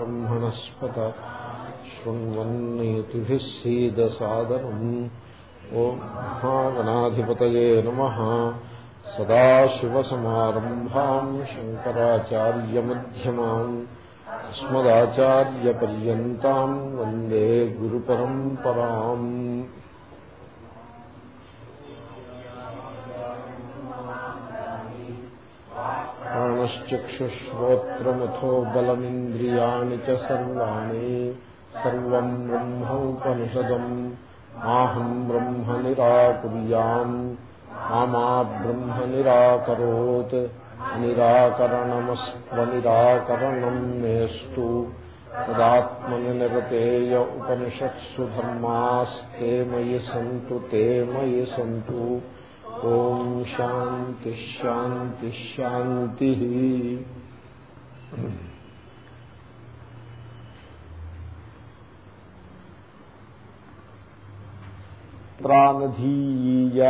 ब्रह्मणस्पत शृण्वन्नीतिभिः सीदसादनम् ॐ महागणाधिपतये नमः सदाशिवसमारम्भाम् शङ्कराचार्यमध्यमाम् अस्मदाचार्यपर्यन्ताम् वन्दे गुरुपरम्पराम् प्राणश्चक्षुश्रोत्रमथो बलमिन्द्रियाणि च सर्वाणि सर्वम् ब्रह्मोपनिषदम् माहम् ब्रह्म निराकुर्याम् मामा ब्रह्म निराकरोत् निराकरणमस्त्वनिराकरणम् मेऽस्तु तदात्मनि निरतेय उपनिषत्सु धर्मास्ते मयि सन्तु ते मयि सन्तु ఓం శాంతి శాంతి శాంతి ప్రాణధీయ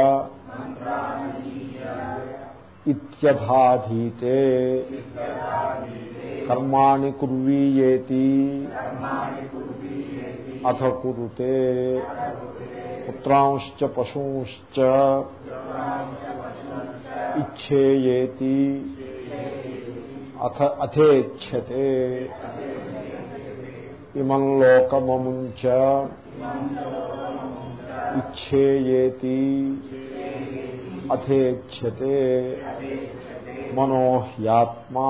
ఇత్యథాధీతే కర్మాణి కుర్వీయేతి అథ కురుతే పుత్రాంశ్చ పశూంశ్చ ఇచ్చేయేతి అథ అథేచ్ఛతే. ఇమం లోకమముంచ ఇచ్చేయేతి అథేచ్ఛతే. మనోహ్యాత్మా.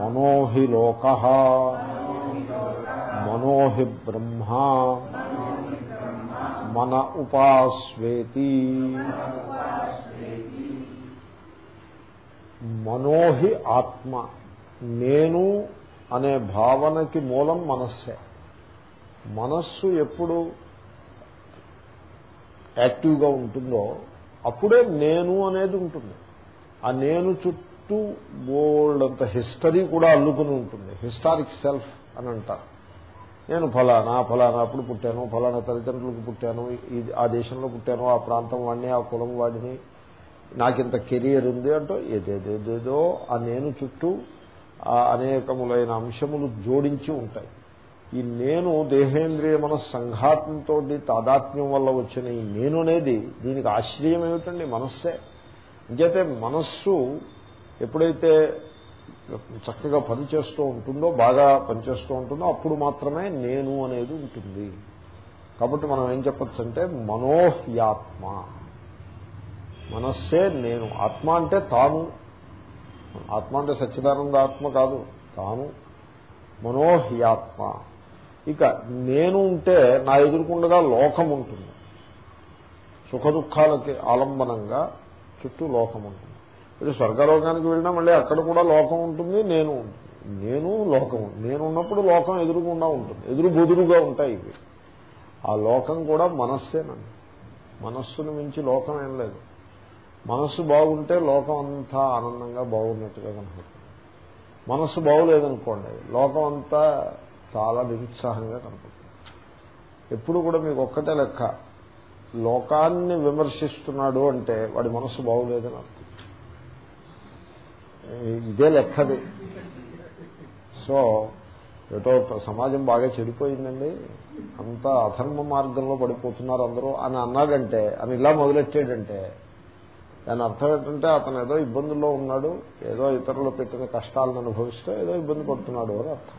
మనోహి లోక. మనోహి బ్రహ్మా. మన ఉపాస్వేతి. మనోహి ఆత్మ. నేను అనే భావనకి మూలం మనస్సే. మనస్సు ఎప్పుడు యాక్టివ్గా ఉంటుందో అప్పుడే నేను అనేది ఉంటుంది. ఆ నేను చుట్టూ బోల్డంత హిస్టరీ కూడా అల్లుకుని ఉంటుంది. హిస్టారిక్ సెల్ఫ్ అని అంటారు. నేను ఫలానా ఫలానా అప్పుడు పుట్టాను ఫలానా తల్లిదండ్రులకు పుట్టాను ఈ ఆ దేశంలో పుట్టాను ఆ ప్రాంతం వాడిని ఆ కులం వాడిని నాకింత కెరియర్ ఉంది అంటూ ఏదేదేదేదో ఆ నేను చుట్టూ అనేకములైన అంశములు జోడించి ఉంటాయి. ఈ నేను దేహేంద్రియ మన సంఘాతంతో తాదాత్మ్యం వల్ల వచ్చిన ఈ నేను అనేది దీనికి ఆశ్రయం ఏమిటండి? మనస్సే. అంచేతే మనస్సు ఎప్పుడైతే చక్కగా పనిచేస్తూ ఉంటుందో బాగా పనిచేస్తూ ఉంటుందో అప్పుడు మాత్రమే నేను అనేది ఉంటుంది. కాబట్టి మనం ఏం చెప్పచ్చు అంటే మనోహ్యాత్మ. మనస్సే నేను. ఆత్మ అంటే తాను. ఆత్మ అంటే సచ్చిదానంద ఆత్మ కాదు తాను. మనోహ్యాత్మ. ఇక నేను ఉంటే నా ఎదుర్కొండగా లోకం ఉంటుంది. సుఖ దుఃఖాలకి ఆలంబనంగా చుట్టూ లోకం ఉంటుంది. ఇది స్వర్గలోకానికి వెళ్ళినా మళ్ళీ అక్కడ కూడా లోకం ఉంటుంది నేను నేను లోకం నేను ఉన్నప్పుడు లోకం ఎదురుగుండా ఉంటుంది ఎదురు బుదురుగా ఉంటాయి ఇవి. ఆ లోకం కూడా మనస్సేనండి. మనస్సును మించి లోకం ఏం లేదు. మనస్సు బాగుంటే లోకం అంతా ఆనందంగా బాగున్నట్టుగా కనపడుతుంది. మనస్సు బాగులేదనుకోండి లోకం అంతా చాలా నిరుత్సాహంగా కనపడుతుంది. ఎప్పుడు కూడా మీకు ఒక్కటే లెక్క లోకాన్ని విమర్శిస్తున్నాడు అంటే వాడి మనస్సు బాగులేదని అర్థం. ఇదే లెక్కది. సో ఏటో సమాజం బాగా చెడిపోయిందండి. అంతా అధర్మ మార్గంలో పడిపోతున్నారు అందరూ అని అన్నాడంటే అని ఇలా మొదలెట్టాడంటే దాని అర్థం ఏంటంటే అతను ఏదో ఇబ్బందుల్లో ఉన్నాడు ఏదో ఇతరులు పెట్టిన కష్టాలను అనుభవిస్తూ ఏదో ఇబ్బంది పడుతున్నాడు అని అర్థం.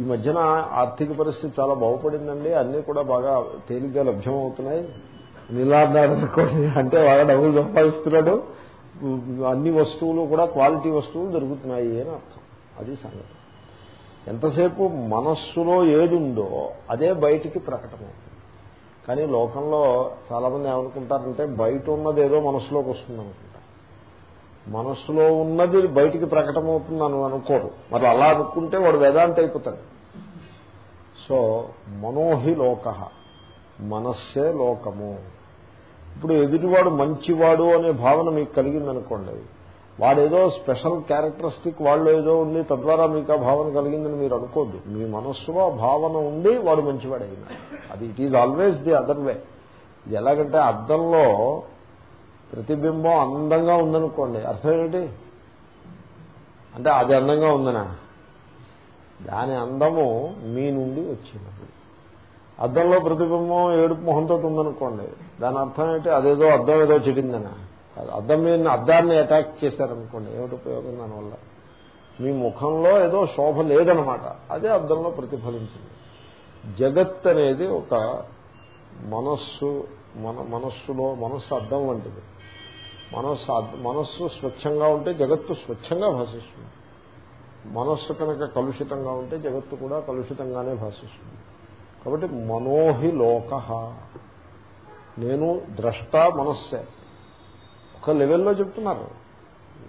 ఈ మధ్యన ఆర్థిక పరిస్థితి చాలా బాగుపడిందండి. అన్నీ కూడా బాగా తేలిగ్గా లభ్యమవుతున్నాయి. నిలాదారనుకోండి అంటే బాగా డబ్బులు సంపాదిస్తున్నాడు. అన్ని వస్తువులు కూడా క్వాలిటీ వస్తువులు దొరుకుతున్నాయి అని అర్థం. అది సంగతి. ఎంతసేపు మనస్సులో ఏది ఉందో అదే బయటికి ప్రకటమవుతుంది. కానీ లోకంలో చాలామంది ఏమనుకుంటారంటే బయట ఉన్నది ఏదో మనస్సులోకి వస్తుంది అనుకుంటారు. మనస్సులో ఉన్నది బయటికి ప్రకటమవుతుంది అని అనుకోరు. మరి అలా అనుకుంటే వాడు వేదాంత అయిపోతాడు. సో మనోహి లోక మనస్సే లోకము. ఇప్పుడు ఎదుటివాడు మంచివాడు అనే భావన మీకు కలిగిందనుకోండి వాడేదో స్పెషల్ క్యారెక్టరిస్టిక్ వాళ్ళు ఏదో ఉంది తద్వారా మీకు ఆ భావన కలిగిందని మీరు అనుకోద్దు. మీ మనస్సులో ఆ భావన ఉండి వాడు మంచివాడైనా. అది it is always the other way ఇది ఎలాగంటే అద్దంలో ప్రతిబింబం అందంగా ఉందనుకోండి. అర్థం అంటే అది అందంగా ఉందనా? దాని అందము మీ నుండి వచ్చింది. అద్దంలో ప్రతిబింబం ఏడుపు మొహంతో ఉందనుకోండి దాని అర్థం ఏంటి? అదేదో అద్దం ఏదో చెడిందనా అద్దం మీద అద్దాన్ని అటాక్ చేశారనుకోండి ఏమిటి ఉపయోగం దానివల్ల మీ ముఖంలో ఏదో శోభ లేదనమాట. అదే అద్దంలో ప్రతిఫలించింది. జగత్ అనేది ఒక మనస్సు మన మనస్సులో మనస్సు అద్దం వంటిది. మనస్సు మనస్సు స్వచ్ఛంగా ఉంటే జగత్తు స్వచ్ఛంగా భాషిస్తుంది. మనస్సు కనుక కలుషితంగా ఉంటే జగత్తు కూడా కలుషితంగానే భాషిస్తుంది. కాబట్టి మనోహి లోక. నేను ద్రష్ట మనస్సే. ఒక లెవెల్లో చెప్తున్నారు.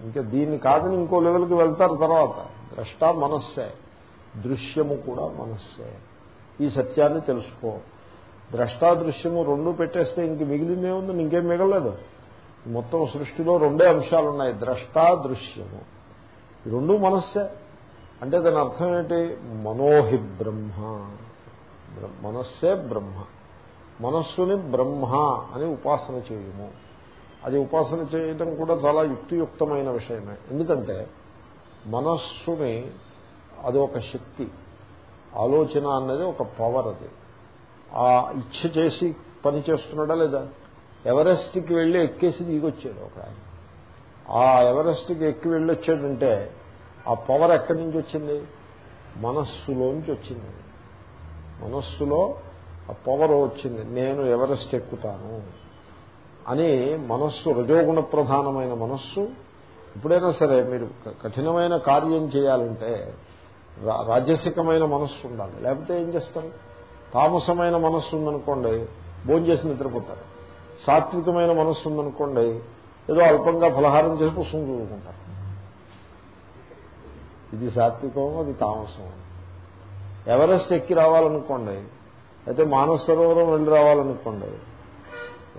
ఇంకా దీన్ని కాదని ఇంకో లెవెల్కి వెళ్తారు తర్వాత. ద్రష్ట మనస్సే. దృశ్యము కూడా మనస్సే. ఈ సత్యాన్ని తెలుసుకో. ద్రష్టాదృశ్యము రెండు పెట్టేస్తే ఇంక మిగిలిందే ఉంది ఇంకేం మిగలలేదు. మొత్తం సృష్టిలో రెండే అంశాలు ఉన్నాయి ద్రష్టా దృశ్యము. రెండు మనస్సే. అంటే దాని అర్థం ఏంటి? మనోహి బ్రహ్మ. మనస్సే బ్రహ్మ. మనస్సుని బ్రహ్మ అని ఉపాసన చేయము. అది ఉపాసన చేయటం కూడా చాలా యుక్తియుక్తమైన విషయమే. ఎందుకంటే మనస్సుని అది ఒక శక్తి. ఆలోచన అన్నది ఒక పవర్ అది. ఆ ఇచ్చ చేసి పని చేస్తున్నాడా లేదా? ఎవరెస్ట్కి వెళ్ళి ఎక్కేసి దిగొచ్చాడు ఒక ఆయన. ఆ ఎవరెస్ట్కి ఎక్కి వెళ్ళొచ్చాడంటే ఆ పవర్ ఎక్కడి నుంచి వచ్చింది? మనస్సులోంచి వచ్చింది. మనస్సులో ఆ పవర్ వచ్చింది నేను ఎవరెస్ట్ ఎక్కుతాను అని మనస్సు రజోగుణ ప్రధానమైన మనస్సు. ఎప్పుడైనా సరే మీరు కఠినమైన కార్యం చేయాలంటే రాజసికమైన మనస్సు ఉండాలి. లేకపోతే ఏం చేస్తారు? తామసమైన మనస్సు ఉందనుకోండి భోంచేసి నిద్రపోతారు. సాత్వికమైన మనస్సు ఉందనుకోండి ఏదో అల్పంగా ఫలహారం చేసి పుష్పం చూసుకుంటారు ఇది సాత్వికం అది తామసం ఎవరెస్ట్ ఎక్కి రావాలనుకోండి అయితే మానస సరోవరం వెళ్ళి రావాలనుకోండి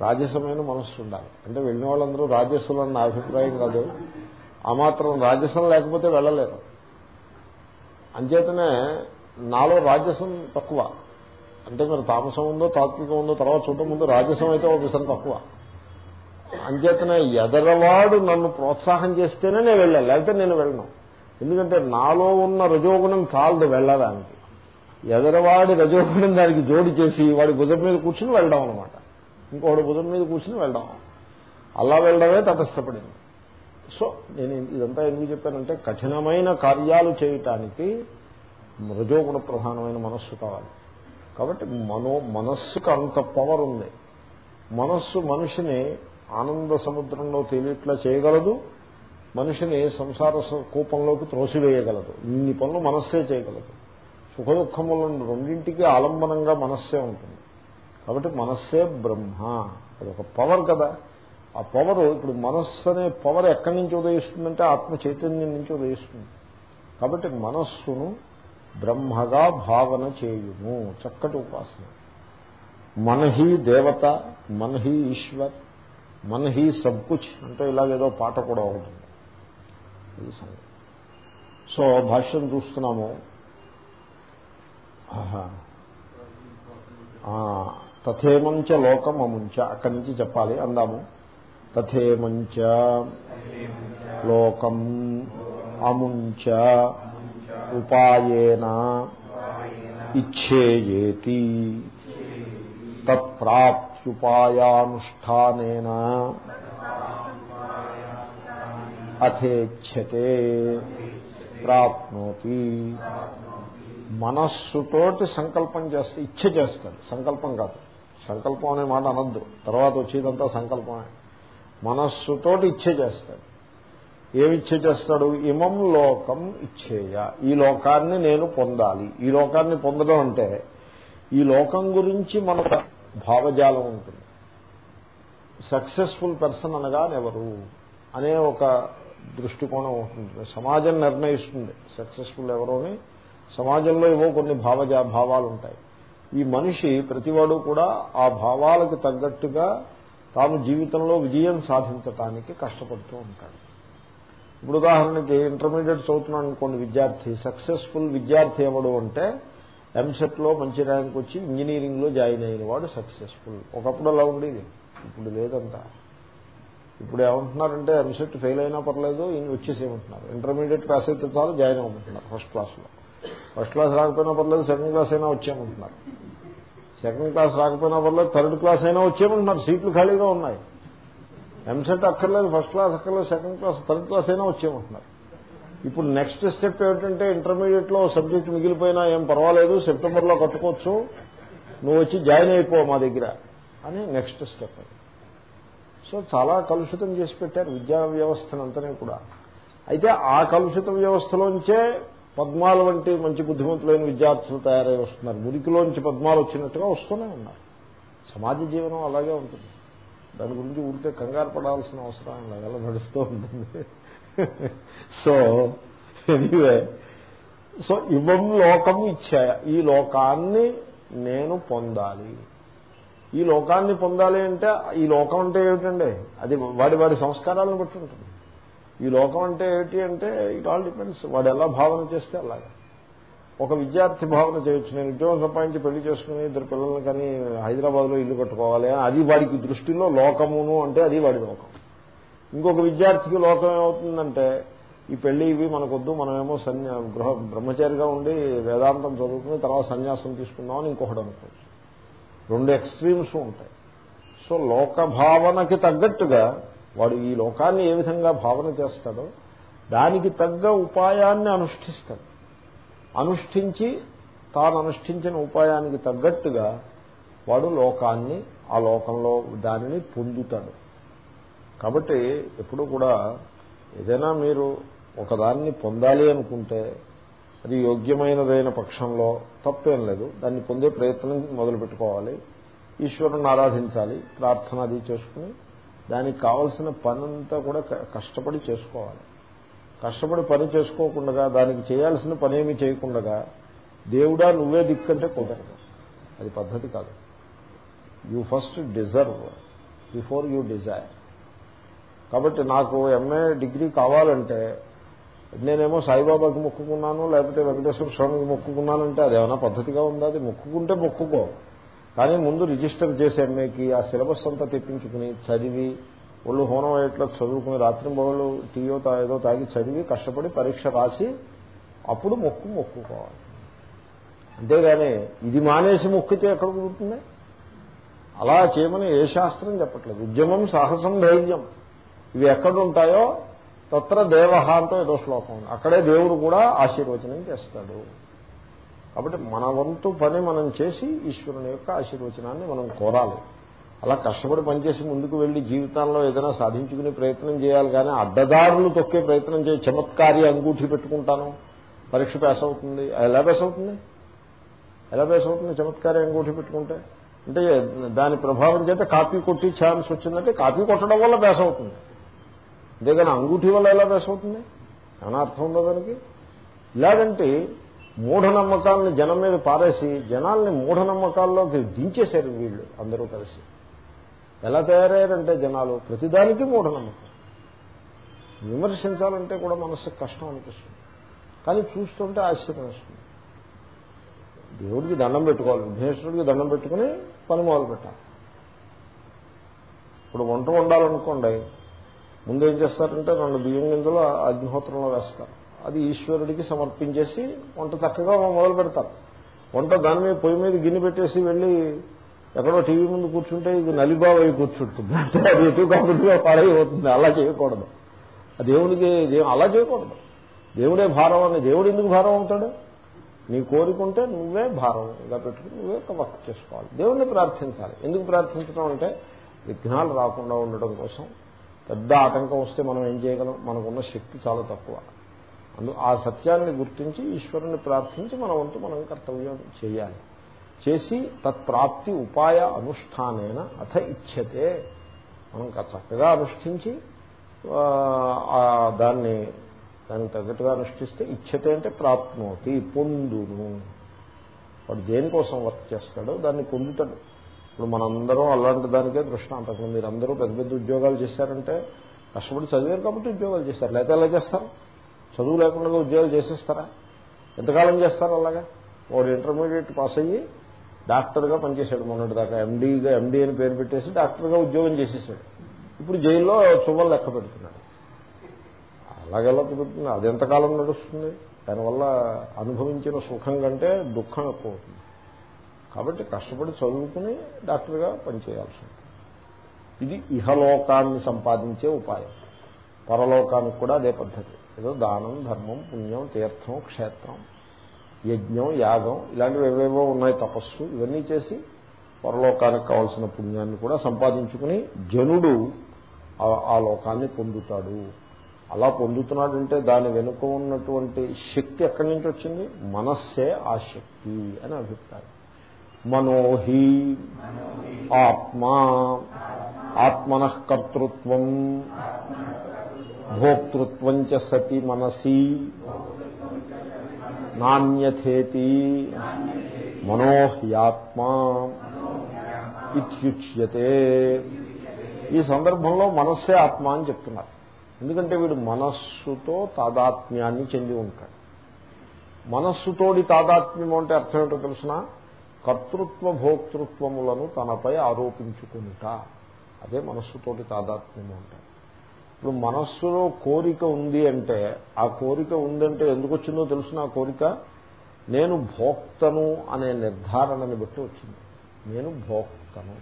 రాజసమైన మనస్సు ఉండాలి. అంటే వెళ్ళిన వాళ్ళందరూ రాజస్సులు అన్న అభిప్రాయం కాదు. ఆ మాత్రం రాజసం లేకపోతే వెళ్ళలేరు. అంచేతనే నాలో రాజసం తక్కువ. అంటే మరి తామసం ఉందో తాత్వికం ఉందో తర్వాత చూడటం ముందు రాజసం అయితే ఒక విషయం తక్కువ. అంచేతనే ఎదరవాడు నన్ను ప్రోత్సాహం చేస్తేనే నేను వెళ్ళాను లేకపోతే నేను వెళ్ళను. ఎందుకంటే నాలో ఉన్న రజోగుణం చాలదు వెళ్ళడానికి. ఎదరవాడి రజోగుణం దానికి జోడి చేసి వాడి భుజం మీద కూర్చుని వెళ్ళడం అనమాట ఇంకోటి భుజం మీద కూర్చుని వెళ్ళడం. అలా వెళ్ళడమే తటస్థపడింది. సో నేను ఇదంతా ఎందుకు చెప్పానంటే కఠినమైన కార్యాలు చేయటానికి రజోగుణ ప్రధానమైన మనస్సు కావాలి. కాబట్టి మనో మనస్సుకు అంత పవర్ ఉంది. మనస్సు మనిషిని ఆనంద సముద్రంలో తేలిట్లా చేయగలదు. మనిషిని సంసార కూపంలోకి త్రోసివేయగలదు. ఇన్ని పనులు మనస్సే చేయగలదు. సుఖ దుఃఖములను రెండింటికి ఆలంబనంగా మనస్సే ఉంటుంది. కాబట్టి మనస్సే బ్రహ్మ. అది ఒక పవర్ కదా. ఆ పవర్ ఇప్పుడు మనస్సు అనే పవర్ ఎక్కడి నుంచి ఉదయిస్తుందంటే ఆత్మ చైతన్యం నుంచి ఉదయిస్తుంది. కాబట్టి మనస్సును బ్రహ్మగా భావన చేయుము. చక్కటి ఉపాసన. మనహి దేవత మనహి ఈశ్వర్ మనహి సబ్కుచ్ అంటే ఇలాగేదో పాట కూడా ఉంటుంది సో భాష్యం చూస్తున్నాము. తథేమంచ లోకమముంచ. అక్కడి నుంచి చెప్పాలి అందాము. తథేమంచ లోకం అముంచ. ఉపాయేన ఇచ్చేయేతి తత్ప్రాప్త్యుపాయానుష్ఠానేన అథేచ్ఛతే. ప్రాప్నోతి. మనస్సుతోటి సంకల్పం చేస్తే ఇచ్చ చేస్తాడు. సంకల్పం కాదు. సంకల్పం అనే మాట అనద్దు. తర్వాత వచ్చేదంతా సంకల్పమే. మనస్సుతోటి ఇచ్చ చేస్తాడు. ఏమిచ్చ చేస్తాడు? ఇమం లోకం ఇచ్చేయ. ఈ లోకాన్ని నేను పొందాలి. ఈ లోకాన్ని పొందడం అంటే ఈ లోకం గురించి మన భావజాలం ఉంటుంది. సక్సెస్ఫుల్ పర్సన్ అనగా ఎవరు? అనే ఒక దృష్టికోణం ఉంటుంది. సమాజం నిర్ణయిస్తుంది. సక్సెస్ఫుల్ ఎవరు అని సమాజంలో ఏవో కొన్ని భావజా భావాలు ఉంటాయి ఈ మనిషి ప్రతివాడు కూడా ఆ భావాలకు తగ్గట్టుగా తాము జీవితంలో విజయం సాధించటానికి కష్టపడుతూ ఉంటాడు. ఇప్పుడు ఉదాహరణకి ఇంటర్మీడియట్ చదువుతున్నాడు అనుకోండి విద్యార్థి సక్సెస్ఫుల్ విద్యార్థి ఎవడు అంటే ఎంసెట్లో మంచి ర్యాంక్ వచ్చి ఇంజనీరింగ్లో జాయిన్ అయిన వాడు సక్సెస్ఫుల్. ఒకప్పుడు అలా ఉండేది ఇప్పుడు లేదంతా ఇప్పుడు ఏమంటున్నారంటే ఎంసెట్ ఫెయిల్ అయినా పర్లేదు వచ్చేసి ఏమంటున్నారు ఇంటర్మీడియట్ పాస్ అయితే చాలు జాయిన్ అవ్వమంటున్నారు ఫస్ట్ క్లాస్లో. ఫస్ట్ క్లాస్ రాకపోయినా పర్లేదు సెకండ్ క్లాస్ అయినా వచ్చేయమంటున్నారు. సెకండ్ క్లాస్ రాకపోయినా పర్లేదు థర్డ్ క్లాస్ అయినా వచ్చేయమంటున్నారు. సీట్లు ఖాళీగా ఉన్నాయి. ఎంసెట్ అక్కర్లేదు ఫస్ట్ క్లాస్ అక్కర్లేదు సెకండ్ క్లాస్ థర్డ్ క్లాస్ అయినా వచ్చేయమంటున్నారు. ఇప్పుడు నెక్స్ట్ స్టెప్ ఏమిటంటే ఇంటర్మీడియట్లో సబ్జెక్ట్ మిగిలిపోయినా ఏం పర్వాలేదు సెప్టెంబర్లో కట్టుకోవచ్చు నువ్వు వచ్చి జాయిన్ అయిపో మా దగ్గర అని నెక్స్ట్ స్టెప్ సో చాలా కలుషితం చేసి పెట్టారు విద్యా వ్యవస్థనంతనే కూడా. అయితే ఆ కలుషిత వ్యవస్థలోంచే పద్మాలు వంటి మంచి బుద్ధిమంతులైన విద్యార్థులు తయారై వస్తున్నారు. మురికిలోంచి పద్మాలు వచ్చినట్టుగా వస్తూనే ఉన్నారు. సమాజ జీవనం అలాగే ఉంటుంది. దాని గురించి ఊరికే కంగారు పడాల్సిన అవసరం లేదు. అలా నడుస్తూ ఉంటుంది. సో ఎనీవే సో ఇవం లోకం ఇచ్చాయ ఈ లోకాన్ని నేను పొందాలి. ఈ లోకాన్ని పొందాలి అంటే ఈ లోకం అంటే ఏమిటండి? అది వాడి వాడి సంస్కారాలను బట్టి ఉంటుంది. ఈ లోకం అంటే ఏమిటి అంటే ఇట్ ఆల్ డిపెండ్స్ వాడు ఎలా భావన చేస్తే అలాగా. ఒక విద్యార్థి భావన చేయొచ్చు. నేను ఉద్యోగం సంపాదించి పెళ్ళి చేసుకుని ఇద్దరు పిల్లల్ని కానీ హైదరాబాద్లో ఇల్లు కట్టుకోవాలి అది వాడికి దృష్టిలో లోకమును అంటే అది వాడి లోకం. ఇంకొక విద్యార్థికి లోకం ఏమవుతుందంటే ఈ పెళ్ళి ఇవి మనకొద్దు మనమేమో సన్యా గృహ బ్రహ్మచారిగా ఉండి వేదాంతం చదువుకుని తర్వాత సన్యాసం తీసుకుందామని ఇంకొకటి అనుకోవచ్చు. రెండు ఎక్స్ట్రీమ్స్ ఉంటాయి. సో లోక భావనకి తగ్గట్టుగా వాడు ఈ లోకాన్ని ఏ విధంగా భావన చేస్తాడో దానికి తగ్గ ఉపాయాన్ని అనుష్ఠిస్తాడు. అనుష్ఠించి తాను అనుష్ఠించిన ఉపాయానికి తగ్గట్టుగా వాడు లోకాన్ని ఆ లోకంలో దానిని పొందుతాడు. కాబట్టి ఎప్పుడు కూడా ఏదైనా మీరు ఒకదాన్ని పొందాలి అనుకుంటే అది యోగ్యమైనదైన పక్షంలో తప్పేం లేదు. దాన్ని పొందే ప్రయత్నం మొదలు పెట్టుకోవాలి ఈశ్వరుని ఆరాధించాలి ప్రార్థన అది చేసుకుని దానికి కావలసిన పనంతా కూడా కష్టపడి చేసుకోవాలి. కష్టపడి పని చేసుకోకుండా దానికి చేయాల్సిన పనేమి చేయకుండా దేవుడా నువ్వే దిక్కంటే కుదరదు. అది పద్ధతి కాదు. You first deserve before you desire కాబట్టి నాకు ఎంఏ డిగ్రీ కావాలంటే నేనేమో సాయిబాబాకి మొక్కుకున్నాను లేకపోతే వెంకటేశ్వర స్వామికి మొక్కుకున్నానంటే అదేమైనా పద్ధతిగా ఉందా? అది మొక్కుకుంటే మొక్కుకో. కానీ ముందు రిజిస్టర్ చేసి ఎంఏకి ఆ సిలబస్ అంతా తెప్పించుకుని చదివి ఒళ్ళు హోనం అయ్యేట్లా చదువుకుని రాత్రి బొగలు టీయో ఏదో తాగి చదివి కష్టపడి పరీక్ష రాసి అప్పుడు మొక్కు మొక్కుకోవాలి. అంతేగాని ఇది మానేసి మొక్కితే ఎక్కడ కుదురుతుంది? అలా చేయమని ఏ శాస్త్రం చెప్పట్లేదు. ఉద్యమం సాహసం ధైర్యం ఇవి ఎక్కడుంటాయో తత్ర దేవహ అంటూ ఏదో శ్లోకం అక్కడే దేవుడు కూడా ఆశీర్వచనం చేస్తాడు. కాబట్టి మన వంతు పని మనం చేసి ఈశ్వరుని యొక్క ఆశీర్వచనాన్ని మనం కోరాలి. అలా కష్టపడి పనిచేసి ముందుకు వెళ్ళి జీవితాల్లో ఏదైనా సాధించుకునే ప్రయత్నం చేయాలి కానీ అడ్డదారులు తొక్కే ప్రయత్నం చేసి చమత్కారి అంగూఠి పెట్టుకుంటాను. పరీక్ష పేస్ అవుతుంది. ఎలా పేస్ అవుతుంది? ఎలా పేస్ అవుతుంది చమత్కారి అంగూఠి పెట్టుకుంటే? అంటే దాని ప్రభావం చేత కాపీ కొట్టి ఛాన్స్ వచ్చిందంటే కాపీ కొట్టడం వల్ల పాస్ అవుతుంది. అంతేగాని అంగూఠి వల్ల ఎలా పాస్ అవుతుంది? ఏమైనా అర్థం ఉందో దానికి? ఇలాగంటే మూఢనమ్మకాలను జనం మీద పారేసి జనాల్ని మూఢనమ్మకాల్లోకి దించేశారు వీళ్ళు అందరూ కలిసి. ఎలా తయారయ్యారంటే జనాలు ప్రతిదానికి మూఢనమ్మకం. విమర్శించాలంటే కూడా మనస్సుకు కష్టం అనిపిస్తుంది. కానీ చూస్తుంటే ఆశ్చర్యం వస్తుంది. దేవుడికి దండం పెట్టుకోవాలి విఘ్నేశ్వరుడికి దండం పెట్టుకుని పని మొదలు పెట్టాలి. ఇప్పుడు వంట వండాలనుకోండి ముందు ఏం చేస్తారంటే రెండు బియ్యం గింజలు అగ్నిహోత్రంలో వేస్తారు. అది ఈశ్వరుడికి సమర్పించేసి వంట చక్కగా మొదలు పెడతారు. వంట దాని మీద పొయ్యి మీద గిన్నె పెట్టేసి వెళ్ళి ఎక్కడో టీవీ ముందు కూర్చుంటే ఇది నలిబాబు అయి కూర్చుంటుంది. అంటే అది ఎటు కాకుండా పాడైపోతుంది. అలా చేయకూడదు. ఆ దేవుడికి అలా చేయకూడదు. దేవుడే భారం అని దేవుడు ఎందుకు భారం అవుతాడు నీ కోరికుంటే నువ్వే భారం ఇలా పెట్టుకుని నువ్వే వర్క్ చేసుకోవాలి. దేవుణ్ణి ప్రార్థించాలి. ఎందుకు ప్రార్థించడం అంటే విఘ్నాలు రాకుండా ఉండడం కోసం. పెద్ద ఆటంకం వస్తే మనం ఏం చేయగలం? మనకున్న శక్తి చాలా తక్కువ. అందు ఆ సత్యాన్ని గుర్తించి ఈశ్వరుని ప్రార్థించి మన వంతు మనం కర్తవ్యం చేయాలి. చేసి తత్ప్రాప్తి ఉపాయ అనుష్ఠానైన అథ ఇచ్చతే మనం చక్కగా అనుష్ఠించి దాన్ని దానికి తగ్గట్టుగా అనుష్ఠిస్తే ఇచ్చతే అంటే ప్రాప్నోతి పొందును. వాడు దేనికోసం వర్క్ చేస్తాడో దాన్ని పొందుతాడు. ఇప్పుడు మనందరం అలాంటి దానికే దృష్టాంతకం మీరు అందరూ పెద్ద పెద్ద ఉద్యోగాలు చేశారంటే కష్టపడి చదివారు కాబట్టి ఉద్యోగాలు చేశారు. లేకపోతే ఎలా చేస్తారు? చదువు లేకుండా ఉద్యోగాలు చేసేస్తారా? ఎంతకాలం చేస్తారు అలాగా? వాడు ఇంటర్మీడియట్ పాస్ అయ్యి డాక్టర్గా పనిచేశాడు మొన్నటి దాకా. ఎండీగా ఎండీ అని పేరు పెట్టేసి డాక్టర్గా ఉద్యోగం చేసేసాడు. ఇప్పుడు జైల్లో చువ్వలు లెక్క పెడుతున్నాడు. అలాగెలా కుదురుతుంది అది ఎంతకాలం నడుస్తుంది? దానివల్ల అనుభవించిన సుఖం కంటే దుఃఖం ఎక్కువ అవుతుంది. కాబట్టి కష్టపడి చదువుకుని డాక్టర్గా పనిచేయాల్సి ఉంటుంది. ఇది ఇహలోకాన్ని సంపాదించే ఉపాయం. పరలోకానికి కూడా అదే పద్ధతి. ఏదో దానం ధర్మం పుణ్యం తీర్థం క్షేత్రం యజ్ఞం యాగం ఇలాంటివి ఏవేవో ఉన్నాయి తపస్సు ఇవన్నీ చేసి పరలోకానికి కావాల్సిన పుణ్యాన్ని కూడా సంపాదించుకుని జనుడు ఆ లోకాన్ని పొందుతాడు. అలా పొందుతున్నాడంటే దాని వెనుక ఉన్నటువంటి శక్తి ఎక్కడి నుంచి వచ్చింది? మనస్సే ఆ శక్తి అని అభిప్రాయం. మనోహి ఆత్మా ఆత్మనఃకర్తృత్వం భోక్తృత్వం చ సతి మనసి నాణ్యథేతి మనోహ్యాత్మా ఇత్యుచ్యతే. ఈ సందర్భంలో మనస్సే ఆత్మ అని చెప్తున్నారు. ఎందుకంటే వీడు మనస్సుతో తాదాత్మ్యాన్ని చెంది ఉంటాడు. మనస్సుతోడి తాదాత్మ్యం అంటే అర్థం ఏంటో తెలిసిన? కర్తృత్వ భోక్తృత్వములను తనపై ఆరోపించుకుంటా. అదే మనస్సుతోటి తాదాత్మ్యము అంటారు. ఇప్పుడు మనస్సులో కోరిక ఉంది అంటే ఆ కోరిక ఉందంటే ఎందుకు వచ్చిందో తెలుసిన ఆ కోరిక? నేను భోక్తను అనే నిర్ధారణని బట్టి వచ్చింది. నేను భోక్తను.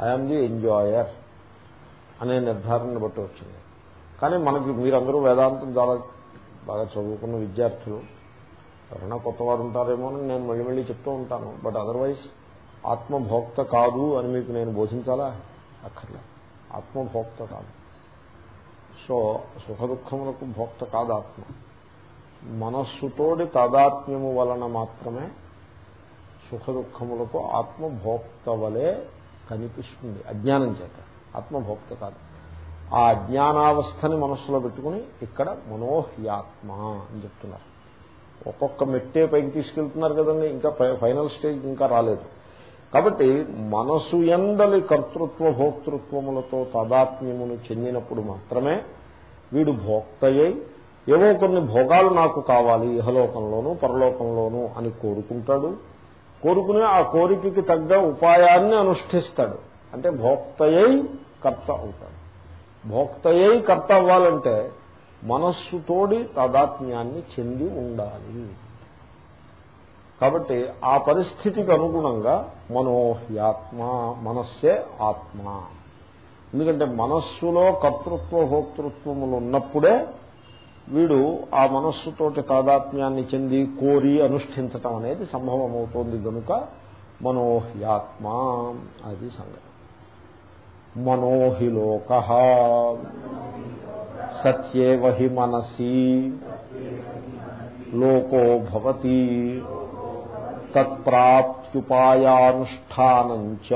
ఐఎమ్ ది ఎంజాయర్ అనే నిర్ధారణను బట్టి వచ్చింది. కానీ మనకి మీరందరూ వేదాంతం చాలా బాగా చదువుకున్న విద్యార్థులు. ఎవరైనా కొత్తవారు ఉంటారేమో అని నేను మళ్ళీ మళ్ళీ చెప్తూ ఉంటాను. బట్ అదర్వైజ్ ఆత్మభోక్త కాదు అని మీకు నేను బోధించాలా? అక్కర్లే ఆత్మభోక్త కాదు. సో సుఖ దుఃఖములకు భోక్త కాదు ఆత్మ మనస్సుతోటి తాదాత్మ్యము వలన మాత్రమే సుఖ దుఃఖములకు ఆత్మభోక్త వలె కనిపిస్తుంది. అజ్ఞానం చేత ఆత్మభోక్త కాదు. ఆ అజ్ఞానావస్థని మనస్సులో పెట్టుకుని ఇక్కడ మనోహ్యాత్మ అని చెప్తున్నారు. ఒక్కొక్క మెట్టే పైకి తీసుకెళ్తున్నారు కదండి ఇంకా ఫైనల్ స్టేజ్ ఇంకా రాలేదు. కాబట్టి మనసు ఎందలి కర్తృత్వ భోక్తృత్వములతో తాదాత్మ్యమును చెందినప్పుడు మాత్రమే వీడు భోక్తయ్యై ఏవో కొన్ని భోగాలు నాకు కావాలి ఇహలోకంలోనూ పరలోకంలోనూ అని కోరుకుంటాడు. కోరుకుని ఆ కోరికకి తగ్గ ఉపాయాన్ని అనుష్ఠిస్తాడు. అంటే భోక్తయ్యై కర్త అవుతాడు. భోక్తయ్యై కర్త అవ్వాలంటే మనస్సుతోడి తాదాత్మ్యాన్ని చెంది ఉండాలి. కాబట్టి ఆ పరిస్థితికి అనుగుణంగా మనోహ్యాత్మ మనస్సే ఆత్మ. ఎందుకంటే మనస్సులో కర్తృత్వ భోక్తృత్వములు ఉన్నప్పుడే వీడు ఆ మనస్సుతోటి తాదాత్మ్యాన్ని చెంది కోరి అనుష్ఠించటం అనేది సంభవమవుతోంది కనుక మనోహ్యాత్మ. అది సంగతి. మనోహిలోక. సత్యేవహి మనసి. లోకో భవతి. తత్ప్రాప్త్యుపాయానుష్ఠానంచ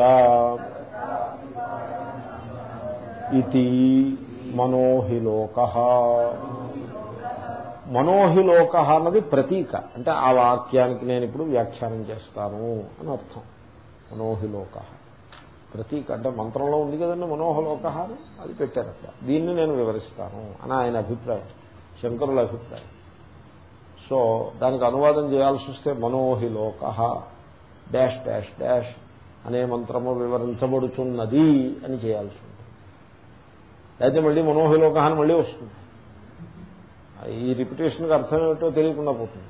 ఇది మనోహిలోక మనోహిలోక అన్నది ప్రతీక. అంటే ఆ వాక్యానికి నేను ఇప్పుడు వ్యాఖ్యానం చేస్తాను అని అర్థం. మనోహిలోక ప్రతీక అంటే మంత్రంలో ఉంది కదండి మనోహలోక అని అది పెట్టారట. దీన్ని నేను వివరిస్తాను అని ఆయన అభిప్రాయం. శంకరుల అభిప్రాయం. సో దానికి అనువాదం చేయాల్సి వస్తే మనోహిలోక డాష్ డాష్ డాష్ అనే మంత్రము వివరించబడుతున్నది అని చేయాల్సి ఉంటుంది. అయితే మళ్ళీ మనోహిలోక అని మళ్ళీ వస్తుంది. ఈ రిపిటేషన్కి అర్థం ఏమిటో తెలియకుండా పోతుంది.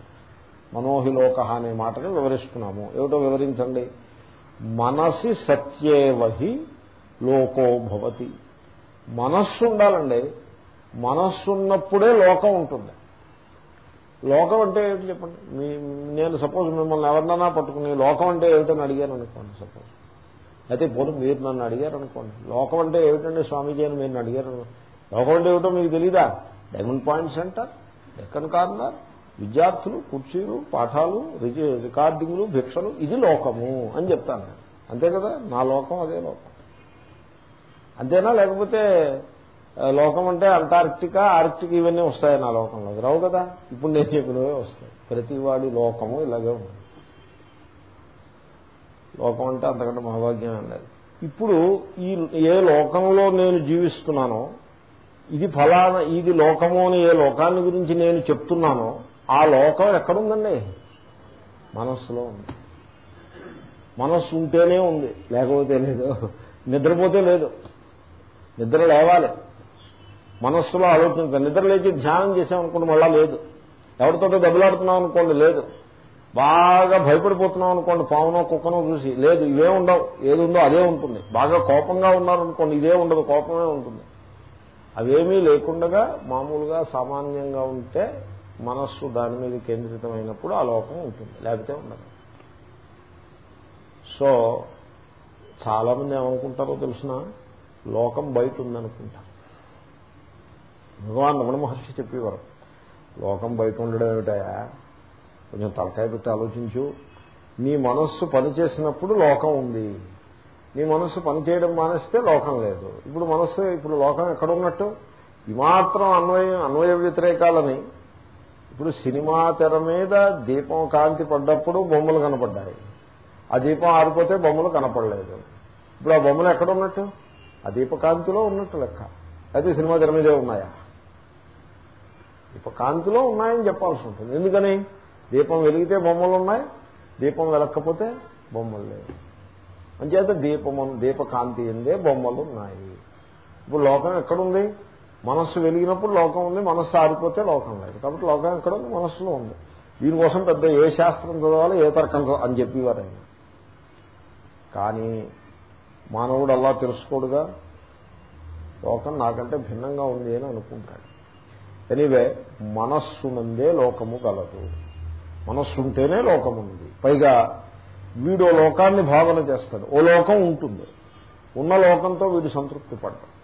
మనోహిలోక అనే మాటని వివరిస్తున్నాము. ఏమిటో వివరించండి? మనసి సత్యేవహి లోకో భవతి. మనస్సు ఉండాలండి. మనస్సున్నప్పుడే లోకం ఉంటుంది. లోకం అంటే ఏమిటి చెప్పండి? మీ నేను సపోజ్ మిమ్మల్ని ఎవరినైనా పట్టుకుని లోకం అంటే ఏమిటని అడిగాను అనుకోండి సపోజ్ అయితే పోను మీరు నన్ను అడిగారు అనుకోండి. లోకం అంటే ఏమిటండి స్వామీజీ అని మీరు అడిగారు లోకం అంటే ఏమిటో మీకు తెలీదా? డైమండ్ పాయింట్ సెంటర్ ఎక్కన్ కార్నర్ విద్యార్థులు కుర్చీలు పాఠాలు రికార్డింగ్లు భిక్షలు ఇది లోకము అని చెప్తాను. అంతే కదా? నా లోకం అదే లోకం. అంతేనా? లేకపోతే లోకం అంటే అంటార్క్టికా ఆర్క్టిక్ ఇవన్నీ వస్తాయి నా లోకంలో. రావు కదా? ఇప్పుడు నేను చెప్పినవే వస్తాయి. ప్రతివాడి లోకము ఇలాగే ఉంది. లోకం అంటే అంతకంటే మహాభాగ్యం లేదు. ఇప్పుడు ఈ ఏ లోకంలో నేను జీవిస్తున్నానో ఇది ఫలానా ఇది లోకము అని ఏ లోకాన్ని గురించి నేను చెప్తున్నానో ఆ లోకం ఎక్కడుందండి? మనస్సులో ఉంది. మనస్సు ఉంటేనే ఉంది. లేకపోతే లేదు. నిద్రపోతే లేదు. నిద్ర లేవాలి. మనస్సులో ఆలోచించాలి నిద్ర లేచి ధ్యానం చేసామనుకోండి మళ్ళా లేదు. ఎవరితోటో దెబ్బలాడుతున్నాం అనుకోండి లేదు. బాగా భయపడిపోతున్నాం అనుకోండి పావునో కుక్కనో చూసి లేదు ఇవే ఉండవు. ఏది ఉందో అదే ఉంటుంది. బాగా కోపంగా ఉన్నారనుకోండి ఇదే ఉండదు కోపమే ఉంటుంది. అవేమీ లేకుండా మామూలుగా సామాన్యంగా ఉంటే మనస్సు దాని మీద కేంద్రితమైనప్పుడు ఆ లోకం ఉంటుంది లేకపోతే ఉండదు. సో చాలామంది ఏమనుకుంటారో తెలిసిన? లోకం బయట ఉందనుకుంటారు. భగవాన్ రమణ మహర్షి చెప్పేవారు. లోకం బయట ఉండడం ఏమిటాయా కొంచెం తలకాయ పెట్టి ఆలోచించు. నీ మనస్సు పనిచేసినప్పుడు లోకం ఉంది. నీ మనస్సు పనిచేయడం మానేస్తే లోకం లేదు. ఇప్పుడు మనస్సు ఇప్పుడు లోకం ఎక్కడ ఉన్నట్టు? ఈ మాత్రం అన్వయ అన్వయ వ్యతిరేకాలని. ఇప్పుడు సినిమా తెర మీద దీపం కాంతి పడ్డప్పుడు బొమ్మలు కనపడ్డాయి. ఆ దీపం ఆరిపోతే బొమ్మలు కనపడలేదు. ఇప్పుడు ఆ బొమ్మలు ఎక్కడ ఉన్నట్టు? ఆ దీపకాంతిలో ఉన్నట్టు లెక్క. అయితే సినిమా తెర మీదే ఉన్నాయా? దీపకాంతిలో ఉన్నాయని చెప్పాల్సి ఉంటుంది. ఎందుకని? దీపం వెలిగితే బొమ్మలు ఉన్నాయి దీపం వెలక్కపోతే బొమ్మలు లేవు. అంచేత దీపము దీపకాంతి ఎందే బొమ్మలు ఉన్నాయి. ఇప్పుడు లోకం ఎక్కడుంది? మనస్సు వెలిగినప్పుడు లోకం ఉంది మనస్సు ఆరిపోతే లోకం లేదు. కాబట్టి లోకం ఎక్కడ ఉంది మనస్సులో ఉంది. దీనికోసం పెద్ద ఏ శాస్త్రం చదవాలి ఏ తర్కం అని చెప్పేవారు ఆయన కానీ మానవుడు అలా తెలుసుకోడుగా? లోకం నాకంటే భిన్నంగా ఉంది అని అనుకుంటాడు. ఎనీవే మనస్సునందే లోకము గలదు మనస్సుంటేనే లోకముంది. పైగా వీడు లోకాన్ని భావన చేస్తాడు. ఓ లోకం ఉంటుంది. ఉన్న లోకంతో వీడు సంతృప్తి పడ్డాడు.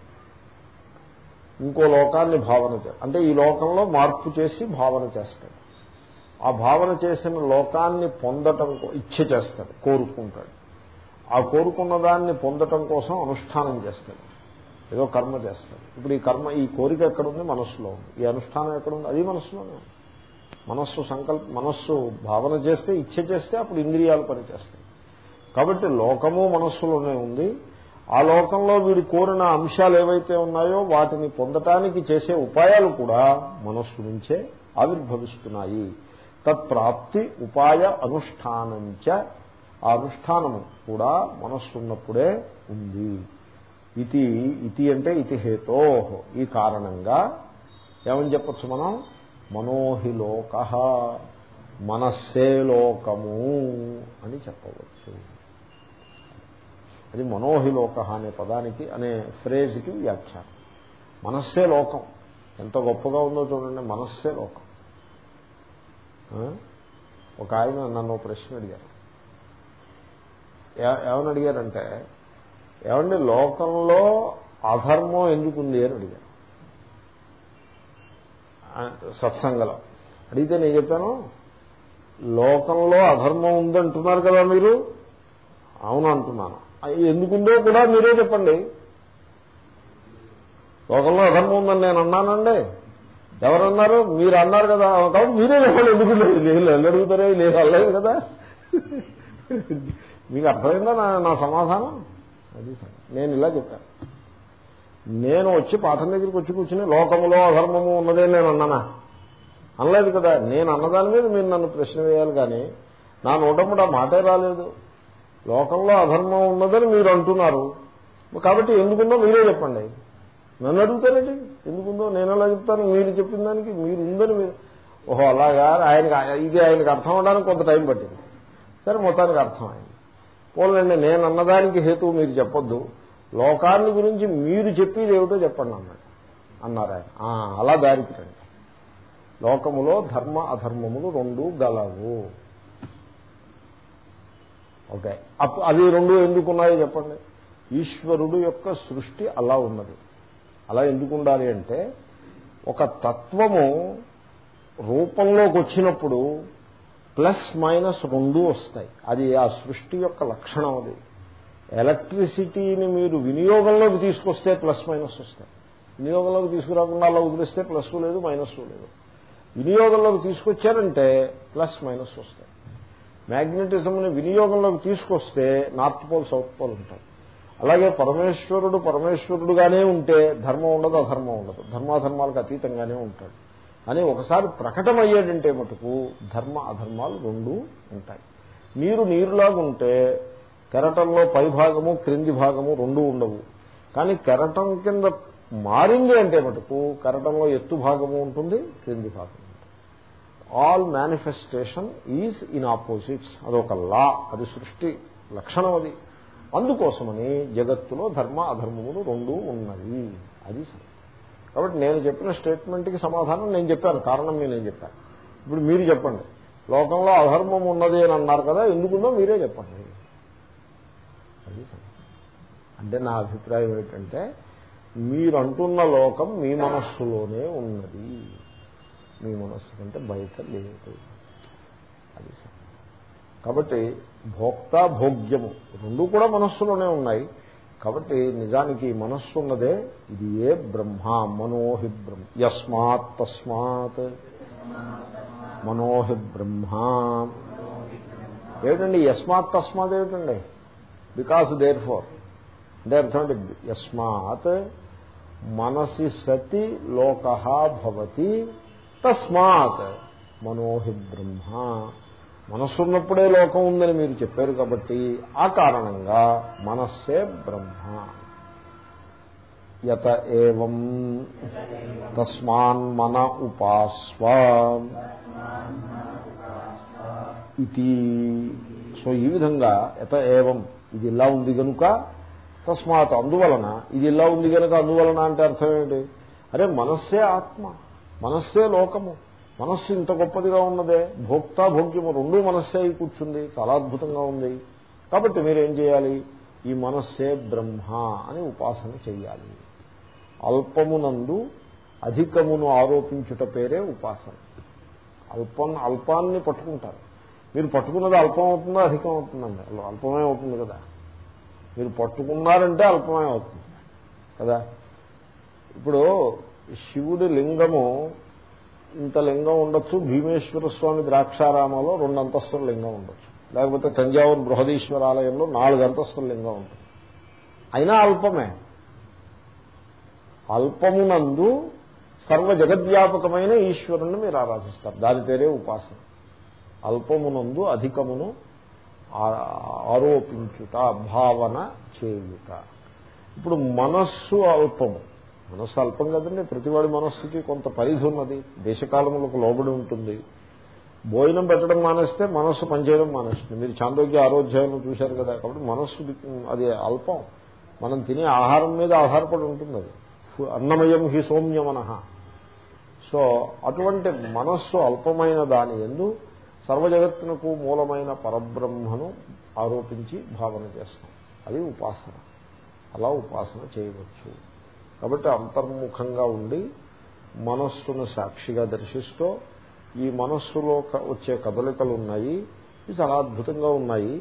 ఇంకో లోకాన్ని భావన అంటే ఈ లోకంలో మార్పు చేసి భావన చేస్తాడు. ఆ భావన చేసిన లోకాన్ని పొందటం ఇచ్చ చేస్తాడు కోరుకుంటాడు. ఆ కోరుకున్న దాన్ని పొందటం కోసం అనుష్ఠానం చేస్తాడు. ఏదో కర్మ చేస్తాడు. ఇప్పుడు ఈ కర్మ ఈ కోరిక ఎక్కడుంది? మనస్సులో ఉంది. ఈ అనుష్ఠానం ఎక్కడుంది? అది మనస్సులోనే ఉంది. మనస్సు సంకల్ప మనస్సు భావన చేస్తే ఇచ్చ చేస్తే అప్పుడు ఇంద్రియాలు పనిచేస్తాయి. కాబట్టి లోకము మనస్సులోనే ఉంది. ఆ లోకంలో వీడు కోరిన అంశాలు ఏవైతే ఉన్నాయో వాటిని పొందటానికి చేసే ఉపాయాలు కూడా మనస్సు నుంచే ఆవిర్భవిస్తున్నాయి. తత్ప్రాప్తి ఉపాయ అనుష్ఠానంచ. ఆ అనుష్ఠానము కూడా మనస్సు ఉన్నప్పుడే ఉంది. ఇది ఇతి అంటే ఇతి హేతో. ఈ కారణంగా ఏమని చెప్పచ్చు మనం? మనోహిలోక మనస్సే లోకము అని చెప్పవచ్చు. అది మనోహిలోక అనే పదానికి అనే ఫ్రేజ్కి వ్యాఖ్యానం. మనస్సే లోకం. ఎంత గొప్పగా ఉందో చూడండి మనస్సే లోకం. ఒక ఆయన నన్ను ప్రశ్న అడిగారు. ఏమని అడిగారంటే ఏమండి లోకంలో అధర్మం ఎందుకుంది అని అడిగాను. సత్సంగలో. అడిగితే నేను చెప్పాను లోకంలో అధర్మం ఉందంటున్నారు కదా మీరు? అవును అంటున్నాను. ఎందుకుందో కూడా మీరే చెప్పండి. లోకంలో అధర్మం ఉందని నేను అన్నానండి. ఎవరన్నారు? మీరు అన్నారు కదా. కాబట్టి మీరే చెప్పండి ఎందుకు నేను అడుగుతారే నేను అల్లలేదు కదా. మీకు అర్థమైందా నా సమాధానం? అది నేను ఇలా చెప్పాను. నేను వచ్చి పాఠం దగ్గరికి వచ్చి కూర్చుని లోకములో అధర్మము ఉన్నదే నేను అన్నానా? అనలేదు కదా. నేను అన్నదాని మీద మీరు నన్ను ప్రశ్న వేయాలి కానీ నా నోటముడు ఆ మాటే రాలేదు. లోకంలో అధర్మం ఉన్నదని మీరు అంటున్నారు. కాబట్టి ఎందుకుందో మీరే చెప్పండి. నన్ను అడుగుతారండి ఎందుకుందో నేను ఎలా చెప్తాను? మీరు చెప్పిన దానికి మీరు ఉందని మీరు ఓహో అలాగా. ఆయనకి ఇది ఆయనకు అర్థం అవడానికి కొంత టైం పట్టింది. సరే మొత్తానికి అర్థం అయింది పోలండి నేను అన్నదానికి హేతువు మీరు చెప్పొద్దు. లోకాన్ని గురించి మీరు చెప్పేది ఏమిటో చెప్పండి అన్నాడు. అన్నారు ఆయన. అలా దారికి రండి లోకములో ధర్మ అధర్మములు రెండు గలవు. ఓకే. అవి రెండు ఎందుకున్నాయో చెప్పండి. ఈశ్వరుడు యొక్క సృష్టి అలా ఉన్నది. అలా ఎందుకు ఉండాలి అంటే ఒక తత్వము రూపంలోకి వచ్చినప్పుడు ప్లస్ మైనస్ రెండు వస్తాయి. అది ఆ సృష్టి యొక్క లక్షణం అది. ఎలక్ట్రిసిటీని మీరు వినియోగంలోకి తీసుకొస్తే ప్లస్ మైనస్ వస్తాయి. వినియోగంలోకి తీసుకురాకుండా అలా వదిలిస్తే ప్లస్ లేదు మైనస్ లేదు. వినియోగంలోకి తీసుకొచ్చారంటే ప్లస్ మైనస్ వస్తాయి. మ్యాగ్నెటిజంని వినియోగంలోకి తీసుకొస్తే నార్త్ పోల్ సౌత్ పోల్ ఉంటాయి. అలాగే పరమేశ్వరుడు పరమేశ్వరుడుగానే ఉంటే ధర్మం ఉండదు అధర్మం ఉండదు. ధర్మాధర్మాలకు అతీతంగానే ఉంటాడు. అని ఒకసారి ప్రకటమయ్యాడంటే మటుకు ధర్మ అధర్మాలు రెండూ ఉంటాయి. నీరు నీరులాగా ఉంటే కెరటంలో పై భాగము క్రింది భాగము రెండు ఉండవు. కానీ కెరటం కింద మారింది అంటే మటుకు కెరటంలో ఎత్తు భాగము ఉంటుంది క్రింది భాగం all manifestation is in opposites అదొక లా అది సృష్టి లక్షణం అది. అందుకోసమని జగత్తులో ధర్మ అధర్మములు రెండూ ఉన్నవి అది కాబట్టి నేను చెప్పిన స్టేట్మెంట్కి సమాధానం నేను చెప్పాను. కారణం నేను చెప్పాను. ఇప్పుడు మీరు చెప్పండి. లోకంలో అధర్మం ఉన్నది అని అన్నారు కదా ఎందుకుందో మీరే చెప్పండి. అంటే నా అభిప్రాయం ఏంటంటే మీరంటున్న లోకం మీ మనస్సులోనే ఉన్నది. మీ మనస్సు కంటే బయట లేదు. అది కాబట్టి భోక్త భోగ్యము రెండు కూడా మనస్సులోనే ఉన్నాయి. కాబట్టి నిజానికి మనస్సు ఉన్నదే ఇది ఏ బ్రహ్మ మనోహి బ్రహ్మ. యస్మాత్ తస్మాత్. మనోహి బ్రహ్మ. ఏమిటండి? యస్మాత్ తస్మాత్ ఏమిటండి? బికాస్ దేర్ ఫోర్ అంటే అర్థం యస్మాత్ మనసి సతి లోక భవతి తస్మాత్. మనోహి బ్రహ్మ. మనస్సున్నప్పుడే లోకం ఉందని మీరు చెప్పారు కాబట్టి ఆ కారణంగా మనస్సే బ్రహ్మ. యత ఏవం తస్మాన్ మన ఉపాస్వ ఇది సో ఈ విధంగా యత ఏవం ఇది ఇలా ఉంది కనుక తస్మాత్ అందువలన ఇది ఇలా ఉంది కనుక అందువలన అంటే అర్థం ఏంటి? అరే మనస్సే ఆత్మ మనస్సే లోకము. మనస్సు ఇంత గొప్పదిగా ఉన్నదే? భోక్తా భోగ్యము రెండూ మనస్సే అయి కూర్చుంది. చాలా అద్భుతంగా ఉంది. కాబట్టి మీరేం చేయాలి? ఈ మనస్సే బ్రహ్మ అని ఉపాసన చేయాలి అల్పమునందు అధికమును ఆరోపించుట పేరే ఉపాసన. అల్పం అల్పాన్ని పట్టుకుంటారు. మీరు పట్టుకున్నది అల్పం అవుతుందా అధికం అవుతుందండి? అల్పమే అవుతుంది కదా? మీరు పట్టుకున్నారంటే అల్పమే అవుతుంది కదా? ఇప్పుడు శివుడి లింగము ఇంత లింగం ఉండొచ్చు. భీమేశ్వర స్వామి ద్రాక్షారామంలో రెండు అంతస్తుల లింగం ఉండొచ్చు. లేకపోతే తంజావూరు బృహదీశ్వర ఆలయంలో నాలుగు అంతస్తుల లింగం ఉంటుంది. అయినా అల్పమే. అల్పమునందు సర్వ జగద్వ్యాపకమైన ఈశ్వరుణ్ణి మీరు ఆరాధిస్తారు. దాని పేరే ఉపాసన. అల్పమునందు అధికమును ఆరోపించుట భావన చేయుట. ఇప్పుడు మనస్సు అల్పము. మనస్సు అల్పం కదండి. ప్రతివాడి మనస్సుకి కొంత పరిధి ఉన్నది. దేశకాలములకు లోబడి ఉంటుంది. భోజనం పెట్టడం మానేస్తే మనస్సు పనిచేయడం మానేస్తుంది. మీరు చాందోగ్య ఆరోగ్యాలను చూశారు కదా. కాబట్టి మనస్సు అది అల్పం. మనం తినే ఆహారం మీద ఆధారపడి ఉంటుంది అది. అన్నమయం హి సౌమ్యమన సో అటువంటి మనస్సు అల్పమైన దాని ఎందు సర్వజగత్తునకు మూలమైన పరబ్రహ్మను ఆరోపించి భావన చేస్తాం. అది ఉపాసన. అలా ఉపాసన చేయవచ్చు. కాబట్టి అంతర్ముఖంగా ఉండి మనస్సును సాక్షిగా దర్శిస్తూ ఈ మనస్సులో వచ్చే కదలికలు ఉన్నాయి ఇవి చాలా అద్భుతంగా ఉన్నాయి.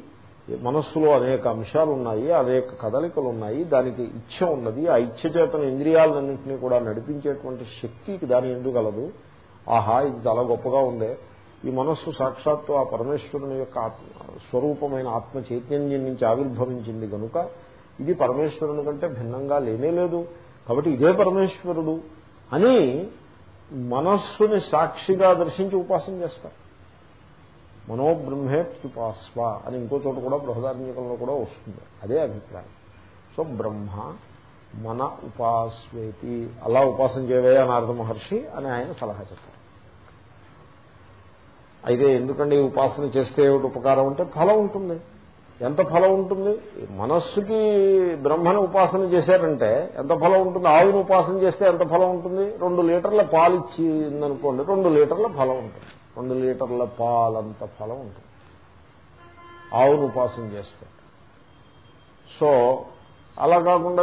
మనస్సులో అనేక అంశాలు ఉన్నాయి అనేక కదలికలు ఉన్నాయి దానికి ఇచ్చ ఉన్నది. ఆ ఇచ్చ చేతన ఇంద్రియాలన్నింటినీ కూడా నడిపించేటువంటి శక్తికి దాని ఎందుకలదు ఆహా ఇది చాలా గొప్పగా ఉందే. ఈ మనస్సు సాక్షాత్తు ఆ పరమేశ్వరుని యొక్క స్వరూపమైన ఆత్మ చైతన్యం నుంచి ఆవిర్భవించింది కనుక ఇది పరమేశ్వరుని కంటే భిన్నంగా లేనే లేదు. కాబట్టి ఇదే పరమేశ్వరుడు అని మనస్సుని సాక్షిగా దర్శించి ఉపాసన చేస్తారు. మనోబ్రహ్మేత్యుపాస్వ అని ఇంకో చోట కూడా బృహదార్మికంలో కూడా వస్తుంది. అదే అభిప్రాయం. సో బ్రహ్మ మన ఉపాస్వేతి. అలా ఉపాసన చేయవే నారద మహర్షి అని ఆయన సలహా చెప్పారు. అయితే ఎందుకండి ఉపాసన చేస్తే ఏమిటి ఉపకారం అంటే ఫలం ఉంటుంది. ఎంత ఫలం ఉంటుంది? మనస్సుకి బ్రహ్మను ఉపాసన చేశారంటే ఎంత ఫలం ఉంటుంది? ఆవును ఉపాసన చేస్తే ఎంత ఫలం ఉంటుంది? రెండు లీటర్ల పాలు ఇచ్చిందనుకోండి రెండు లీటర్ల ఫలం ఉంటుంది. రెండు లీటర్ల పాలంత ఫలం ఉంటుంది. ఆవును ఉపాసన చేస్తే. సో అలా కాకుండా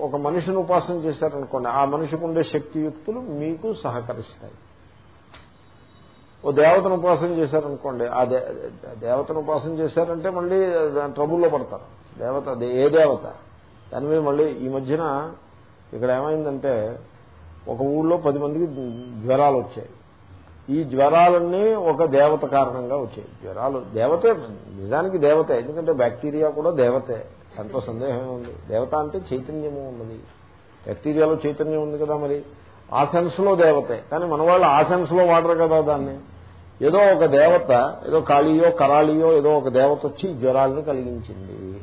ఒక మనిషిని ఉపాసన చేశారనుకోండి ఆ మనిషికి ఉండే శక్తియుక్తులు మీకు సహకరిస్తాయి. ఓ దేవతను ఉపాసన చేశారనుకోండి ఆ దేవతను ఉపాసన చేశారంటే మళ్ళీ ట్రబుల్లో పడతారు. దేవత ఏ దేవత? దాని మీద మళ్ళీ ఈ మధ్యన ఇక్కడ ఏమైందంటే ఒక ఊళ్ళో పది మందికి జ్వరాలు వచ్చాయి. ఈ జ్వరాలన్నీ ఒక దేవత కారణంగా వచ్చాయి. జ్వరాలు దేవతే నిజానికి దేవతే ఎందుకంటే బ్యాక్టీరియా కూడా దేవతే. ఎంతో సందేహం ఉంది దేవత అంటే చైతన్యము ఉన్నది. బ్యాక్టీరియాలో చైతన్యం ఉంది కదా మరి? ఆ సెన్స్లో దేవతే. కానీ మన వాళ్ళు ఆ సెన్స్లో వాడరు కదా దాన్ని. ఏదో ఒక దేవత ఏదో కాళీయో కరాళియో ఏదో ఒక దేవత వచ్చి జ్వరాలను కలిగించింది.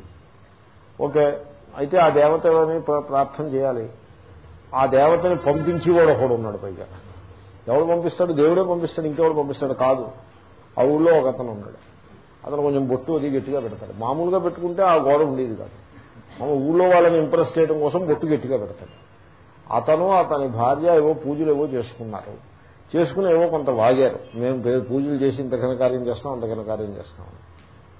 ఓకే అయితే ఆ దేవతని ప్రార్థన చేయాలి. ఆ దేవతని పంపించి కూడా ఒకడు ఉన్నాడు పైగా. ఎవడు పంపిస్తాడు? దేవుడే పంపిస్తాడు ఇంకెవడు పంపిస్తాడు? కాదు. ఆ ఊళ్ళో ఒక అతను ఉన్నాడు. అతను కొంచెం బొట్టు అది గట్టిగా పెడతాడు. మామూలుగా పెట్టుకుంటే ఆ గోడ ఉండేది కాదు. మా ఊళ్ళో వాళ్ళని ఇంప్రెస్ చేయడం కోసం బొట్టు గట్టిగా పెడతాడు. అతను అతని భార్య ఏవో పూజలు ఏవో చేసుకున్నారు. చేసుకుని ఏవో కొంత వాగారు. మేము పూజలు చేసి ఇంత కార్యం చేస్తాం అంత కార్యం చేస్తాం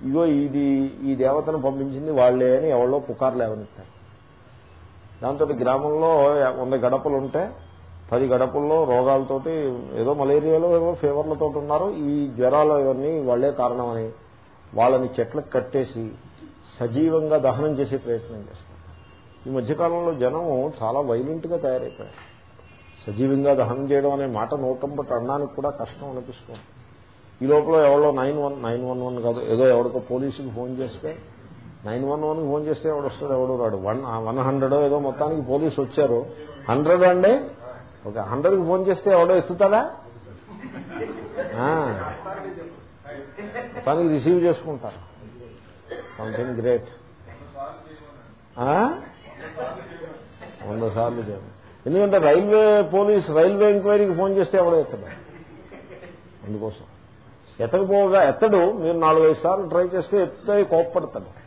ఇగో ఇది ఈ దేవతను పంపించింది వాళ్ళే అని ఎవరో పుకార్లు లేవనెత్తారు. దాంతో గ్రామంలో వంద గడపలు ఉంటే పది గడపల్లో రోగాలతోటి ఏదో మలేరియాలో ఏదో ఫీవర్లతో ఉన్నారు. ఈ జ్వరాలు ఇవన్నీ వాళ్ళే కారణమని వాళ్ళని చెట్లకు కట్టేసి సజీవంగా దహనం చేసే ప్రయత్నం చేస్తారు ఈ మధ్యకాలంలో జనం చాలా వైలెంట్గా తయారైపోయారు. సజీవంగా దహనం చేయడం అనే మాట నోటంబట్టి అనడానికి కూడా కష్టం అనిపిస్తుంది. ఈ లోపల ఎవరో nine one nine one one కాదు ఏదో ఎవరికో పోలీసుకి ఫోన్ చేస్తే నైన్ వన్ వన్కి ఫోన్ చేస్తే ఎవడు వస్తాడు ఎవడు రాడు. వన్ వన్ హండ్రెడ్ ఏదో మొత్తానికి పోలీసు వచ్చారు. హండ్రెడ్ అండి? ఓకే హండ్రెడ్కి ఫోన్ చేస్తే ఎవడో ఎత్తుతాడా? మొత్తానికి రిసీవ్ చేసుకుంటారు. Something great. వంద సార్లు చేయను ఎందుకంటే రైల్వే పోలీస్ రైల్వే ఎంక్వైరీకి ఫోన్ చేస్తే ఎవడో ఎత్తడు. అందుకోసం. ఎత్తకపోగా ఎత్తడు. మీరు నాలుగైదు సార్లు ట్రై చేస్తే ఎత్తే కోప్పడతాడు.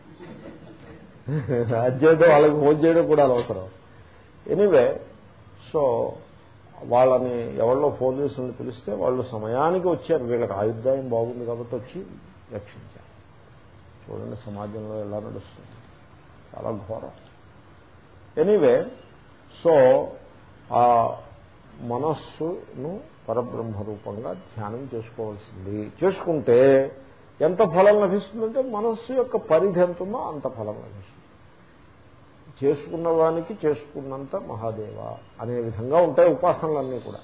అధ్యయడం వాళ్ళకి ఫోన్ చేయడం కూడా అవసరం ఎనీవే సో వాళ్ళని ఎవరిలో ఫోన్ పోలీసులను పిలిస్తే వాళ్ళు సమయానికి వచ్చారు. వీళ్ళకి ఆయుర్దాయం బాగుంది కాబట్టి వచ్చి రక్షించారు. చూడండి సమాజంలో ఎలా నడుస్తుంది. చాలా ఘోరం. ఎనీవే సో ఆ మనస్సును పరబ్రహ్మ రూపంగా ధ్యానం చేసుకోవాల్సింది. చేసుకుంటే ఎంత ఫలం లభిస్తుందంటే మనస్సు యొక్క పరిధి ఎంత ఉందో అంత ఫలం లభిస్తుంది. చేసుకున్న వానికి చేసుకున్నంత మహాదేవ అనే విధంగా ఉంటాయి ఉపాసనలన్నీ కూడా.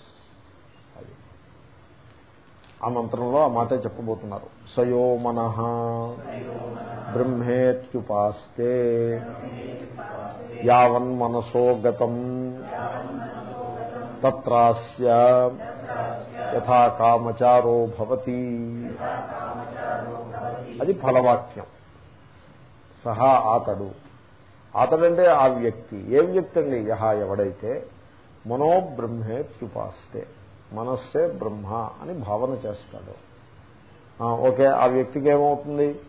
ఆ మంత్రంలో ఆ మాట చెప్పబోతున్నారు. సయో మన బ్రహ్మేత్యుపాస్తే యావన్ మనసో గతం తత్రాస్య యథా కామచారో భవతి. అది ఫలవాక్యం. సహా ఆతడు. అతడంటే ఆ వ్యక్తి. ఏ వ్యక్తి అండి? యహ ఎవడైతే మనోబ్రహ్మేత్యుపాస్తే మనస్సే బ్రహ్మ అని భావన చేస్తాడు. ఓకే ఆ వ్యక్తికి ఏమవుతుంది?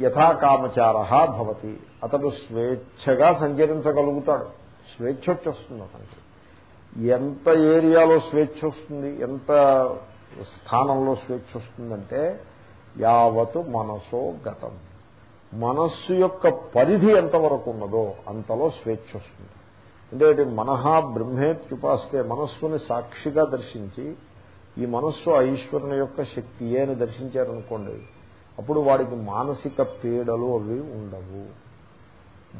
యథాకామచార భవతి. అతడు స్వేచ్ఛగా సంచరించగలుగుతాడు. స్వేచ్ఛ వచ్చేస్తుంది అతనికి. ఎంత ఏరియాలో స్వేచ్ఛ వస్తుంది? ఎంత స్థానంలో స్వేచ్ఛ వస్తుందంటే యావత్ మనసో గతం. మనస్సు యొక్క పరిధి ఎంతవరకు ఉన్నదో అంతలో స్వేచ్ఛ వస్తుంది. అంటే మనహ బ్రహ్మేత్యుపాస్తే మనస్సుని సాక్షిగా దర్శించి ఈ మనస్సు ఈశ్వరుని యొక్క శక్తియే అని దర్శించారనుకోండి అప్పుడు వాడికి మానసిక పీడలు అవి ఉండవు.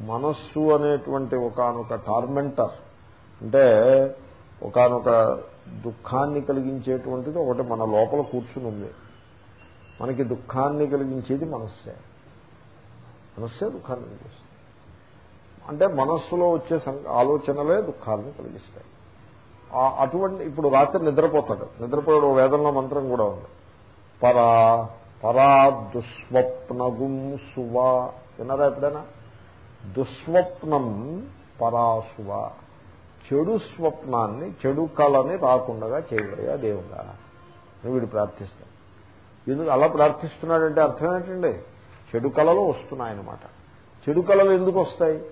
మనస్సు అనేటువంటి ఒకనొక టార్మెంటర్ అంటే ఒకనొక దుఃఖాన్ని కలిగించేటువంటిది ఒకటి మన లోపల కూర్చుని ఉంది. మనకి దుఃఖాన్ని కలిగించేది మనస్సే. మనస్సే దుఃఖాన్ని కలిగిస్తుంది. అంటే మనస్సులో వచ్చే ఆలోచనలే దుఃఖాలను కలిగిస్తాయి. అటువంటి ఇప్పుడు రాత్రి నిద్రపోతాడు. నిద్రపోయాడు వేదంలో మంత్రం కూడా ఉంది. పరా పరా దుస్వప్నగుం సువా. విన్నారా ఎప్పుడైనా? దుస్వప్నం పరాసువ చెడు స్వప్నాన్ని చెడు కళని రాకుండా చేయబడిగా దేవుడా? వీడు ప్రార్థిస్తాడు ఎందుకు అలా ప్రార్థిస్తున్నాడంటే అర్థం ఏంటండి? చెడు కళలు వస్తున్నాయన్నమాట. చెడు కళలు ఎందుకు వస్తాయి?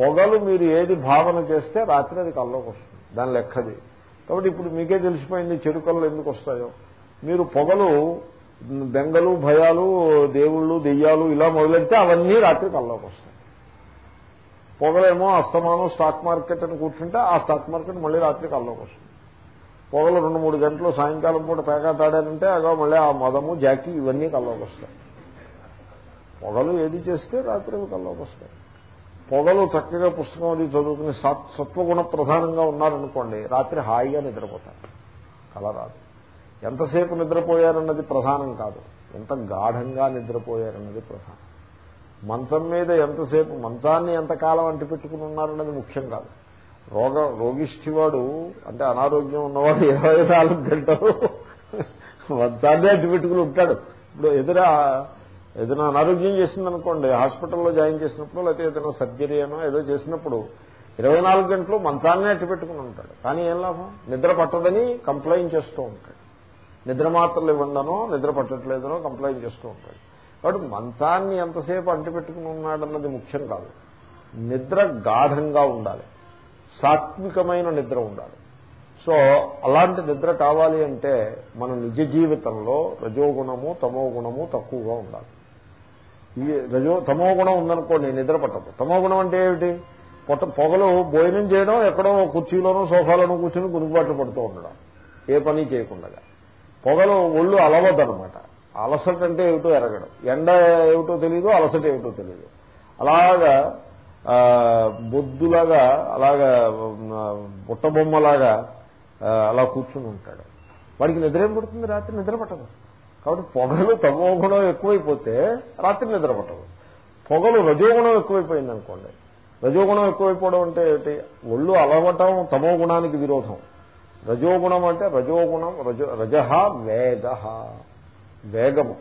పొగలు మీరు ఏది భావన చేస్తే రాత్రి అది కళ్ళలోకి వస్తుంది. దాని లెక్కది. కాబట్టి ఇప్పుడు మీకే తెలిసిపోయింది చెడు కళ్ళు ఎందుకు వస్తాయో. మీరు పొగలు బెంగలు భయాలు దేవుళ్ళు దెయ్యాలు ఇలా మొదలెడితే అవన్నీ రాత్రి కళ్ళలోకి వస్తాయి. పొగలేమో అస్తమానం స్టాక్ మార్కెట్ అని కూర్చుంటే ఆ స్టాక్ మార్కెట్ మళ్ళీ రాత్రి కళ్ళలోకి వస్తుంది. పొగలు రెండు మూడు గంటలు సాయంకాలం పూట పేకాటాడారంటే అగో మళ్ళీ ఆ మదము జాకి ఇవన్నీ కళ్ళలోకి వస్తాయి. పొగలు ఏది చేస్తే రాత్రి కళ్ళలోకి వస్తాయి. పొగలు చక్కగా పుస్తకం అది చదువుకుని సత్వగుణ ప్రధానంగా ఉన్నారనుకోండి రాత్రి హాయిగా నిద్రపోతారు. కల రాదు ఎంతసేపు నిద్రపోయారన్నది ప్రధానం కాదు. ఎంత గాఢంగా నిద్రపోయారన్నది ప్రధానం. మంచం మీద ఎంతసేపు మంచాన్ని ఎంతకాలం అంటిపెట్టుకుని ఉన్నారన్నది ముఖ్యం కాదు. రోగ రోగిష్ఠివాడు అంటే అనారోగ్యం ఉన్నవాడు ఇరవై నాలుగు గంటలు మంచాన్ని అంటిపెట్టుకుని ఉంటాడు. ఇప్పుడు ఎదురా ఏదైనా అనారోగ్యం చేసిందనుకోండి హాస్పిటల్లో జాయిన్ చేసినప్పుడు లేకపోతే ఏదైనా సర్జరీ అనో ఏదో చేసినప్పుడు ఇరవై నాలుగు గంటలు మంచాన్నే అట్టి పెట్టుకుని ఉంటాడు. కానీ ఏం లాభం? నిద్ర పట్టదని కంప్లైంట్ చేస్తూ ఉంటాడు. నిద్ర మాత్రలు ఇవ్వండనో నిద్ర పట్టట్లేదనో కంప్లైంట్ చేస్తూ ఉంటాడు. కాబట్టి మంచాన్ని ఎంతసేపు అంటి పెట్టుకుని ఉన్నాడన్నది ముఖ్యం కాదు. నిద్ర గాఢంగా ఉండాలి. సాత్వికమైన నిద్ర ఉండాలి. సో అలాంటి నిద్ర కావాలి అంటే మన నిజ జీవితంలో రజోగుణము తమో గుణము తక్కువగా ఉండాలి. రజో తమో గుణం ఉందనుకోండి నిద్ర పట్టదు. తమో గుణం అంటే ఏమిటి? పొట్ట పొగలు భోజనం చేయడం ఎక్కడో కుర్చీలోనో సోఫాలోనో కూర్చొని గురుగుబాట్లు పడుతూ ఉండడం. ఏ పని చేయకుండా పొగలు ఒళ్ళు అలవద్దనమాట అలసట అంటే ఏమిటో ఎరగడం. ఎండ ఏమిటో తెలియదు అలసట ఏమిటో తెలియదు అలాగా బొద్దులాగా అలాగా బుట్టబొమ్మలాగా అలా కూర్చుని ఉంటాడు. వాడికి నిద్ర ఏం పడుతుంది? రాత్రి నిద్ర పట్టదు. కాబట్టి పొగలు తమో గుణం ఎక్కువైపోతే రాత్రి నిద్ర పట్టదు. పొగలు రజోగుణం ఎక్కువైపోయింది అనుకోండి. రజోగుణం ఎక్కువైపోవడం అంటే ఏమిటి ఒళ్ళు అలవటం తమో గుణానికి విరోధం. రజోగుణం అంటే రజోగుణం రజ రజహ వేగ వేగము.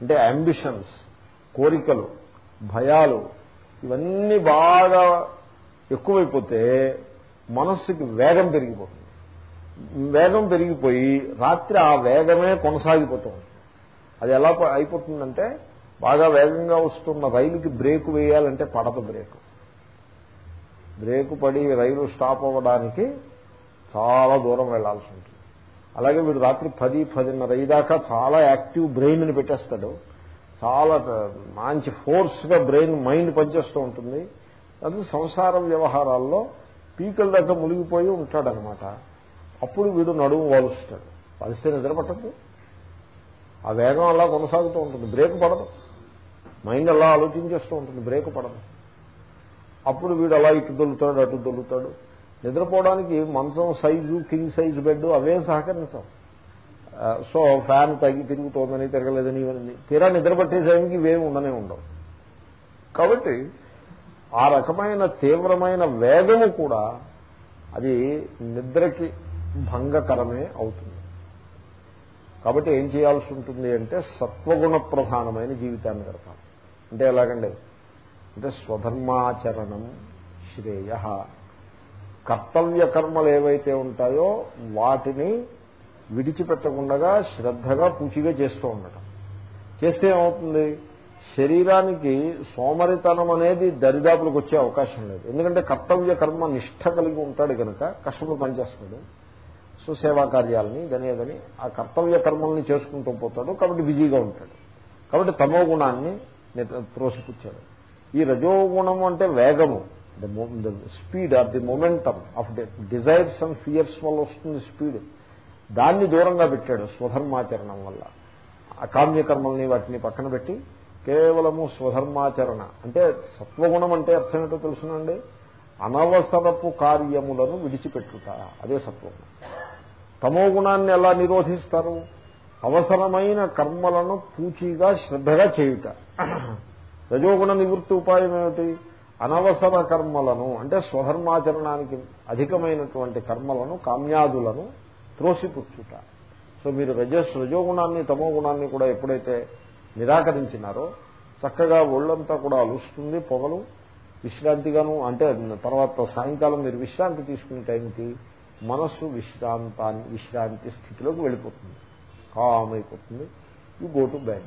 అంటే అంబిషన్స్ కోరికలు భయాలు ఇవన్నీ బాగా ఎక్కువైపోతే మనస్సుకి వేగం పెరిగిపోతుంది. వేగం పెరిగిపోయి రాత్రి ఆ వేగమే కొనసాగిపోతూ ఉంటుంది అది ఎలా అయిపోతుందంటే బాగా వేగంగా వస్తున్న రైలుకి బ్రేక్ వేయాలంటే పడదు బ్రేకు. బ్రేకు పడి రైలు స్టాప్ అవ్వడానికి చాలా దూరం వెళ్ళాల్సి ఉంటుంది. అలాగే వీడు రాత్రి పది పదిన్నర అయ్యేదాకా చాలా యాక్టివ్ బ్రెయిన్ పెట్టేస్తాడు. చాలా మంచి ఫోర్స్గా బ్రెయిన్ మైండ్ పనిచేస్తూ ఉంటుంది. అది సంసార వ్యవహారాల్లో పీకల దగ్గర మునిగిపోయి ఉంటాడనమాట. అప్పుడు వీడు నడుము వాలుస్తాడు. వలిస్తే నిద్రపట్టదు ఆ వేగం అలా కొనసాగుతూ ఉంటుంది. బ్రేక్ పడదు. మైండ్ అలా ఆలోచించేస్తూ ఉంటుంది. బ్రేక్ పడదు. అప్పుడు వీడు అలా ఇటు దొల్లుతాడు అటు దొల్లుతాడు. నిద్రపోవడానికి మంచం సైజు కింగ్ సైజు బెడ్ అవే సహకరించాం సో ఫ్యాన్ తగ్గి తిరుగుతోందని తిరగలేదని ఇవన్నీ. తీరా నిద్రపట్టే టైంకి ఇవేమి ఉండనే ఉండవు. కాబట్టి ఆ రకమైన తీవ్రమైన వేగము కూడా అది నిద్రకి భంగకరమే అవుతుంది. కాబట్టి ఏం చేయాల్సి ఉంటుంది అంటే సత్వగుణ ప్రధానమైన జీవితాన్ని గడపాలి అంటే ఎలాగండి? అంటే స్వధర్మాచరణం శ్రేయ. కర్తవ్య కర్మలు ఏవైతే ఉంటాయో వాటిని విడిచిపెట్టకుండా శ్రద్ధగా పూచిగా చేస్తూ ఉండటం. చేస్తే ఏమవుతుంది? శరీరానికి సోమరితనం అనేది దరిదాపులకు వచ్చే అవకాశం లేదు. ఎందుకంటే కర్తవ్య కర్మ నిష్ట కలిగి ఉంటాడు కనుక కష్టపడి పనిచేస్తాడు. సో సేవా కార్యాలని ఇదనేదని ఆ కర్తవ్య కర్మల్ని చేసుకుంటూ పోతాడు. కాబట్టి బిజీగా ఉంటాడు. కాబట్టి తమో గుణాన్ని త్రోసిపుచ్చాడు ఈ రజోగుణం అంటే వేగము. The speed of the momentum of desires and fears వల్ల వస్తుంది స్పీడ్ దాన్ని దూరంగా పెట్టాడు స్వధర్మాచరణం వల్ల. అకామ్యకర్మల్ని వాటిని పక్కన పెట్టి కేవలము స్వధర్మాచరణ. అంటే సత్వగుణం అంటే అర్థం ఏంటో తెలుసునండి? అనవసరపు కార్యములను విడిచిపెట్టుట. అదే సత్వగుణం. తమో గుణాన్ని ఎలా నిరోధిస్తారు? అవసరమైన కర్మలను పూచీగా శ్రద్ధగా చేయుట. రజోగుణ నివృత్తి ఉపాయం ఏమిటి? అనవసర కర్మలను అంటే స్వధర్మాచరణానికి అధికమైనటువంటి కర్మలను కామ్యాదులను త్రోసిపుచ్చుట. సో మీరు రజస్ రజోగుణాన్ని తమో గుణాన్ని కూడా ఎప్పుడైతే నిరాకరించినారో చక్కగా ఒళ్ళంతా కూడా అలుస్తుంది పొగలు. విశ్రాంతిగాను అంటే తర్వాత సాయంకాలం మీరు విశ్రాంతి తీసుకునే టైంకి మనస్సు విశ్రాంతాన్ని విశ్రాంతి స్థితిలోకి వెళ్ళిపోతుంది. కామ్ అయిపోతుంది. You go to bed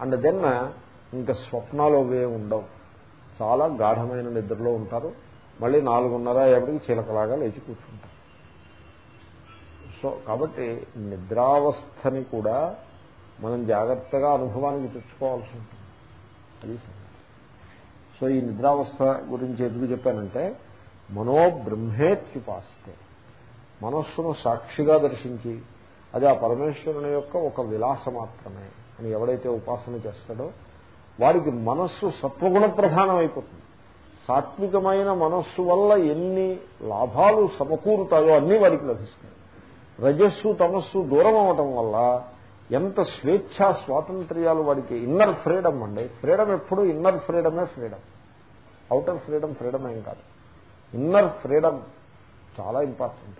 and then ఇంకా స్వప్నాలు అవే ఉండవు. చాలా గాఢమైన నిద్రలో ఉంటారు. మళ్ళీ నాలుగున్నర ఎప్పటికి చిలకలాగా లేచి కూర్చుంటారు. సో కాబట్టి నిద్రావస్థని కూడా మనం జాగ్రత్తగా అనుభవానికి తెచ్చుకోవాల్సి ఉంటుంది. అది సో ఈ నిద్రావస్థ గురించి ఎందుకు చెప్పానంటే మనోబ్రహ్మేత్యుపాస్తే మనస్సును సాక్షిగా దర్శించి అది ఆ పరమేశ్వరుని యొక్క ఒక విలాస మాత్రమే అని ఎవడైతే ఉపాసన చేస్తాడో వాడికి మనస్సు సత్వగుణ ప్రధానం అయిపోతుంది సాత్వికమైన మనస్సు వల్ల ఎన్ని లాభాలు సమకూరుతాయో అన్నీ వాడికి లభిస్తాయి. రజస్సు తమస్సు దూరం అవటం వల్ల ఎంత స్వేచ్ఛ స్వాతంత్ర్యాలు వాడికి ఇన్నర్ ఫ్రీడమ్ అండి. ఫ్రీడమ్ ఎప్పుడు? ఇన్నర్ ఫ్రీడమే ఫ్రీడమ్. అవుటర్ ఫ్రీడమ్ ఫ్రీడమ్ ఏం కాదు. ఇన్నర్ ఫ్రీడమ్ చాలా ఇంపార్టెంట్.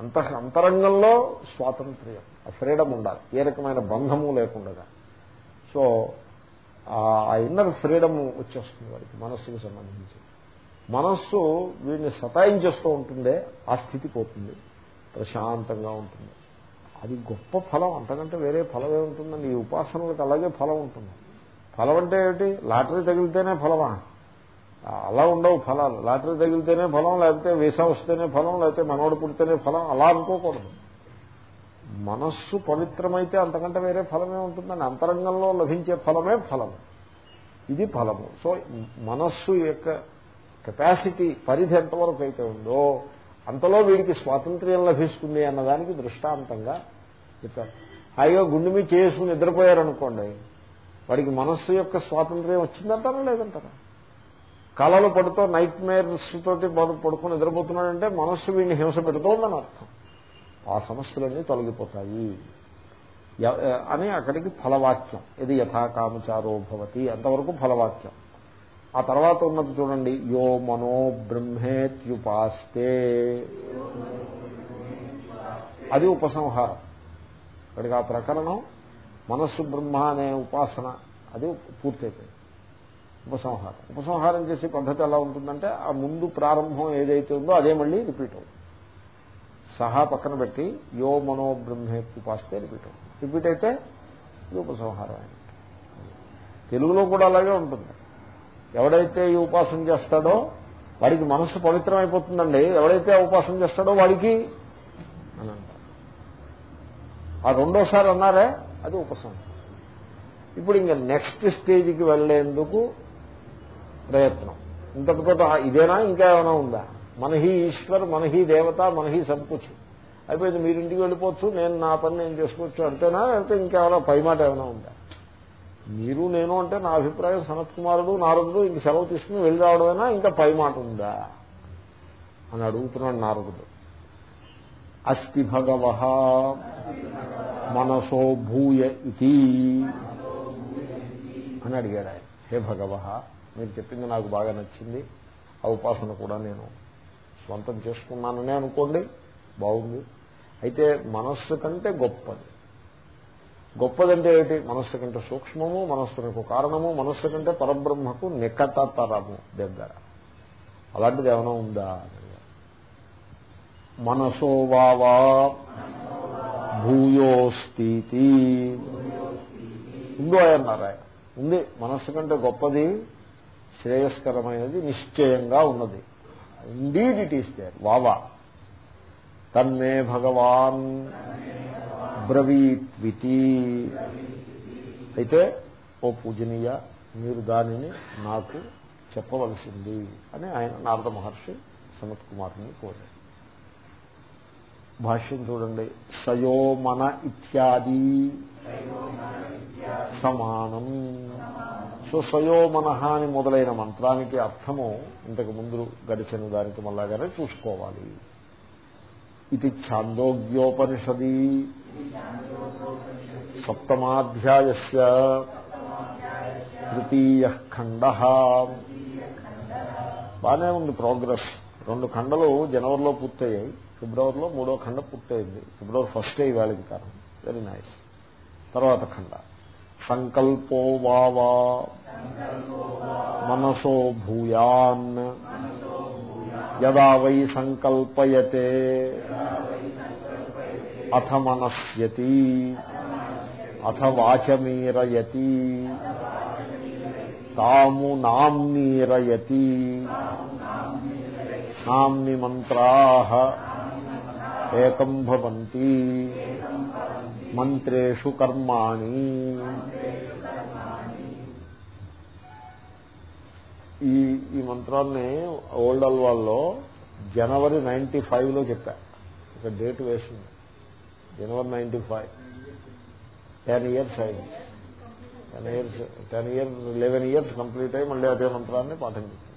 అంత అంతరంగంలో స్వాతంత్ర్యం ఆ ఫ్రీడమ్ ఉండాలి. ఏ రకమైన బంధము లేకుండా సో ఆ ఇన్నర్ ఫ్రీడమ్ వచ్చేస్తుంది వాడికి మనస్సుకు సంబంధించి. మనస్సు వీడిని సతాయించేస్తూ ఉంటుందే ఆ స్థితి పోతుంది. ప్రశాంతంగా ఉంటుంది. అది గొప్ప ఫలం అంతకంటే వేరే ఫలం ఏముంటుందండి ఈ ఉపాసనలకు అలాగే ఫలం ఉంటుంది. ఫలం అంటే ఏమిటి? లాటరీ తగిలితేనే ఫలమా? అలా ఉండవు ఫలాలు. లాటరీ తగిలితేనే ఫలం లేకపోతే వీసా వస్తేనే ఫలం లేకపోతే మనోడు పుడితేనే ఫలం అలా అనుకోకూడదు. మనస్సు పవిత్రమైతే అంతకంటే వేరే ఫలమే ఉంటుందని అంతరంగంలో లభించే ఫలమే ఫలము ఇది ఫలము. సో మనస్సు యొక్క కెపాసిటీ పరిధి ఎంతవరకు అయితే ఉందో అంతలో వీడికి స్వాతంత్ర్యం లభిస్తుంది అన్నదానికి దృష్టాంతంగా చెప్పారు హాయిగా గుండె మీద చేసుకుని నిద్రపోయారనుకోండి వాడికి మనస్సు యొక్క స్వాతంత్ర్యం వచ్చిందంటారా లేదంటారా? కళలు పడుతూ నైట్ మేర్స్ తోటి పడుకుని నిద్రపోతున్నాడంటే మనస్సు వీడిని హింస పెడుతోందని అర్థం. ఆ సమస్యలన్నీ తొలగిపోతాయి. అని అక్కడికి ఫలవాక్యం. ఇది యథాకామచారో భవతి. అంతవరకు ఫలవాక్యం. ఆ తర్వాత ఉన్నది చూడండి. యో మనో బ్రహ్మేత్యుపాస్తే. అది ఉపసంహారం. అక్కడికి ఆ ప్రకరణం మనస్సు బ్రహ్మ అనే ఉపాసన. అది పూర్తయిపోయింది. ఉపసంహారం. ఉపసంహారం చేసే పద్ధతి ఎలా ఉంటుందంటే ఆ ముందు ప్రారంభం ఏదైతే ఉందో అదే మళ్ళీ రిపీట్ అవుతుంది. సహా పక్కన పెట్టి యో మనో బ్రహ్మేత్యుపాస్తే రిపీట్ అవుతుంది. రిపీట్ అయితే ఇది ఉపసంహారం తెలుగులో కూడా అలాగే ఉంటుంది. ఎవడైతే ఈ ఉపాసన చేస్తాడో వాడికి మనస్సు పవిత్రం అయిపోతుందండి ఎవడైతే ఉపాసన చేస్తాడో వాడికి అని అంటారు. ఆ రెండోసారి అన్నారే అది ఉపసంహారం. ఇప్పుడు ఇంకా నెక్స్ట్ స్టేజ్కి వెళ్ళేందుకు ప్రయత్నం. ఇంతటితో ఇదేనా ఇంకా ఏమైనా ఉందా? మనహి ఈశ్వర్ మనహి దేవత మనహి సంకుచ్ అయిపోయింది మీరు ఇంటికి వెళ్ళిపోవచ్చు నేను నా పని నేను చేసుకోవచ్చు అంతేనా లేకపోతే ఇంకేమైనా పైమాట ఏమైనా ఉందా? మీరు నేను అంటే నా అభిప్రాయం సనత్ కుమారుడు నారదుడు ఇంక సెలవు తీసుకుని వెళ్ళి రావడమైనా ఇంకా పై మాట ఉందా? అని అడుగుతున్నాడు నారదుడు. అస్తి భగవ మనసో భూయ ఇది అని అడిగాడు ఆయన. హే భగవ మీరు చెప్పింది నాకు బాగా నచ్చింది. ఆ ఉపాసన కూడా నేను స్వంతం చేసుకున్నాననే అనుకోండి బాగుంది. అయితే మనస్సు కంటే గొప్పది. గొప్పదంటే ఏమిటి? మనస్సు కంటే సూక్ష్మము మనస్సుకు కారణము మనస్సు కంటే పరబ్రహ్మకు నికటతరము దగ్గర. అలాంటిది ఏమైనా ఉందా? మనసో వావా భూయోస్థితి. ఉందో అన్నారు ఆయన ఉంది. మనస్సు కంటే గొప్పది శ్రేయస్కరమైనది నిశ్చయంగా ఉన్నది. ఇండీడ్ ఇట్ ఈస్ దేర్ వావా. తన్మే భగవాన్ బ్రవీత్వితి అయితే ఓ పూజనీయ మీరు దానిని నాకు చెప్పవలసింది అని ఆయన నారద మహర్షి సనత్ కుమార్ని కోరారు. భాష్యం చూడండి. సయో మన ఇత్యాది సమానం. సో సయోమనహ అని మొదలైన మంత్రానికి అర్థము ఇంతకు ముందు గడిచిన దానికి మళ్ళాగానే చూసుకోవాలి. ఇది ఛాందోగ్యోపనిషది. సప్తమాధ్యాయ తృతీయ ఖండ. బాగానే ఉంది ప్రోగ్రెస్. రెండు ఖండలు జనవరిలో పూర్తయ్యాయి. ఫిబ్రవరిలో మూడో ఖండ పూర్తయింది. ఫిబ్రవరి ఫస్ట్ డే ఇవాళకి కారణం వెరీ నైస్ తర్వాత ఖండ. సంకల్పో వావా. మనసో భూయాన్. యదా వై సంకల్పయతే. అథ మనస్యతి. అథ వాచమీరయతి. తాము నామ్నీరయతి నామ్ని మంత్రా ఏకం భవంతి. మంత్రేషు కర్మాణి. ఈ ఈ మంత్రాన్ని ఓల్డ్ అల్వాల్లో జనవరి నైన్టీ ఫైవ్లో చెప్పా. ఒక డేట్ వేసింది. January ninety five. Ten years అయింది. Ten years ten years eleven years complete అయ్యి మళ్ళీ అదే మంత్రాన్ని పాఠం చేస్తాను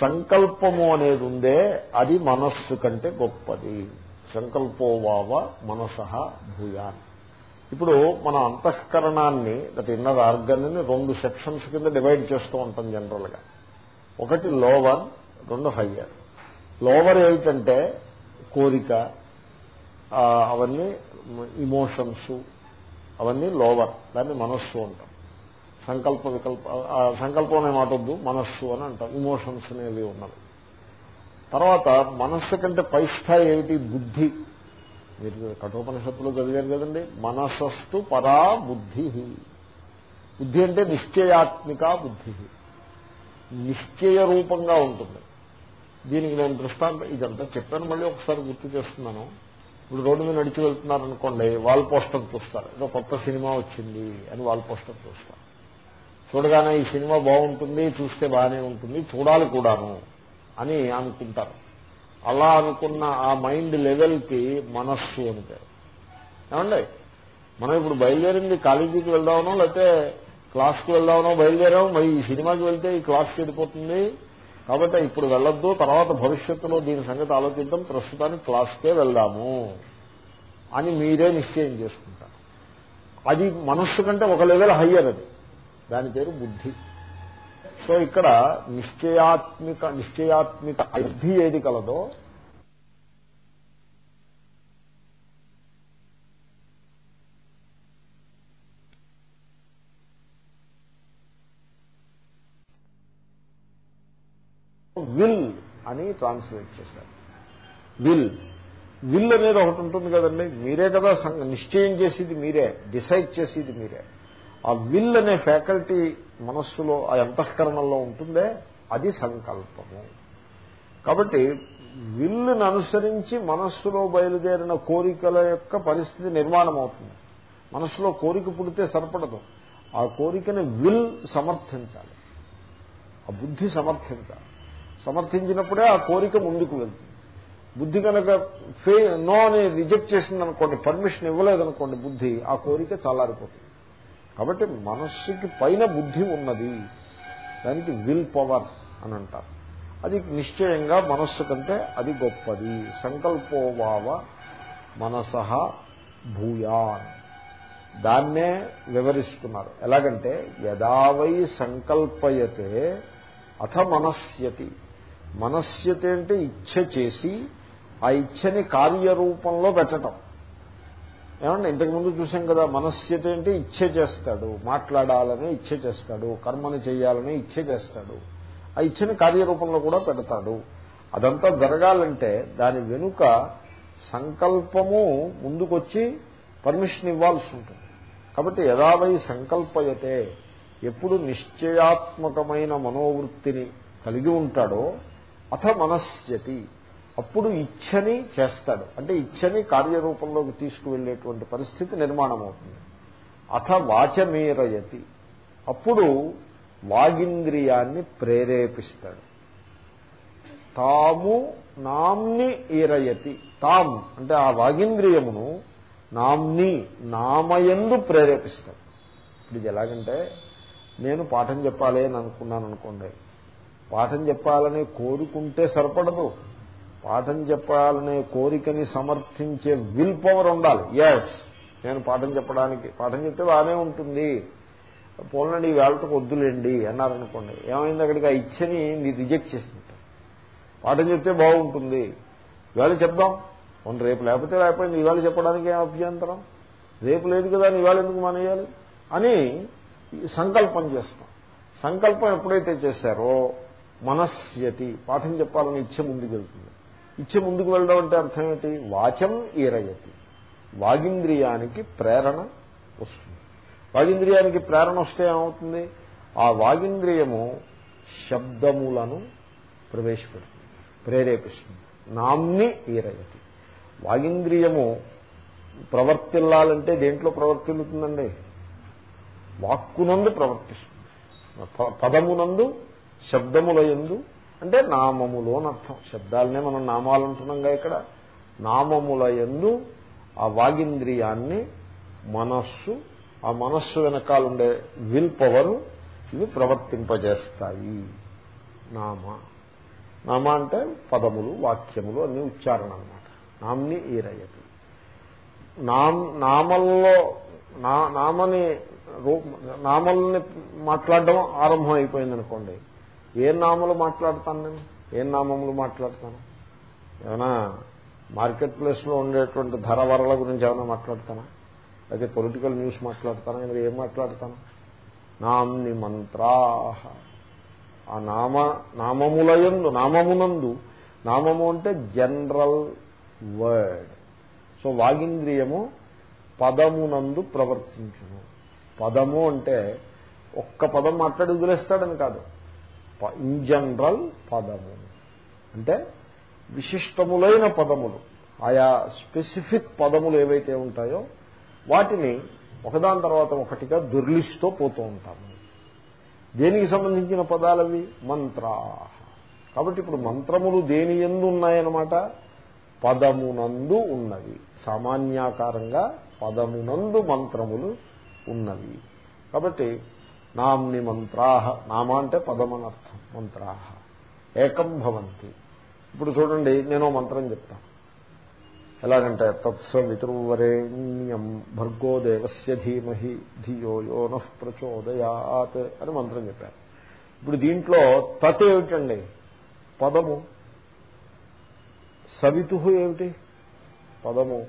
సంకల్పము అనేది ఉందే అది మనస్సు కంటే గొప్పది. సంకల్పోవావ మనస భూయాన్ ఇప్పుడు మన అంతఃకరణాన్ని గత ఇన్నర్ ఆర్గన్ని రెండు సెక్షన్స్ కింద డివైడ్ చేస్తూ ఉంటాం జనరల్గా ఒకటి లోవర్ రెండు హయ్యర్ లోవర్ ఏమిటంటే కోరిక అవన్నీ ఇమోషన్స్ అవన్నీ లోవర్ దాన్ని మనస్సు ఉంటాం సంకల్ప వికల్ప ఆ సంకల్పం అనే మాట వద్దు మనస్సు అని అంటాం. ఇమోషన్స్ అనేవి ఉన్నది తర్వాత మనస్సు కంటే పై స్థాయి ఏమిటి? బుద్ధి. మీరు కఠోపనిషత్తులు చదివారు కదండి. మనసస్తు పరా బుద్ధి బుద్ధి అంటే నిశ్చయాత్మిక బుద్ధి. నిశ్చయ రూపంగా ఉంటుంది. దీనికి నేను దృష్టాంతం ఇదంతా చెప్పాను మళ్ళీ ఒకసారి గుర్తు చేస్తున్నాను. ఇప్పుడు రోడ్డు మీద నడిచి వెళ్తున్నారనుకోండి వాల్ పోస్టర్ చూస్తారు. ఏదో కొత్త సినిమా వచ్చింది అని వాల్ పోస్టర్ చూస్తారు. చూడగానే ఈ సినిమా బాగుంటుంది చూస్తే బాగానే ఉంటుంది చూడాలి కూడాను అని అనుకుంటారు. అలా అనుకున్న ఆ మైండ్ లెవెల్కి మనస్సు అని పేరు. ఏమండి? మనం ఇప్పుడు బయలుదేరింది కాలేజీకి వెళ్దామనో లేకపోతే క్లాస్కి వెళ్దామనో బయలుదేరాము మరి ఈ సినిమాకి వెళ్తే ఈ క్లాస్ చెడిపోతుంది కాబట్టి ఇప్పుడు వెళ్ళొద్దు తర్వాత భవిష్యత్తులో దీని సంగతి ఆలోచిద్దాం ప్రస్తుతానికి క్లాస్కే వెళ్దాము అని మీరే నిశ్చయం చేసుకుంటారు. అది మనస్సు కంటే ఒక లెవెల్ హయ్యర్ అది. దాని పేరు బుద్ధి. సో ఇక్కడ నిశ్చయాత్మిక నిశ్చయాత్మిక అర్థి ఏది కలదో విల్ అని ట్రాన్స్లేట్ చేశారు. విల్. విల్ అనేది ఒకటి ఉంటుంది కదండి. మీరే కదా నిశ్చయం చేసేది మీరే డిసైడ్ చేసేది మీరే. ఆ విల్ అనే ఫ్యాకల్టీ మనస్సులో ఆ అంతఃకరణలో ఉంటుందే అది సంకల్పము. కాబట్టి విల్లును అనుసరించి మనస్సులో బయలుదేరిన కోరికల యొక్క పరిస్థితి నిర్మాణం అవుతుంది మనస్సులో కోరిక పుడితే సరిపడదు. ఆ కోరికని విల్ సమర్థించాలి. ఆ బుద్ధి సమర్థించాలి. సమర్థించినప్పుడే ఆ కోరిక ముందుకు వెళ్తుంది. బుద్ధి కనుక ఫే నో అని రిజెక్ట్ చేసింది అనుకోండి పర్మిషన్ ఇవ్వలేదనుకోండి బుద్ధి ఆ కోరిక చల్లారిపోతుంది. కాబట్టి మనస్సుకి పైన బుద్ధి ఉన్నది. దానికి విల్ పవర్ అని అంటారు. అది నిశ్చయంగా మనస్సు కంటే అది గొప్పది. సంకల్పోవావ మనసహ భూయాన్. దాన్నే వివరిస్తున్నారు. ఎలాగంటే యదావై సంకల్పయతే అథ మనస్యతి. మనస్యతి అంటే ఇచ్ఛ చేసి ఆ ఇచ్ఛని కార్యరూపంలో పెట్టడం ఏమంటే ఇంతకుముందు చూసాం కదా మనస్యత అంటే ఇచ్చే చేస్తాడు మాట్లాడాలని ఇచ్చే చేస్తాడు కర్మని చేయాలని ఇచ్చే చేస్తాడు ఆ ఇచ్చని కార్యరూపంలో కూడా పెడతాడు. అదంతా జరగాలంటే దాని వెనుక సంకల్పము ముందుకొచ్చి పర్మిషన్ ఇవ్వాల్సి ఉంటుంది. కాబట్టి యథావై సంకల్పయతే ఎప్పుడు నిశ్చయాత్మకమైన మనోవృత్తిని కలిగి ఉంటాడో అథ మనస్యతి. అప్పుడు ఇచ్చని చేస్తాడు. అంటే ఇచ్చని కార్యరూపంలోకి తీసుకువెళ్ళేటువంటి పరిస్థితి నిర్మాణం అవుతుంది అథ వాచమీరయతి. అప్పుడు వాగింద్రియాన్ని ప్రేరేపిస్తాడు. తాము నామ్ని ఈరయతి. తాం అంటే ఆ వాగింద్రియమును నామ్ని నామయందు ప్రేరేపిస్తాడు. ఇప్పుడు ఇది ఎలాగంటే నేను పాఠం చెప్పాలి అని అనుకున్నాను అనుకోండి పాఠం చెప్పాలని కోరుకుంటే సరిపడదు. పాఠం చెప్పాలనే కోరికని సమర్థించే విల్ పవర్ ఉండాలి. ఎస్ నేను పాఠం చెప్పడానికి పాఠం చెప్తే బాగానే ఉంటుంది. పోలండి ఈ వేళకు వద్దులేండి అన్నారనుకోండి. ఏమైంది అక్కడికి? ఆ ఇచ్చని నీ రిజెక్ట్ చేసింది. పాఠం చెప్తే బాగుంటుంది. ఇవాళ చెప్దాం. కొన్ని రేపు లేకపోతే లేకపోయింది. ఇవాళ చెప్పడానికి ఏం అభ్యంతరం? రేపు లేదు కదా ఇవాళ ఎందుకు మానేయాలి? అని సంకల్పం చేస్తాం. సంకల్పం ఎప్పుడైతే చేశారో మనస్యతి పాఠం చెప్పాలని ఇచ్చ ముందుకెళ్తుంది. ఇచ్చి ముందుకు వెళ్ళడం అంటే అర్థం వాచం ఈరయతి. వాగింద్రియానికి ప్రేరణ వస్తుంది. వాగింద్రియానికి ప్రేరణ వస్తే ఏమవుతుంది? ఆ వాగింద్రియము శబ్దములను ప్రవేశపెడుతుంది. ప్రేరేపిస్తుంది. నామ్ని ఈరయతి. వాగింద్రియము ప్రవర్తిల్లాలంటే దేంట్లో ప్రవర్తిల్లుతుందండి? వాక్కునందు ప్రవర్తిస్తుంది. పదమునందు శబ్దముల ఎందు అంటే నామములు అని అర్థం. శబ్దాలనే మనం నామాలు అంటున్నాంగా ఇక్కడ. నామముల ఎందు ఆ వాగింద్రియాన్ని మనస్సు ఆ మనస్సు వెనకాలండే విల్ పవరు ఇవి ప్రవర్తింపజేస్తాయి. నామ. నామ అంటే పదములు వాక్యములు అన్ని ఉచ్చారణ అనమాట నామ్ని ఈరయ్యది నామ్ నామల్లో నామని నామల్ని మాట్లాడడం ఆరంభం అయిపోయిందనుకోండి ఏ నామలు మాట్లాడతాను నేను? ఏం నామములు మాట్లాడతాను? ఏమైనా మార్కెట్ ప్లేస్లో ఉండేటువంటి ధరవరల గురించి ఏమైనా మాట్లాడతానా? అయితే పొలిటికల్ న్యూస్ మాట్లాడతానా? మరి ఏం మాట్లాడతాను? నామ్ని మంత్రాహ. ఆ నామ నామములయందు నామమునందు నామము అంటే జనరల్ వర్డ్. సో వాగింద్రియము పదమునందు ప్రవర్తించును. పదము అంటే ఒక్క పదం మాట్లాడి వదిలేస్తాడని కాదు. ఇన్ జనరల్ పదము. అంటే విశిష్టములైన పదములు. ఆయా స్పెసిఫిక్ పదములు ఏవైతే ఉంటాయో వాటిని ఒకదాని తర్వాత ఒకటిగా దుర్లిస్తూ పోతూ ఉంటాము. దేనికి సంబంధించిన పదాలవి? మంత్రా. కాబట్టి ఇప్పుడు మంత్రములు దేని ఎందు ఉన్నాయన్నమాట? పదమునందు ఉన్నవి. సామాన్యాకారంగా పదమునందు మంత్రములు ఉన్నవి. కాబట్టి నామ్ని మంత్రాహ నామ అంటే పదమనర్థం. మంత్రా. ఏకం భవంతి. ఇప్పుడు చూడండి నేను మంత్రం చెప్తాను ఎలాగంటే తత్సవితుర్వరేణ్యం భర్గో దేవస్య ధీమహి ధియో యోన ప్రచోదయాత్ అని మంత్రం చెప్పారు. ఇప్పుడు దీంట్లో తత్ ఏమిటండి? పదము. సవితు ఏమిటి? పదము.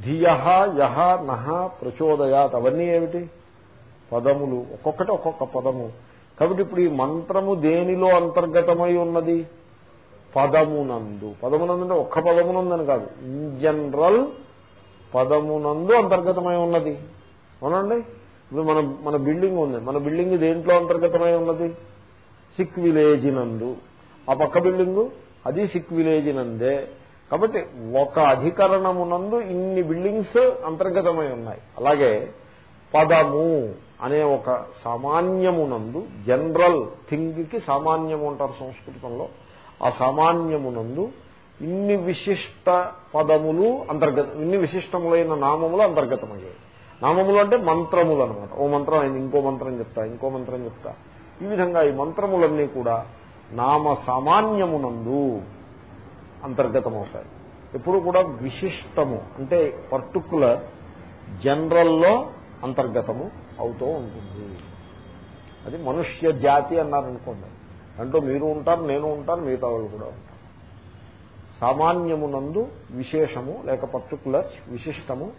ధియ యహ నహ ప్రచోదయాత్. అవన్నీ ఏమిటి? పదములు. ఒక్కొక్కటి ఒక్కొక్క పదము. కాబట్టి ఇప్పుడు ఈ మంత్రము దేనిలో అంతర్గతమై ఉన్నది? పదమునందు. పదమునందు అంటే ఒక్క పదమునందని కాదు. ఇన్ జనరల్ పదమునందు అంతర్గతమై ఉన్నది. అవునండి? ఇప్పుడు మన మన బిల్డింగ్ ఉంది. మన బిల్డింగ్ దేంట్లో అంతర్గతమై ఉన్నది? సిక్ విలేజ్ నందు. ఆ పక్క బిల్డింగు అది సిక్ విలేజ్ నందే. కాబట్టి ఒక అధికరణమునందు ఇన్ని బిల్డింగ్స్ అంతర్గతమై ఉన్నాయి. అలాగే పదము. అనే ఒక సామాన్యమునందు జనరల్ థింగ్కి సామాన్యము అంటారు సంస్కృతంలో. ఆ సామాన్యమునందు ఇన్ని విశిష్ట పదములు అంతర్గత ఇన్ని విశిష్టములైన నామములు అంతర్గతమయ్యాయి. నామములు అంటే మంత్రములు అనమాట ఓ మంత్రం అయింది ఇంకో మంత్రం చెప్తా ఇంకో మంత్రం చెప్తా. ఈ విధంగా ఈ మంత్రములన్నీ కూడా నామ సామాన్యమునందు అంతర్గతమవుతాయి. ఎప్పుడు కూడా విశిష్టము అంటే పర్టికులర్ జనరల్లో అంతర్గతము అవుతూ ఉంటుంది. అది మనుష్య జాతి అన్నారనుకోండి. దాంట్లో మీరు ఉంటారు నేను ఉంటాను మిగతా వాళ్ళు కూడా ఉంటారు. సామాన్యమునందు విశేషము లేక పర్టికులర్ విశిష్టము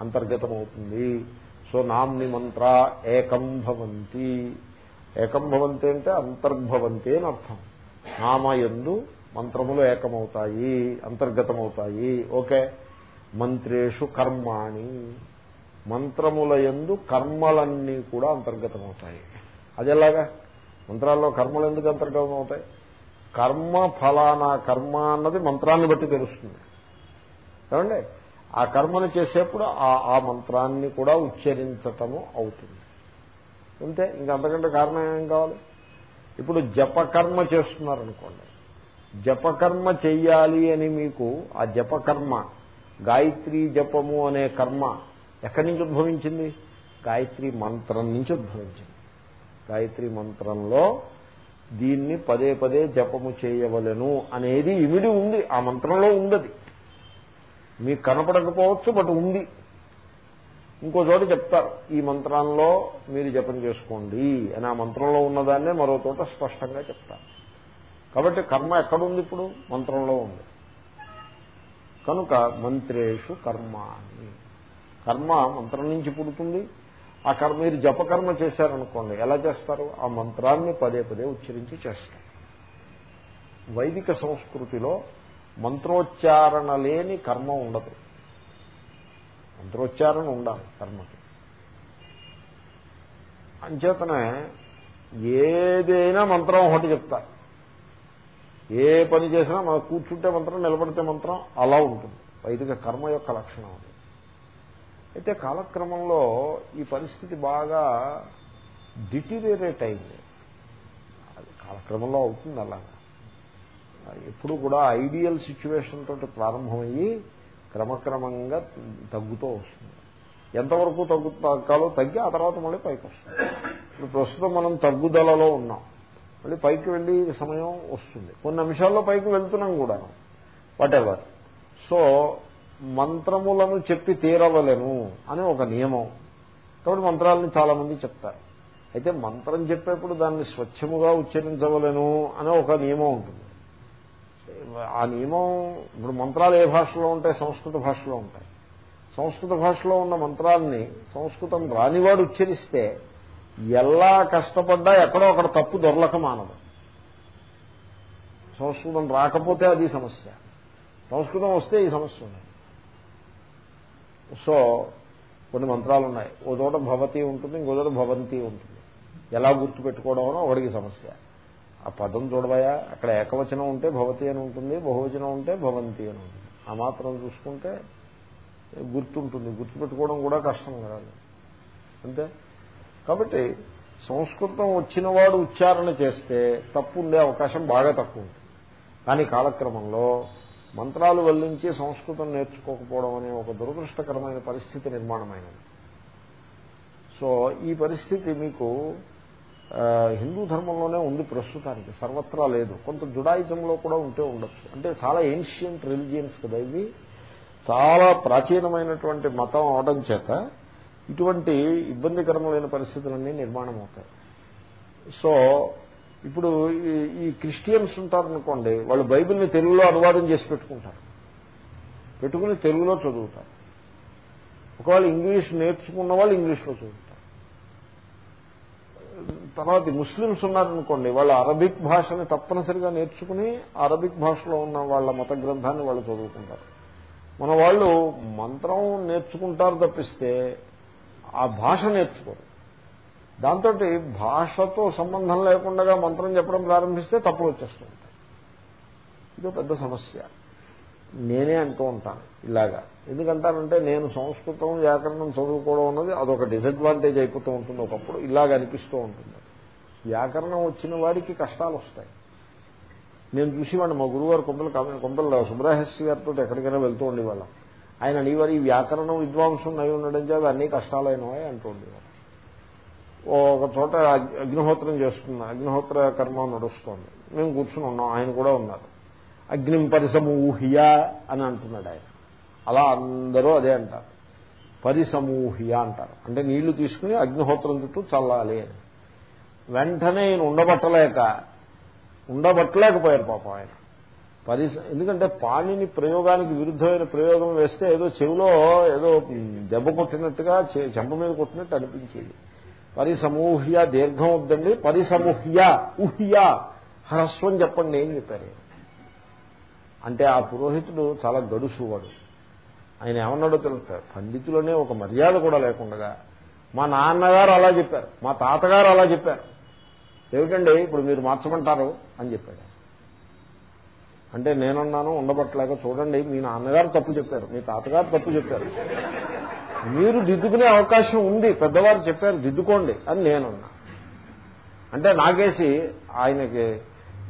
అంతర్గతమవుతుంది. సో నామ్ని మంత్ర ఏకం భవంతి. ఏకం భవంతి అంటే అంతర్భవంతి అని అర్థం. నామయందు మంత్రములు ఏకమవుతాయి అంతర్గతమవుతాయి. ఓకే. మంత్రేషు కర్మాణి. మంత్రముల ఎందు కర్మలన్నీ కూడా అంతర్గతమవుతాయి. అది ఎలాగా మంత్రాల్లో కర్మలు ఎందుకు అంతర్గతం అవుతాయి కర్మ ఫలానా కర్మ అన్నది మంత్రాన్ని బట్టి తెలుస్తుంది. ఏమండి? ఆ కర్మను చేసేప్పుడు ఆ మంత్రాన్ని కూడా ఉచ్చరించటము అవుతుంది. అంతే ఇంకంతకంటే కారణం ఏం కావాలి? ఇప్పుడు జపకర్మ చేస్తున్నారనుకోండి. జపకర్మ చెయ్యాలి అని మీకు ఆ జపకర్మ గాయత్రి జపము అనే కర్మ ఎక్కడి నుంచి ఉద్భవించింది? గాయత్రి మంత్రం నుంచి ఉద్భవించింది. గాయత్రి మంత్రంలో దీన్ని పదే పదే జపము చేయవలను అనేది ఇమిడి ఉంది. ఆ మంత్రంలో ఉందది మీకు కనపడకపోవచ్చు బట్ ఉంది. ఇంకో చోట చెప్తారు ఈ మంత్రంలో మీరు జపం చేసుకోండి అని ఆ మంత్రంలో ఉన్నదాన్నే మరో చోట స్పష్టంగా చెప్తారు. కాబట్టి కర్మ ఎక్కడుంది ఇప్పుడు? మంత్రంలో ఉంది. కనుక మంత్రేషు కర్మ కర్మ మంత్రం నుంచి పుడుతుంది. ఆ కర్మ మీరు జపకర్మ చేశారనుకోండి ఎలా చేస్తారు? ఆ మంత్రాన్ని పదే పదే ఉచ్చరించి చేస్తారు. వైదిక సంస్కృతిలో మంత్రోచ్చారణ లేని కర్మ ఉండదు. మంత్రోచ్చారణ ఉండాలి కర్మకి. అంచేతనే ఏదైనా మంత్రం ఒకటి చెప్తా ఏ పని చేసినా మనం కూర్చుంటే మంత్రం నిలబడితే మంత్రం అలా ఉంటుంది. వైదిక కర్మ యొక్క లక్షణం అయితే కాలక్రమంలో ఈ పరిస్థితి బాగా డిటీరియరేట్ అయింది. అది కాలక్రమంలో అవుతుంది అలాగా. ఎప్పుడు కూడా ఐడియల్ సిచ్యువేషన్ తోటి ప్రారంభమయ్యి క్రమక్రమంగా తగ్గుతూ వస్తుంది. ఎంతవరకు తగ్గు తగ్గాలో తగ్గి ఆ తర్వాత మళ్ళీ పైకి వస్తుంది. ఇప్పుడు ప్రస్తుతం మనం తగ్గుదలలో ఉన్నాం. మళ్ళీ పైకి వెళ్ళి సమయం వస్తుంది. కొన్ని నిమిషాల్లో పైకి వెళ్తున్నాం కూడా వాట్ ఎవర్ సో మంత్రములను చెప్పి తీరవలను అని ఒక నియమం. కాబట్టి మంత్రాలను చాలా మంది చెప్తారు. అయితే మంత్రం చెప్పేప్పుడు దాన్ని స్వచ్ఛముగా ఉచ్చరించవలను అనే ఒక నియమం ఉంటుంది. ఆ నియమం ఇప్పుడు మంత్రాలు ఏ భాషలో ఉంటాయి? సంస్కృత భాషలో ఉంటాయి. సంస్కృత భాషలో ఉన్న మంత్రాన్ని సంస్కృతం రానివాడు ఉచ్చరిస్తే ఎలా కష్టపడ్డా ఎక్కడో అక్కడ తప్పు దొరలక మానదు. సంస్కృతం రాకపోతే అది సమస్య. సంస్కృతం వస్తే ఈ సమస్య ఉంది సో కొన్ని మంత్రాలు ఉన్నాయి. ఓ చోట భవతి ఉంటుంది ఇంకో చోట భవంతి ఉంటుంది. ఎలా గుర్తుపెట్టుకోవడం అనో ఒకటికి సమస్య. ఆ పదం చూడబోయా అక్కడ ఏకవచనం ఉంటే భవతి అని ఉంటుంది బహువచనం ఉంటే భవంతి అని ఉంటుంది. ఆ మాత్రం చూసుకుంటే గుర్తుంటుంది. గుర్తుపెట్టుకోవడం కూడా కష్టం కదా అంతే? కాబట్టి సంస్కృతం వచ్చిన వాడు ఉచ్చారణ చేస్తే తప్పు ఉండే అవకాశం బాగా తక్కువ ఉంటుంది. కానీ కాలక్రమంలో మంత్రాలు వల్లించి సంస్కృతం నేర్చుకోకపోవడం అనే ఒక దురదృష్టకరమైన పరిస్థితి నిర్మాణమైనది. సో ఈ పరిస్థితి మీకు హిందూ ధర్మంలోనే ఉంది ప్రస్తుతానికి. సర్వత్రా లేదు. కొంత జుడాయిజంలో కూడా ఉంటే ఉండొచ్చు. అంటే చాలా ఏన్షియంట్ రిలిజియన్స్ కదా ఇవి. చాలా ప్రాచీనమైనటువంటి మతం అవడం చేత ఇటువంటి ఇబ్బందికరమైన పరిస్థితులన్నీ నిర్మాణం అవుతాయి సో ఇప్పుడు ఈ క్రిస్టియన్స్ ఉంటారనుకోండి వాళ్ళు బైబిల్ని తెలుగులో అనువాదం చేసి పెట్టుకుంటారు. పెట్టుకుని తెలుగులో చదువుతారు. ఒకవేళ ఇంగ్లీష్ నేర్చుకున్న వాళ్ళు ఇంగ్లీష్లో చదువుతారు. తర్వాత ముస్లిమ్స్ ఉన్నారనుకోండి వాళ్ళు అరబిక్ భాషని తప్పనిసరిగా నేర్చుకుని అరబిక్ భాషలో ఉన్న వాళ్ళ మత గ్రంథాన్ని వాళ్ళు చదువుకుంటారు. మన వాళ్ళు మంత్రం నేర్చుకుంటారు తప్పిస్తే ఆ భాష నేర్చుకోరు. దాంతో భాషతో సంబంధం లేకుండా మంత్రం చెప్పడం ప్రారంభిస్తే తప్పులు వచ్చేస్తూ ఉంటాయి ఇదో పెద్ద సమస్య. నేనే అంటూ ఉంటాను ఇలాగా. ఎందుకంటానంటే నేను సంస్కృతం వ్యాకరణం చదువుకోవడం అన్నది అదొక డిసడ్వాంటేజ్ అయిపోతూ ఉంటుంది ఒకప్పుడు. ఇలాగ అనిపిస్తూ ఉంటుంది. వ్యాకరణం వచ్చిన వాడికి కష్టాలు వస్తాయి. నేను చూసేవాడిని మా గురువారు కొంపలు కొంపలు సుబ్రహస్య గారితో ఎక్కడికైనా వెళ్తూ ఉండేవాళ్ళం. ఆయన అనేవారు ఈ వ్యాకరణం విద్వాంసం అయి ఉండడం చేత అన్ని కష్టాలైనవి? అంటూ ఉండేవారు. ఒక చోట అగ్నిహోత్రం చేస్తున్నా అగ్నిహోత్ర కర్మ నడుస్తోంది. మేము కూర్చుని ఉన్నాం ఆయన కూడా ఉన్నారు. అగ్నిం పరిసమూహ్య అని అంటున్నాడు ఆయన. అలా అందరూ అదే అంటారు. పరిసమూహ్య అంటారు. అంటే నీళ్ళు తీసుకుని అగ్నిహోత్రం చుట్టూ చల్లాలి అని. వెంటనే ఈయన ఉండబట్టలేక ఉండబట్టలేకపోయారు పాపం ఆయన. పరిస ఎందుకంటే పాణిని ప్రయోగానికి విరుద్ధమైన ప్రయోగం వేస్తే ఏదో చెవిలో ఏదో దెబ్బ కొట్టినట్టుగా చెంప మీద కొట్టినట్టు అనిపించేది. పరిసమూహ్య దీర్ఘం వద్దండి. పరిసమూహ్య ఉహ్య హ్రస్వం చెప్పండి ఏం చెప్పారు? అంటే ఆ పురోహితుడు చాలా గడుసువాడు. ఆయన ఏమన్నాడో తెలుస్తారు. పండితులనే ఒక మర్యాద కూడా లేకుండా మా నాన్నగారు అలా చెప్పారు మా తాతగారు అలా చెప్పారు. ఏమిటండి ఇప్పుడు మీరు మార్చమంటారు అని చెప్పాడు. అంటే నేనున్నాను ఉండబట్టలేక చూడండి మీ నాన్నగారు తప్పు చెప్పారు మీ తాతగారు తప్పు చెప్పారు. మీరు దిద్దుకునే అవకాశం ఉంది. పెద్దవారు చెప్పారు దిద్దుకోండి అని నేనున్నా. అంటే నాకేసి ఆయనకి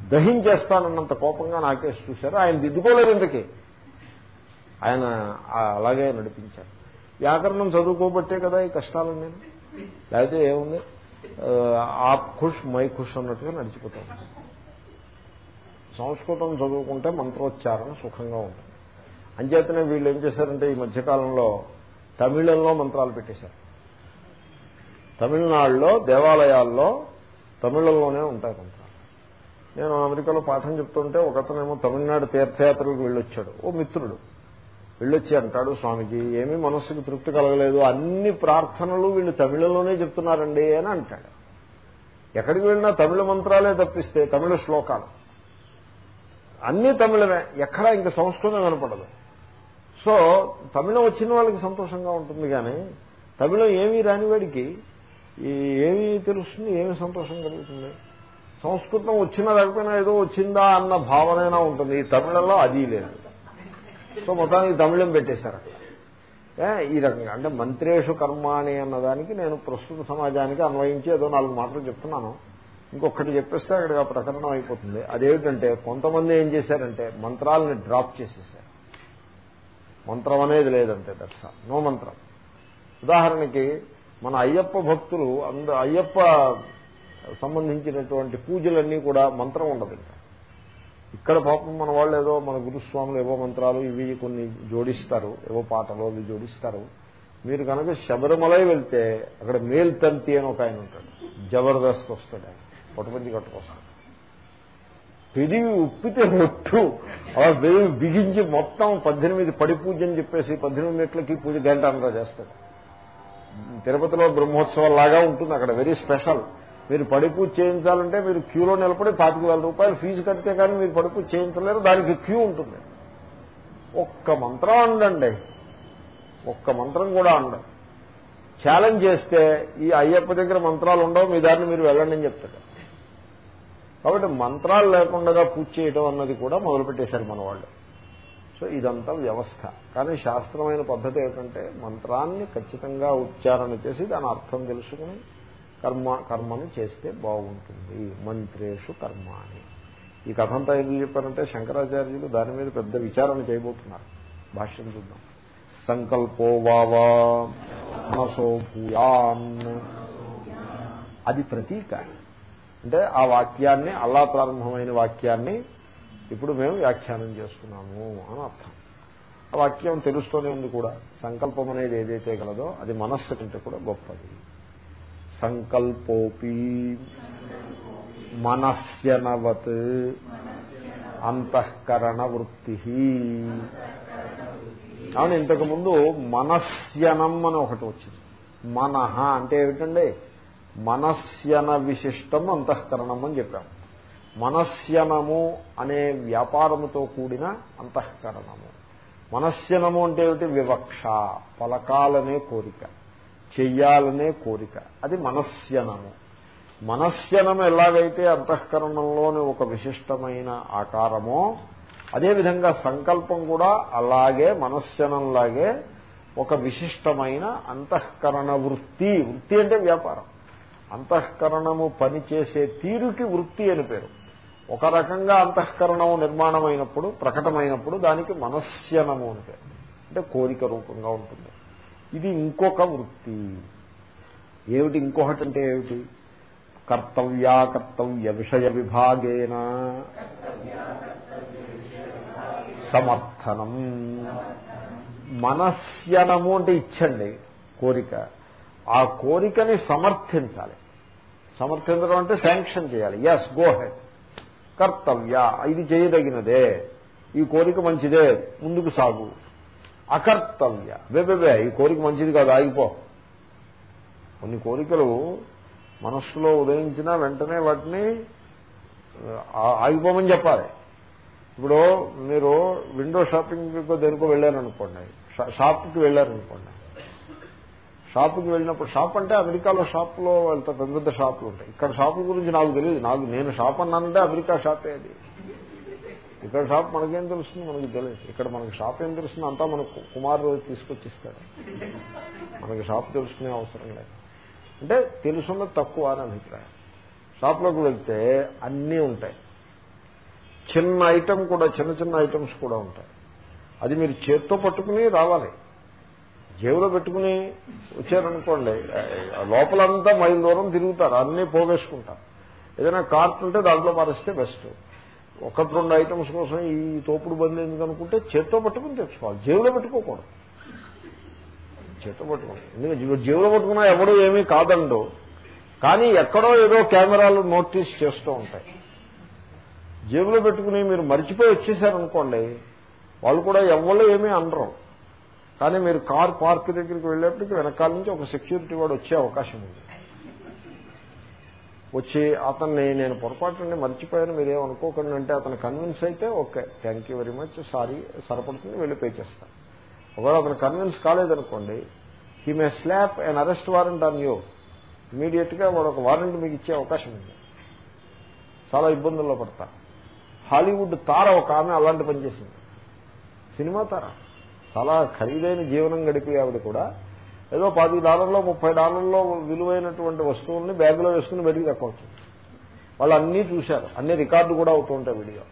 దహించేస్తానన్నంత కోపంగా నాకేసి చూశారు. ఆయన దిద్దుకోలేదు ఇంతకీ. ఆయన అలాగే నడిపించారు. వ్యాకరణం చదువుకోబట్టే కదా ఈ కష్టాలు నేను లేకపోతే ఏముంది? ఆ ఖుష్ మై ఖుష్ అన్నట్టుగా నడిచిపోతాం. సంస్కృతం చదువుకుంటే మంత్రోచ్చారణ సుఖంగా ఉంటుంది. అంచేతనే వీళ్ళు ఏం చేశారంటే ఈ మధ్యకాలంలో తమిళంలో మంత్రాలు పెట్టేశారు. తమిళనాడులో దేవాలయాల్లో తమిళంలోనే ఉంటాయి మంత్రాలు. నేను అమెరికాలో పాఠం చెప్తుంటే ఒకతనేమో తమిళనాడు తీర్థయాత్రలకు వెళ్ళొచ్చాడు. ఓ మిత్రుడు. వెళ్ళొచ్చి అంటాడు స్వామిజీ ఏమీ మనస్సుకు తృప్తి కలగలేదు. అన్ని ప్రార్థనలు వీళ్ళు తమిళంలోనే చెప్తున్నారండి అని అంటాడు. ఎక్కడికి వెళ్ళినా తమిళ మంత్రాలే తప్పిస్తే తమిళ శ్లోకాలు. అన్నీ తమిళమే. ఎక్కడా ఇంకా సంస్కృతం కనపడదు సో తమిళం వచ్చిన వాళ్ళకి సంతోషంగా ఉంటుంది కానీ తమిళం ఏమీ రానివాడికి ఏమీ తెలుస్తుంది ఏమి సంతోషం కలుగుతుంది? సంస్కృతం వచ్చినా లేకపోయినా ఏదో వచ్చిందా అన్న భావనైనా ఉంటుంది. ఈ తమిళంలో అది లేదు. సో మొత్తానికి తమిళం పెట్టేశారు. ఈ రకంగా. అంటే మంత్రేషు కర్మాణి అన్నదానికి నేను ప్రస్తుత సమాజానికి అన్వయించి ఏదో నాలుగు మాటలు చెప్తున్నాను. ఇంకొకటి చెప్పేస్తే అక్కడ ఆ ప్రకటన అయిపోతుంది. అదేమిటంటే కొంతమంది ఏం చేశారంటే మంత్రాలని డ్రాప్ చేసేసారు మంత్రం అనేది లేదంటే దట్స్ నో మంత్రం. ఉదాహరణకి మన అయ్యప్ప భక్తులు అంద అయ్యప్ప సంబంధించినటువంటి పూజలన్నీ కూడా మంత్రం ఉండదు ఇక్కడ పాపం మన వాళ్ళు ఏదో మన గురుస్వాములు ఏవో మంత్రాలు ఇవి కొన్ని జోడిస్తారు ఏవో పాటలు అవి జోడిస్తారు. మీరు కనుక శబరిమలై వెళ్తే అక్కడ మేల్తంతి అని ఒక ఆయన ఉంటాడు. జబర్దస్త్ వస్తాడు ఆయన. పొట్టపంచి కట్టుకొస్తాడు. పెరిగి ఉప్పితే ఒట్టు అలా వెయ్యి బిగించి మొత్తం పద్దెనిమిది పడి పూజ అని చెప్పేసి పద్దెనిమిది మెట్లకి పూజ గంట అంతా చేస్తారు. తిరుపతిలో బ్రహ్మోత్సవం లాగా ఉంటుంది. అక్కడ వెరీ స్పెషల్ మీరు పడి పూజ చేయించాలంటే మీరు క్యూలో నిలబడి పాతిక వేల రూపాయలు ఫీజు కడితే కానీ మీరు పడి పూజ చేయించలేరు. దానికి క్యూ ఉంటుంది. ఒక్క మంత్రం అండండి. ఒక్క మంత్రం కూడా అండం ఛాలెంజ్ చేస్తే ఈ అయ్యప్ప దగ్గర మంత్రాలు ఉండవు. మీ దారిని మీరు వెళ్ళండి అని చెప్తాడు కాబట్టి మంత్రాలు లేకుండా పూజ చేయడం అన్నది కూడా మొదలుపెట్టేశారు మన వాళ్ళు సో ఇదంతా వ్యవస్థ. కానీ శాస్త్రమైన పద్ధతి ఏమిటంటే మంత్రాన్ని ఖచ్చితంగా ఉచ్చారణ చేసి దాని అర్థం తెలుసుకుని కర్మ కర్మను చేస్తే బాగుంటుంది. మంత్రేషు కర్మాని ఈ కథంతా ఎందుకు చెప్పారంటే శంకరాచార్యులు దాని మీద పెద్ద విచారణ చేయబోతున్నారు. భాష్యం చూద్దాం. సంకల్పో వావా భూయాన్. అది ప్రతీక. అంటే ఆ వాక్యాన్ని అల్లా ప్రారంభమైన వాక్యాన్ని ఇప్పుడు మేము వ్యాఖ్యానం చేస్తున్నాము అని అర్థం. ఆ వాక్యం తెలుస్తూనే ఉంది కూడా. సంకల్పం అనేది ఏదైతే గలదో అది మనస్సు కంటే కూడా గొప్పది. సంకల్పోపి మనస్యనవత్ అంతఃకరణ వృత్తి అవును ఇంతకుముందు మనస్యనం అని ఒకటి వచ్చింది. మనహ అంటే ఏమిటండి? మనస్యన విశిష్టం అంతఃకరణం అని చెప్పాము మనస్యనము అనే వ్యాపారముతో కూడిన అంతఃకరణము. మనస్యనము అంటే ఏమిటి? వివక్ష పలకాలనే కోరిక చెయ్యాలనే కోరిక. అది మనస్యనము. మనస్యనం ఎలాగైతే అంతఃకరణంలోని ఒక విశిష్టమైన ఆకారమో అదేవిధంగా సంకల్పం కూడా అలాగే మనస్యనంలాగే ఒక విశిష్టమైన అంతఃకరణ వృత్తి. వృత్తి అంటే వ్యాపారం. అంతఃకరణము పనిచేసే తీరుకి వృత్తి అని పేరు. ఒక రకంగా అంతఃకరణము నిర్మాణమైనప్పుడు ప్రకటమైనప్పుడు దానికి మనస్యనము అని పేరు. అంటే కోరిక రూపంగా ఉంటుంది. ఇది ఇంకొక వృత్తి. ఏమిటి ఇంకొకటి అంటే ఏమిటి? కర్తవ్యా కర్తవ్య విషయ విభాగేన సమర్థనం. మనస్యనము అంటే ఇచ్చండి కోరిక. ఆ కోరికని సమర్థించాలి. సమర్థించడం అంటే శాంక్షన్ చేయాలి. ఎస్ గో హెడ్ కర్తవ్య ఇది చేయదగినదే. ఈ కోరిక మంచిదే ముందుకు సాగు. అకర్తవ్య. బేబే ఈ కోరిక మంచిది కాదు ఆగిపో. కొన్ని కోరికలు మనస్సులో ఉదయించినా వెంటనే వాటిని ఆగిపోమని చెప్పాలి. ఇప్పుడు మీరు విండో షాపింగ్ దేనికో వెళ్ళారనుకోండి షాప్కి వెళ్ళారనుకోండి షాపుకి వెళ్ళినప్పుడు షాప్ అంటే అమెరికాలో షాప్లో వెళ్తా పెద్ద పెద్ద షాపులు ఉంటాయి. ఇక్కడ షాపుల గురించి నాకు తెలియదు. నాకు నేను షాప్ అన్నానంటే అమెరికా షాపే అది. ఇక్కడ షాప్ మనకేం తెలుస్తుంది? మనకి తెలియదు. ఇక్కడ మనకి షాప్ ఏం తెలుస్తుంది? అంతా మనకు కుమారు తీసుకొచ్చిస్తాడు. మనకి షాప్ తెలుసుకునే అవసరం లేదు. అంటే తెలుసున్నది తక్కువ అని అభిప్రాయం. షాప్లోకి వెళ్తే అన్నీ ఉంటాయి. చిన్న ఐటమ్ కూడా చిన్న చిన్న ఐటమ్స్ కూడా ఉంటాయి. అది మీరు చేత్తో పట్టుకుని రావాలి. జేబులో పెట్టుకుని వచ్చారనుకోండి లోపలంతా మైల్ దూరం తిరుగుతారు అన్నీ పోగేసుకుంటారు. ఏదైనా కార్ట్ ఉంటే దాంట్లో మారిస్తే బెస్ట్ ఒకటి రెండు ఐటమ్స్ కోసం ఈ తోపుడు బంద్ ఎందుకు అనుకుంటే చేత్తో పట్టుకుని తెచ్చుకోవాలి. జేబులో పెట్టుకోకూడదు. చేత్తో పట్టుకోండి ఎందుకంటే జేబులో పట్టుకున్నా ఎవడో ఏమీ కాదండు. కానీ ఎక్కడో ఏదో కెమెరాలు నోటీస్ చేస్తూ ఉంటాయి. జేబులో పెట్టుకుని మీరు మర్చిపోయి వచ్చేసారనుకోండి వాళ్ళు కూడా ఎవరో ఏమీ అనరు. కానీ మీరు కార్ పార్క్ దగ్గరికి వెళ్ళేప్పటికి వెనకాల నుంచి ఒక సెక్యూరిటీ వాడు వచ్చే అవకాశం ఉంది. వచ్చి అతన్ని నేను పొరపాటు మర్చిపోయాను మీరేం అనుకోకండి అంటే అతను కన్విన్స్ అయితే okay thank you very much sorry సరిపడుతుంది వెళ్ళి పే చేస్తాను ఒకవేళ అతను convince కాలేదనుకోండి he may slap and arrest warrant on you ఇమీడియట్గా వాడు ఒక వారెంట్ మీకు ఇచ్చే అవకాశం ఉంది. చాలా ఇబ్బందుల్లో పడతా. హాలీవుడ్ తార ఒక ఆమె అలాంటి పనిచేసింది సినిమా తార. చాలా ఖరీదైన జీవనం గడిపి ఆవిడ కూడా ఏదో పది డాలర్లో ముప్పై డాలర్లో విలువైనటువంటి వస్తువుల్ని బ్యాగులో వేసుకుని బయటికి తక్కువచ్చు వాళ్ళు అన్నీ చూశారు. అన్ని రికార్డు కూడా అవుతూ ఉంటాయి వీడియో.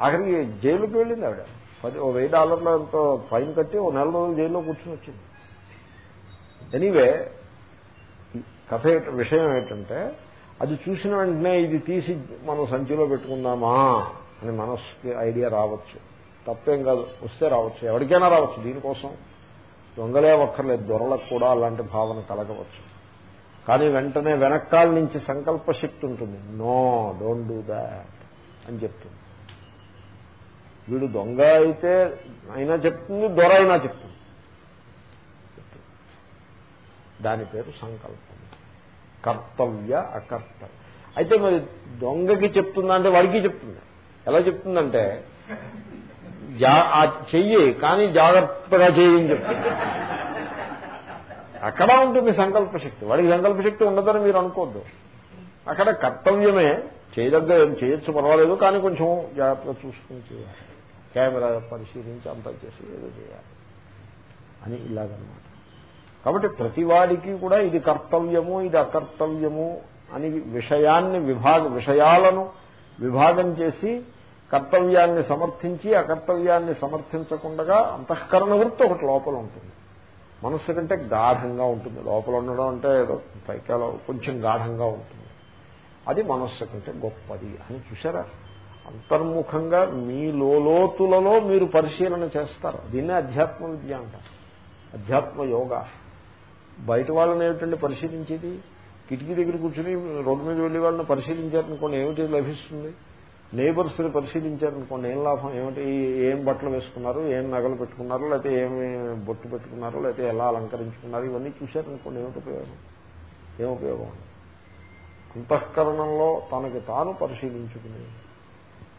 ఆఖరికి జైలుకి వెళ్ళింది ఆవిడ. పది ఓ వెయ్యి డాలర్లో ఫైన్ కట్టి ఓ నెల రోజులు జైల్లో కూర్చుని వచ్చింది. ఎనీవే కథ విషయం ఏంటంటే అది చూసిన వెంటనే ఇది తీసి మనం సంచిలో పెట్టుకుందామా అని మనస్సుకి ఐడియా రావచ్చు. తప్పేం కాదు. వస్తే రావచ్చు. ఎవరికైనా రావచ్చు. దీనికోసం దొంగలే ఒక్కర్లేదు దొరలకు కూడా అలాంటి భావన కలగవచ్చు. కానీ వెంటనే వెనకాల నుంచి సంకల్పశక్తి ఉంటుంది. నో డోంట్ డూ దాట్ అని చెప్తుంది. వీడు దొంగ అయితే అయినా చెప్తుంది దొర అయినా చెప్తుంది. దాని పేరు సంకల్పం. కర్తవ్య అకర్తవ్య అయితే మరి దొంగకి చెప్తుందా అంటే వాడికి చెప్తుంది. ఎలా చెప్తుందంటే ఆ చెయ్యి కానీ జాగ్రత్తగా చేయని చెప్తుంది. అక్కడ ఉంటుంది సంకల్ప శక్తి వాడికి సంకల్ప శక్తి ఉండదని మీరు అనుకోవద్దు అక్కడ కర్తవ్యమే. చేయదగ్గ ఏం చేయొచ్చు పర్వాలేదు కానీ కొంచెం జాగ్రత్తగా చూసుకుని చేయాలి. కెమెరా పరిశీలించి అంతా చేసి ఏదో చేయాలి. అని ఇలాగనమాట. కాబట్టి ప్రతివాడికి కూడా ఇది కర్తవ్యము ఇది అకర్తవ్యము అని విషయాన్ని విభాగ విషయాలను విభాగం చేసి కర్తవ్యాన్ని సమర్థించి అకర్తవ్యాన్ని సమర్థించకుండా అంతఃకరణ వృత్తి ఒకటి లోపల ఉంటుంది. మనస్సు కంటే గాఢంగా ఉంటుంది. లోపల ఉండడం అంటే ఏదో పైకాలో కొంచెం గాఢంగా ఉంటుంది. అది మనస్సు కంటే గొప్పది అని చూసారా అంతర్ముఖంగా మీ లోతులలో మీరు పరిశీలన చేస్తారు. దీన్నే అధ్యాత్మ విద్య అంటారు. అధ్యాత్మ యోగా. బయట వాళ్ళని ఏమిటండి పరిశీలించేది? కిటికీ దగ్గర కూర్చుని రోడ్డు మీద వెళ్ళే వాళ్ళని పరిశీలించారనుకోండి ఏమిటి లభిస్తుంది? నేబర్స్ని పరిశీలించారనుకోండి ఏం లాభం? ఏమిటి? ఏం బట్టలు వేసుకున్నారు? ఏం నగలు పెట్టుకున్నారు? లేకపోతే ఏమి బొట్టు పెట్టుకున్నారు? లేకపోతే ఎలా అలంకరించుకున్నారు? ఇవన్నీ చూశారనుకోండి ఏమిటి ఉపయోగం? ఏం ఉపయోగం? అంతఃకరణంలో తనకి తాను పరిశీలించుకుని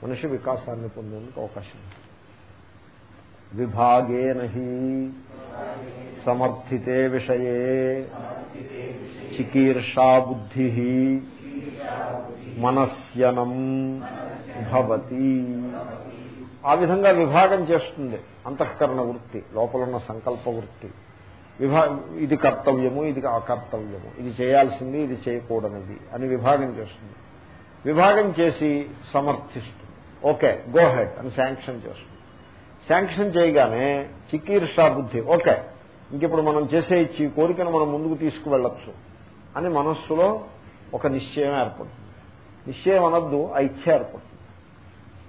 మనిషి వికాసాన్ని పొందేందుకు అవకాశం విభాగేనహి సమర్థితే విషయే చికీర్షా బుద్ధి మనస్యనం భవతి. ఆ విధంగా విభాగం చేస్తుంది అంతఃకరణ వృత్తి లోపలున్న సంకల్ప వృత్తి. విభా ఇది కర్తవ్యము ఇది అకర్తవ్యము. ఇది చేయాల్సింది ఇది చేయకూడనిది అని విభాగం చేస్తుంది. విభాగం చేసి సమర్థిస్తుంది. ఓకే గో హెడ్ అని శాంక్షన్ చేస్తుంది. శాంక్షన్ చేయగానే చికీర్షా బుద్ధి ఓకే ఇంకిప్పుడు మనం చేసే ఇచ్చి కోరికను మనం ముందుకు తీసుకువెళ్ళచ్చు అని మనస్సులో ఒక నిశ్చయం ఏర్పడుతుంది. నిశ్చయం అనద్దు ఆ ఇచ్చ ఏర్పడుతుంది.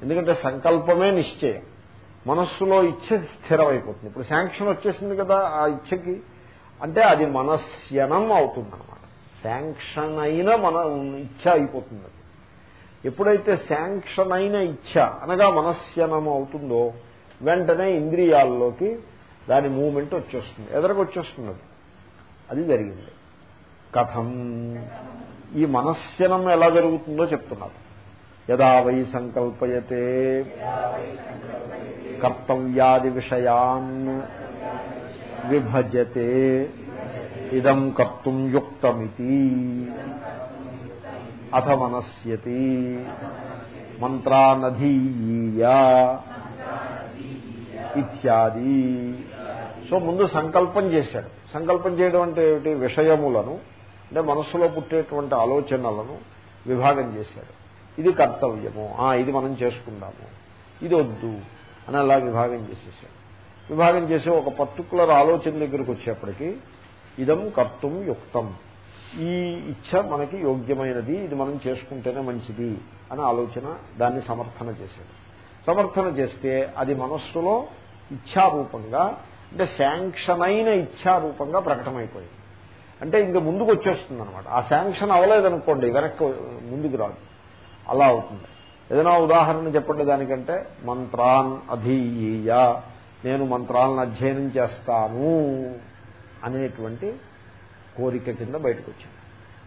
ఎందుకంటే సంకల్పమే నిశ్చయం. మనస్సులో ఇచ్చ స్థిరమైపోతుంది. ఇప్పుడు శాంక్షన్ వచ్చేసింది కదా ఆ ఇచ్చకి అంటే అది మనస్యనం అవుతుంది అనమాట శాంక్షన్ అయిన మన ఇచ్చ అయిపోతుంది అది. ఎప్పుడైతే శాంక్షన్ అయిన ఇచ్చ అనగా మనస్యనం అవుతుందో వెంటనే ఇంద్రియాల్లోకి దాని మూమెంట్ వచ్చేస్తుంది. ఎదరకు వచ్చేస్తుంది అది? అది జరిగింది. కథం. ఈ మనస్యనం ఎలా జరుగుతుందో చెప్తున్నారు. యదా వై సంకల్పయతే. కర్తవ్యాది విషయాన్ విభజతే. ఇదం కర్తుం యుక్తమితి. అథ మనస్యతి. మంత్రానధీయ ఇత్యాది. సో ముందు సంకల్పం చేశాడు. సంకల్పం చేయడం అంటే ఏమిటి? విషయములను అంటే మనస్సులో పుట్టేటువంటి ఆలోచనలను విభాగం చేశాడు. ఇది కర్తవ్యము. ఇది మనం చేసుకుందాము. ఇది వద్దు అని అలా విభాగం చేసేసాడు. విభాగం చేసి ఒక పర్టికులర్ ఆలోచన దగ్గరికి వచ్చేప్పటికీ ఇదం కర్తం యుక్తం. ఈ ఇచ్ఛ మనకి యోగ్యమైనది ఇది మనం చేసుకుంటేనే మంచిది అని ఆలోచన దాన్ని సమర్థన చేశాడు సమర్థన చేస్తే అది మనస్సులో ఇచ్ఛారూపంగా అంటే శాంక్షన్ అయిన ఇచ్ఛారూపంగా ప్రకటమైపోయింది. అంటే ఇంకా ముందుకు వచ్చేస్తుంది అనమాట ఆ శాంక్షన్ అవ్వలేదనుకోండి వెనక్కి ముందుకు రాదు. అలా అవుతుంది. ఏదైనా ఉదాహరణ చెప్పండి దానికంటే మంత్రాన్ అధీయ నేను మంత్రాలను అధ్యయనం చేస్తాను అనేటువంటి కోరిక కింద బయటకు వచ్చింది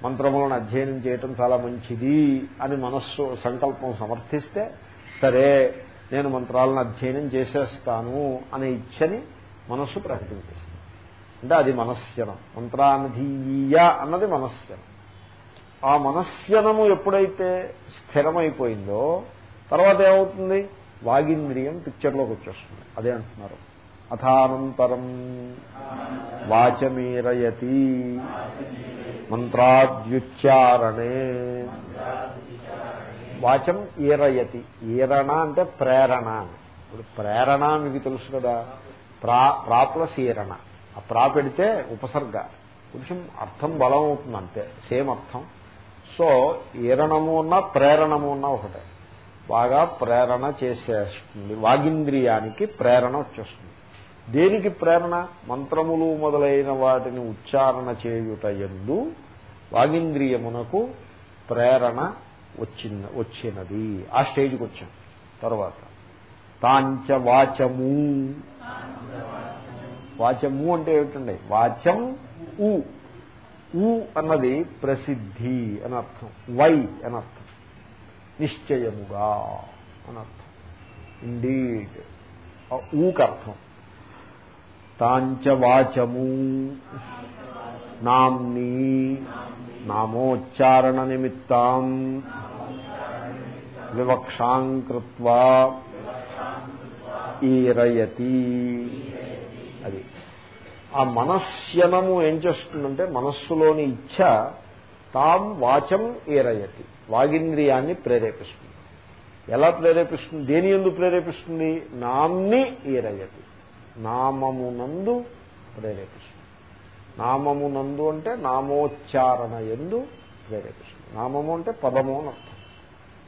మంత్రములను అధ్యయనం చేయటం చాలా మంచిది అని మనస్సు సంకల్పం సమర్థిస్తే సరే నేను మంత్రాలను అధ్యయనం చేసేస్తాను అనే ఇచ్చని మనస్సు ప్రకటించేస్తుంది అంటే అది మనస్యనం మంత్రానధీయ అన్నది మనస్యనం ఆ మనస్యనము ఎప్పుడైతే స్థిరమైపోయిందో తర్వాత ఏమవుతుంది? వాగింద్రియం పిక్చర్లోకి వచ్చేస్తుంది. అదే అంటున్నారు. అథానంతరం వాచమీరయతి మంత్రాద్యుచ్చారణే. వాచం ఈరయతి. ఈరణ అంటే ప్రేరణ. ఇప్పుడు ప్రేరణ మీకు తెలుసు కదా. ప్రా ప్రాప్లస్ ఈరణ. ఆ ప్రా పెడితే ఉపసర్గ. కొంచెం అర్థం బలం అవుతుంది అంతే. సేమ్ అర్థం. సో ఈరణము ఉన్న ప్రేరణము ఉన్న ఒకటే. బాగా ప్రేరణ చేసేస్తుంది. వాగింద్రియానికి ప్రేరణ వచ్చేస్తుంది. దేనికి ప్రేరణ? మంత్రములు మొదలైన వాటిని ఉచ్చారణ చేయుట ఎందు వాగింద్రియమునకు ప్రేరణ వచ్చిన వచ్చినది. ఆ స్టేజ్కి వచ్చాం. తర్వాత. తాంచ వాచము. వాచము. అంటే ఏమిటండి? వాచం ఉ ఊ అన్నది ప్రసిద్ధి అని అర్థం. వై అని అర్థం. నిశ్చయముగా అని అర్థం. ఇండీడ్ ఊకి అర్థం. తాంచ వాచము. నామ్ని. నామోచ్చారణ నిమిత్తం. వివక్షాం కృత్వా. ఈరయతి. అది. ఆ మనస్యనము ఏం చేస్తుందంటే మనస్సులోని ఇచ్ఛ తాం వాచం ఏరయతి. వాగింద్రియాన్ని ప్రేరేపిస్తుంది. ఎలా ప్రేరేపిస్తుంది? దేని ఎందు ప్రేరేపిస్తుంది? నామ్ని ఏరయతి. నామమునందు ప్రేరేపిస్తుంది. నామమునందు అంటే నామోచ్చారణ ఎందు ప్రేరేపిస్తుంది. నామము అంటే పదము అని అర్థం.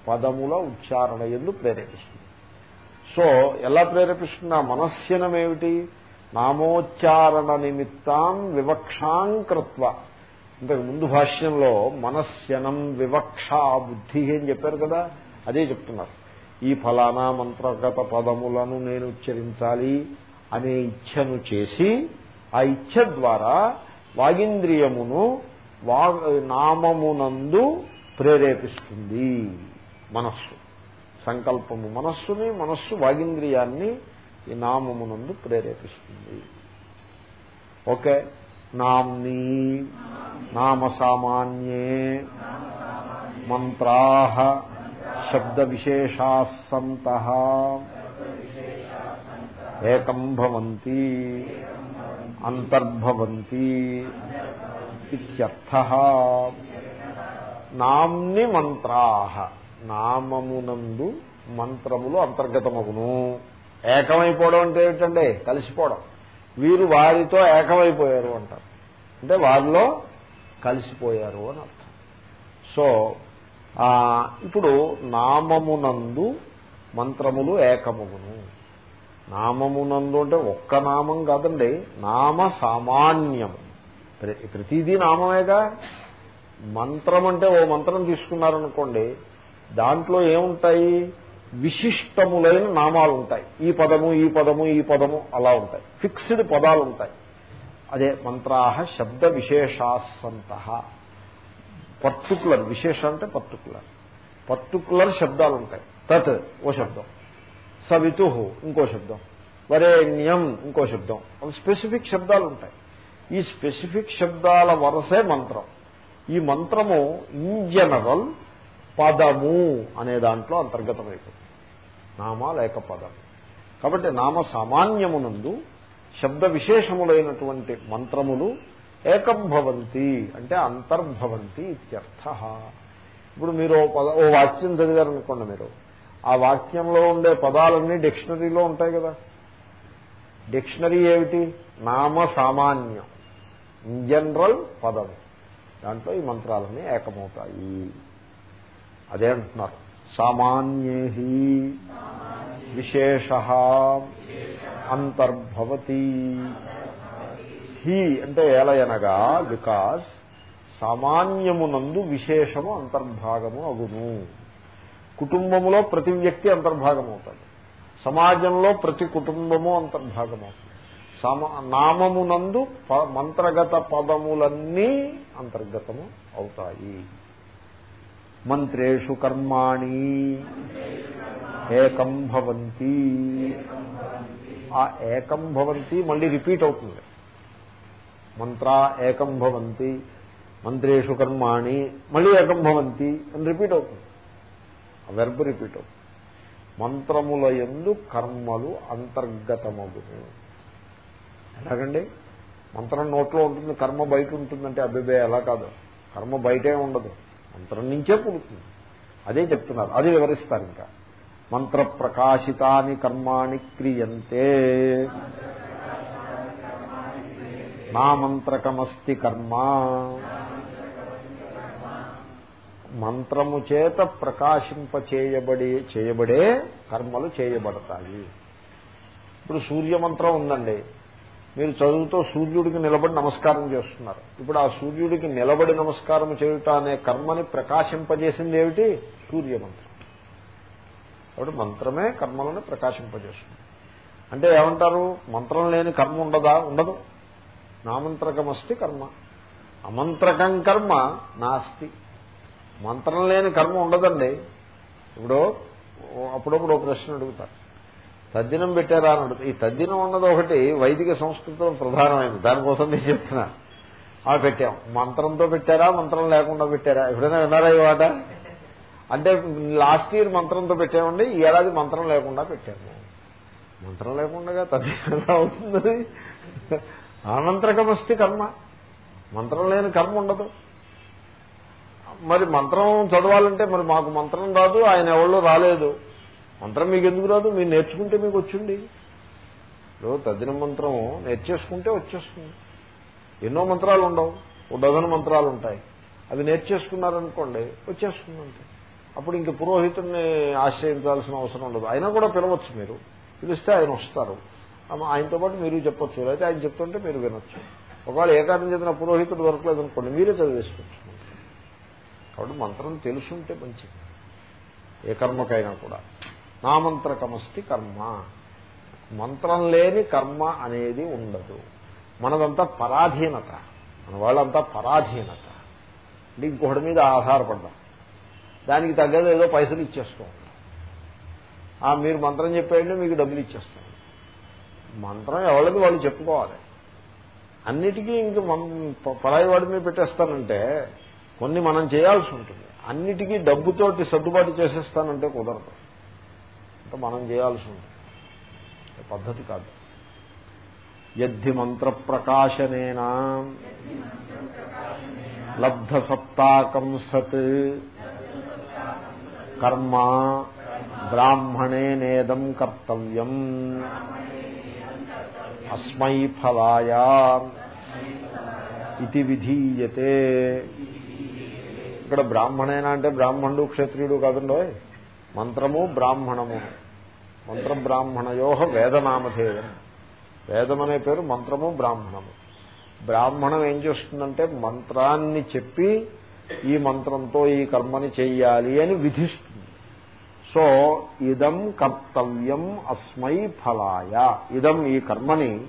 పదముల ఉచ్చారణ ఎందు ప్రేరేపిస్తుంది. సో ఎలా ప్రేరేపిస్తుంది? ఆ మనస్యనమేమిటి? నామోచ్చారణ నిమిత్తం వివక్షాం కృత్వ. ఇంతకు ముందు భాష్యంలో మనస్యనం వివక్ష బుద్ధి అని చెప్పారు కదా అదే చెప్తున్నారు. ఈ ఫలానా మంత్రగత పదములను నేను ఉచ్చరించాలి అనే ఇచ్ఛను చేసి ఆ ఇచ్ఛ ద్వారా వాగింద్రియమును వా నామమునందు ప్రేరేపిస్తుంది మనస్సు. సంకల్పము మనస్సుని మనస్సు వాగింద్రియాన్ని ఈ నామమునందు ప్రేరేపిస్తుంది. ఓకే? నామ్ని నామ సామాన్యే మంత్రా శబ్ద విశేషా ఏకం భవంతి అంతర్భవంతి ఇత్యర్థ. నామ్ని మంత్రా నామమునందు మంత్రములు అంతర్గతమగును. ఏకమైపోవడం అంటే ఏమిటండి? కలిసిపోవడం. వీరు వారితో ఏకమైపోయారు అంటారు. అంటే వారిలో కలిసిపోయారు అని అర్థం. సో ఇప్పుడు నామమునందు మంత్రములు ఏకముగును. నామమునందు అంటే ఒక్క నామం కాదండి నామ సామాన్యము ప్రతిదీ నామమేగా? మంత్రం అంటే ఓ మంత్రం తీసుకున్నారనుకోండి దాంట్లో ఏముంటాయి? విశిష్టములైన నామాలు ఉంటాయి ఈ పదము ఈ పదము ఈ పదము అలా ఉంటాయి. ఫిక్స్డ్ పదాలు ఉంటాయి అదే మంత్రాహ శబ్ద విశేషాసంత పర్టికులర్ విశేష అంటే పర్టికులర్. పర్టికులర్ శబ్దాలు ఉంటాయి తత్ ఓ శబ్దం. సవితు ఇంకో శబ్దం. వరేణ్యం ఇంకో శబ్దం. స్పెసిఫిక్ శబ్దాలు ఉంటాయి ఈ స్పెసిఫిక్ శబ్దాల వరసే మంత్రం. ఈ మంత్రము ఇన్ జనరల్ పదము అనే దాంట్లో అంతర్గతమైపోతుంది. నామ లేక పదం. కాబట్టి నామ సామాన్యమునందు శబ్ద విశేషములైనటువంటి మంత్రములు ఏకం భవంతి అంటే అంతర్భవంతి ఇత్యర్థ. ఇప్పుడు మీరు పద ఓ వాక్యం చదివారనుకోండి మీరు. ఆ వాక్యంలో ఉండే పదాలన్నీ డిక్షనరీలో ఉంటాయి కదా. డిక్షనరీ ఏమిటి? నామ సామాన్యం. ఇన్ జనరల్ పదం. దాంట్లో ఈ మంత్రాలన్నీ ఏకమవుతాయి. అదే అంటున్నారు. సామాన్యే విశేష అంతర్భవతి. హీ అంటే ఏలయనగా బికాస్ సామాన్యమునందు విశేషము అంతర్భాగము అగును. కుటుంబములో ప్రతి వ్యక్తి అంతర్భాగం అవుతాడు సమాజంలో ప్రతి కుటుంబము అంతర్భాగం అవుతుంది నామమునందు మంత్రగత పదములన్నీ అంతర్గతము అవుతాయి. మంత్రేషు కర్మాణి ఏకం భవంతి. ఆ ఏకం భవంతి మళ్ళీ రిపీట్ అవుతుంది. మంత్ర ఏకం భవంతి మంత్రేషు కర్మాణి మళ్ళీ ఏకం భవంతి అని రిపీట్ అవుతుంది. వెర్బ్ రిపీట్ అవుతుంది. మంత్రముల ఎందు కర్మలు అంతర్గతమగును. ఎలాగండి? మంత్రం నోట్లో ఉంటుంది కర్మ బయట ఉంటుందంటే అభిబే ఎలా కాదు. కర్మ బయటే ఉండదు. మంత్రం నుంచే పుడుతుంది. అదే చెప్తున్నారు. అది వివరిస్తారు ఇంకా. మంత్ర ప్రకాశితాని కర్మాణి క్రియంతే. నా మంత్రకమస్తి కర్మ. మంత్రము చేత ప్రకాశింపచేయబడి చేయబడే కర్మలు చేయబడతాయి. ఇప్పుడు సూర్యమంత్రం ఉందండి. మీరు చదువుతో సూర్యుడికి నిలబడి నమస్కారం చేస్తున్నారు. ఇప్పుడు ఆ సూర్యుడికి నిలబడి నమస్కారం చేయుట అనే కర్మని ప్రకాశింపజేసింది ఏమిటి? సూర్యమంత్రం. కాబట్టి మంత్రమే కర్మలను ప్రకాశింపజేస్తుంది. అంటే ఏమంటారు? మంత్రం లేని కర్మ ఉండదా? ఉండదు. నామంత్రకమస్తి కర్మ. అమంత్రకం కర్మ నాస్తి. మంత్రం లేని కర్మ ఉండదండి. ఇప్పుడు అప్పుడప్పుడు ఒక ప్రశ్న అడుగుతారు. తద్దినం పెట్టారా అని ఈ తద్దినం ఉన్నది ఒకటి వైదిక సంస్కృతం ప్రధానమైనది. దానికోసం నేను చెప్తున్నా. ఆ పెట్టాం. మంత్రంతో పెట్టారా? మంత్రం లేకుండా పెట్టారా? ఎప్పుడైనా విన్నారా ఈ వాట అంటే లాస్ట్ ఇయర్ మంత్రంతో పెట్టామండి ఈ ఏడాది మంత్రం లేకుండా పెట్టాము. మంత్రం లేకుండా తద్దినం అవుతుంది? ఆనంతరకమస్తి కర్మ. మంత్రం లేని కర్మ ఉండదు. మరి మంత్రం చదవాలంటే మరి మాకు మంత్రం రాదు ఆయన ఎవరు రాలేదు. మంత్రం మీకు ఎందుకు రాదు? మీరు నేర్చుకుంటే మీకు వచ్చింది. ఇప్పుడు తద్దిన మంత్రం నేర్చేసుకుంటే వచ్చేస్తుంది. ఎన్నో మంత్రాలు ఉండవు. ఓ డజన్ మంత్రాలు ఉంటాయి. అవి నేర్చేసుకున్నారనుకోండి వచ్చేస్తుంది అంతే అప్పుడు ఇంక పురోహితుడిని ఆశ్రయించాల్సిన అవసరం ఉండదు. అయినా కూడా పిలవచ్చు మీరు. పిలిస్తే ఆయన వస్తారు. ఆయనతో పాటు మీరు చెప్పొచ్చు. అయితే ఆయన చెప్తుంటే మీరు వినొచ్చు. ఒకవేళ ఏకాదం చెందిన పురోహితుడు దొరకలేదు అనుకోండి మీరే చదివేసుకోవచ్చు కాబట్టి మంత్రం తెలుసుంటే మంచిది. ఏ కర్మకైనా కూడా. నామంత్రకమస్తి కర్మ. మంత్రం లేని కర్మ అనేది ఉండదు. మనదంతా పరాధీనత. మన వాళ్ళంతా పరాధీనత. అంటే ఇంకొకటి మీద ఆధారపడ్డాం. దానికి తగ్గదు ఏదో పైసలు ఇచ్చేస్తూ ఉంటాం మీరు మంత్రం చెప్పేయండి మీకు డబ్బులు ఇచ్చేస్తాం. మంత్రం ఎవరికి వాళ్ళు చెప్పుకోవాలి. అన్నిటికీ ఇంక పరాయి వాడి మీద పెట్టేస్తానంటే కొన్ని మనం చేయాల్సి ఉంటుంది. అన్నిటికీ డబ్బుతోటి సర్దుబాటు చేసేస్తానంటే కుదరదు. మనం చేయాల్సి ఉంది పద్ధతి కాదు. యద్ధి మంత్ర ప్రకాశనేనా. లబ్ధ సప్తాకం సత్. కర్మ బ్రాహ్మణే నేదం కర్తవ్యం. అస్మై ఫలాయ ఇది విధీయతే. ఇక్కడ బ్రాహ్మణేనా అంటే బ్రాహ్మణుడు క్షత్రియుడు కాదండో మంత్రము బ్రాహ్మణము. మంత్ర బ్రాహ్మణయో వేదనామధేయం. వేదం అనే పేరు మంత్రము బ్రాహ్మణము. బ్రాహ్మణం ఏం చేస్తుందంటే మంత్రాన్ని చెప్పి ఈ మంత్రంతో ఈ కర్మని చెయ్యాలి అని విధిస్తుంది. సో ఇదం కర్తవ్యం అస్మై ఫలాయ. ఇదం ఈ కర్మని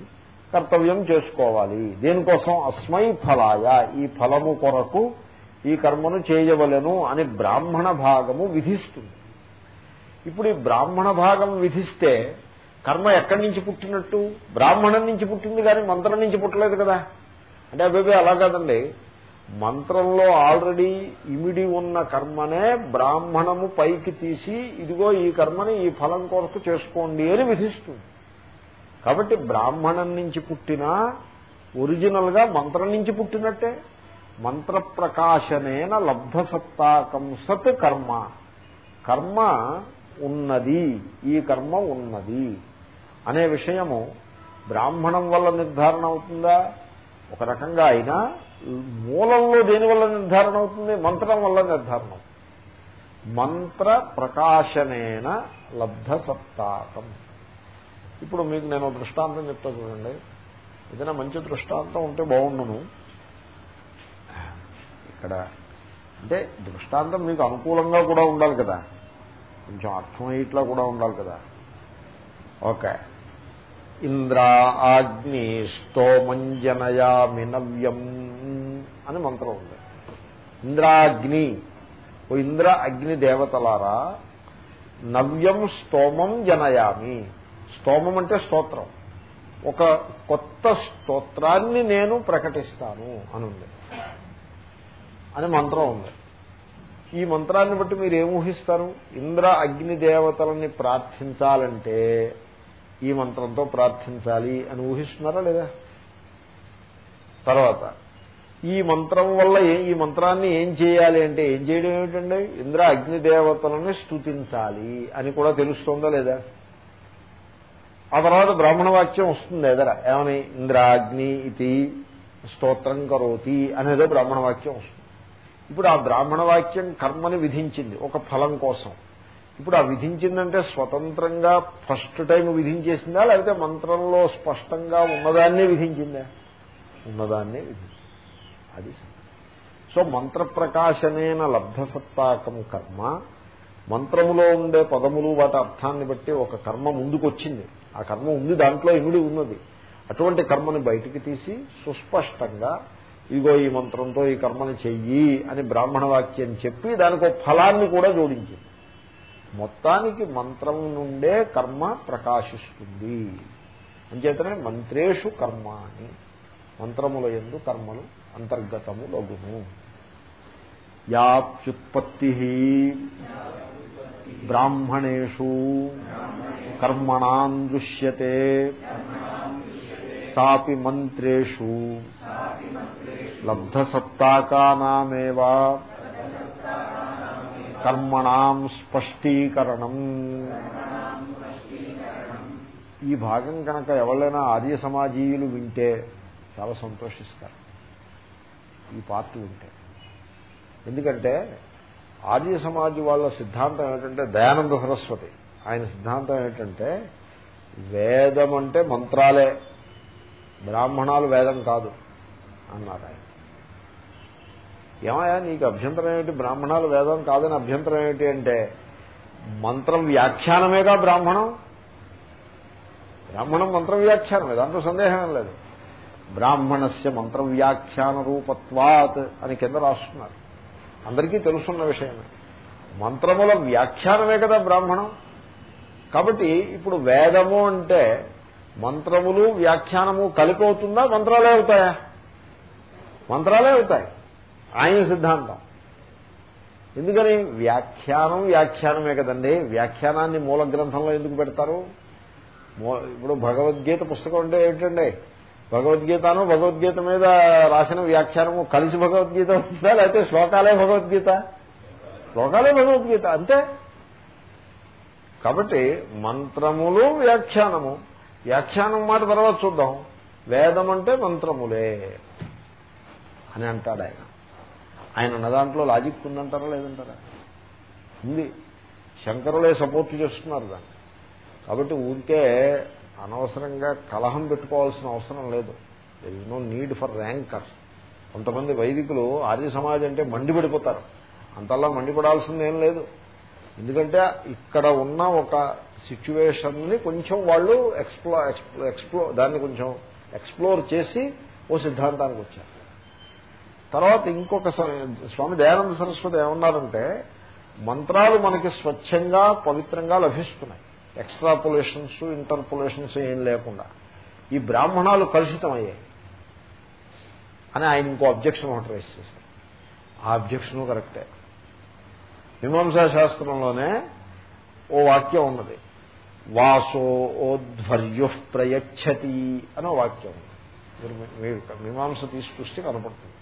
కర్తవ్యం చేసుకోవాలి. దీనికోసం అస్మై ఫలాయ ఈ ఫలము కొరకు ఈ కర్మను చేయవలను అని బ్రాహ్మణ భాగము విధిస్తుంది. ఇప్పుడు ఈ బ్రాహ్మణ భాగం విధిస్తే కర్మ ఎక్కడి నుంచి పుట్టినట్టు? బ్రాహ్మణం నుంచి పుట్టింది కానీ మంత్రం నుంచి పుట్టలేదు కదా. అంటే అబ్బాయి అలా కాదండి. మంత్రంలో ఆల్రెడీ ఇమిడి ఉన్న కర్మనే బ్రాహ్మణము పైకి తీసి ఇదిగో ఈ కర్మని ఈ ఫలం కొరకు చేసుకోండి అని విధిస్తుంది. కాబట్టి బ్రాహ్మణం నుంచి పుట్టిన ఒరిజినల్గా మంత్రం నుంచి పుట్టినట్టే. మంత్ర ప్రకాశనేన లబ్ధసత్తాకం సత్ కర్మ. కర్మ ఉన్నది. ఈ కర్మ ఉన్నది. అనే విషయము బ్రాహ్మణం వల్ల నిర్ధారణ అవుతుందా? ఒక రకంగా అయినా మూలంలో దేనివల్ల నిర్ధారణ అవుతుంది? మంత్రం వల్ల నిర్ధారణ అవుతుంది. మంత్ర ప్రకాశనేన లబ్ధ సత్తాకం ఇప్పుడు మీకు నేను దృష్టాంతం చెప్తా చూడండి. ఏదైనా మంచి దృష్టాంతం ఉంటే బాగుండును. ఇక్కడ అంటే దృష్టాంతం మీకు అనుకూలంగా కూడా ఉండాలి కదా. కొంచెం అర్థమయ్యేట్లా కూడా ఉండాలి కదా. ఓకే. ఇంద్రా ఆగ్ని స్తోమంజనయా నవ్యం అని మంత్రం ఉంది. ఇంద్రాగ్ని ఓ ఇంద్ర అగ్ని దేవతలారా నవ్యం స్తోమం జనయామి. స్తోమం అంటే స్తోత్రం. ఒక కొత్త స్తోత్రాన్ని నేను ప్రకటిస్తాను అని ఉంది అని మంత్రం ఉంది. ఈ మంత్రాన్ని బట్టి మీరు ఏం ఊహిస్తారు? ఇంద్ర అగ్ని దేవతలని ప్రార్థించాలంటే ఈ మంత్రంతో ప్రార్థించాలి అని ఊహిస్తున్నారా లేదా? తర్వాత ఈ మంత్రం వల్ల ఈ మంత్రాన్ని ఏం చేయాలి అంటే ఏం చేయడం ఏమిటండి? ఇంద్ర అగ్ని దేవతలని స్థుతించాలి అని కూడా తెలుస్తోందా లేదా? ఆ తర్వాత బ్రాహ్మణ వాక్యం వస్తుంది ఎదర. ఏమని? ఇంద్రాగ్ని ఇది స్తోత్రం కరోతి అనేదో బ్రాహ్మణ వాక్యం వస్తుంది. ఇప్పుడు ఆ బ్రాహ్మణ వాక్యం కర్మని విధించింది ఒక ఫలం కోసం. ఇప్పుడు ఆ విధించిందంటే స్వతంత్రంగా ఫస్ట్ టైం విధించేసిందా లేకపోతే మంత్రంలో స్పష్టంగా ఉన్నదాన్నే విధించిందా? ఉన్నదాన్నే విధించింది. అది సో మంత్ర ప్రకాశనైన లబ్ధసత్తాకం కర్మ. మంత్రములో ఉండే పదములు వాటి అర్థాన్ని బట్టి ఒక కర్మ ముందుకొచ్చింది. ఆ కర్మ ఉంది దాంట్లో ఇమిడి ఉన్నది. అటువంటి కర్మని బయటికి తీసి సుస్పష్టంగా ఇదిగో ఈ మంత్రంతో ఈ కర్మని చెయ్యి అని బ్రాహ్మణ వాక్యం చెప్పి దానికి ఒక ఫలాన్ని కూడా జోడించింది. మొత్తానికి మంత్రం నుండే కర్మ ప్రకాశిస్తుంది. అంచేతనే మంత్రేషు కర్మ అని మంత్రముల ఎందు కర్మలు అంతర్గతము లగును యాప్యుత్పత్తి బ్రాహ్మణేషు కర్మణాం దృశ్యతే. సాపి మంత్రేషు లబ్ధసత్తాకానామేవా కర్మణం స్పష్టీకరణం. ఈ భాగం కనుక ఎవరైనా ఆర్య సమాజీయులు వింటే చాలా సంతోషిస్తారు. ఈ పార్ట్ వింటే. ఎందుకంటే ఆర్య సమాజం వాళ్ళ సిద్ధాంతం ఏంటంటే దయానంద సరస్వతి. ఆయన సిద్ధాంతం ఏంటంటే వేదం అంటే మంత్రాలే. బ్రాహ్మణాలు వేదం కాదు. అన్నారు ఆయన. ఏమయ్యా నీకు అభ్యంతరం ఏమిటి? బ్రాహ్మణాలు వేదం కాదని అభ్యంతరం ఏమిటి అంటే మంత్రం వ్యాఖ్యానమేగా బ్రాహ్మణం? బ్రాహ్మణం మంత్ర వ్యాఖ్యానమే దాంట్లో సందేహం లేదు. బ్రాహ్మణస్య మంత్ర వ్యాఖ్యాన రూపత్వాత్ అని కింద రాస్తున్నారు. అందరికీ తెలుసున్న విషయమే. మంత్రముల వ్యాఖ్యానమే కదా బ్రాహ్మణం? కాబట్టి ఇప్పుడు వేదము అంటే మంత్రములు వ్యాఖ్యానము కలిపి అవుతుందా? మంత్రాలే అవుతాయా? మంత్రాలే అవుతాయి. ఆయన సిద్ధాంతం. ఎందుకని? వ్యాఖ్యానం వ్యాఖ్యానమే కదండి. వ్యాఖ్యానాన్ని మూల గ్రంథంలో ఎందుకు పెడతారు? ఇప్పుడు భగవద్గీత పుస్తకం అంటే ఏమిటండి? భగవద్గీతను భగవద్గీత మీద రాసిన వ్యాఖ్యానము కలిసి భగవద్గీత ఉందా? లేకపోతే శ్లోకాలే భగవద్గీత? శ్లోకాలే భగవద్గీత అంతే. కాబట్టి మంత్రములు వ్యాఖ్యానము. వ్యాఖ్యానం మాట తర్వాత చూద్దాం. వేదం అంటే మంత్రములే. అని అంటాడు ఆయన. ఆయన ఉన్న దాంట్లో లాజిక్ ఉందంటారా లేదంటారా? ఉంది. శంకరులే సపోర్ట్ చేస్తున్నారు దాన్ని. కాబట్టి ఊరికే అనవసరంగా కలహం పెట్టుకోవాల్సిన అవసరం లేదు. There is no need for rancour కొంతమంది వైదికులు ఆర్య సమాజం అంటే మండిపడిపోతారు అంతలా మండిపడాల్సిందేం లేదు. ఎందుకంటే ఇక్కడ ఉన్న ఒక సిచ్యువేషన్ని కొంచెం వాళ్ళు ఎక్స్ప్లో ఎక్స్ప్లో దాన్ని కొంచెం ఎక్స్ప్లోర్ చేసి ఓ సిద్ధాంతానికి వచ్చారు. తర్వాత ఇంకొక స్వామి దయానంద సరస్వతి ఏమన్నారంటే మంత్రాలు మనకి స్వచ్ఛంగా పవిత్రంగా లభిస్తున్నాయి. ఎక్స్ట్రా పొల్యూషన్స్ ఇంటర్ పొల్యూషన్స్ ఏం లేకుండా. ఈ బ్రాహ్మణాలు కలుషితం అయ్యాయి అని ఆయన ఇంకో అబ్జెక్షన్ ఒకటి రేస్ చేశారు. ఆ అబ్జెక్షన్ కరెక్టే మీమాంసా శాస్త్రంలోనే ఓ వాక్యం ఉన్నది. వాసో ఓధ్వర్యు ప్రయచ్చతి అనే వాక్యం ఉంది మీరు మీమాంస తీసి కనపడుతుంది.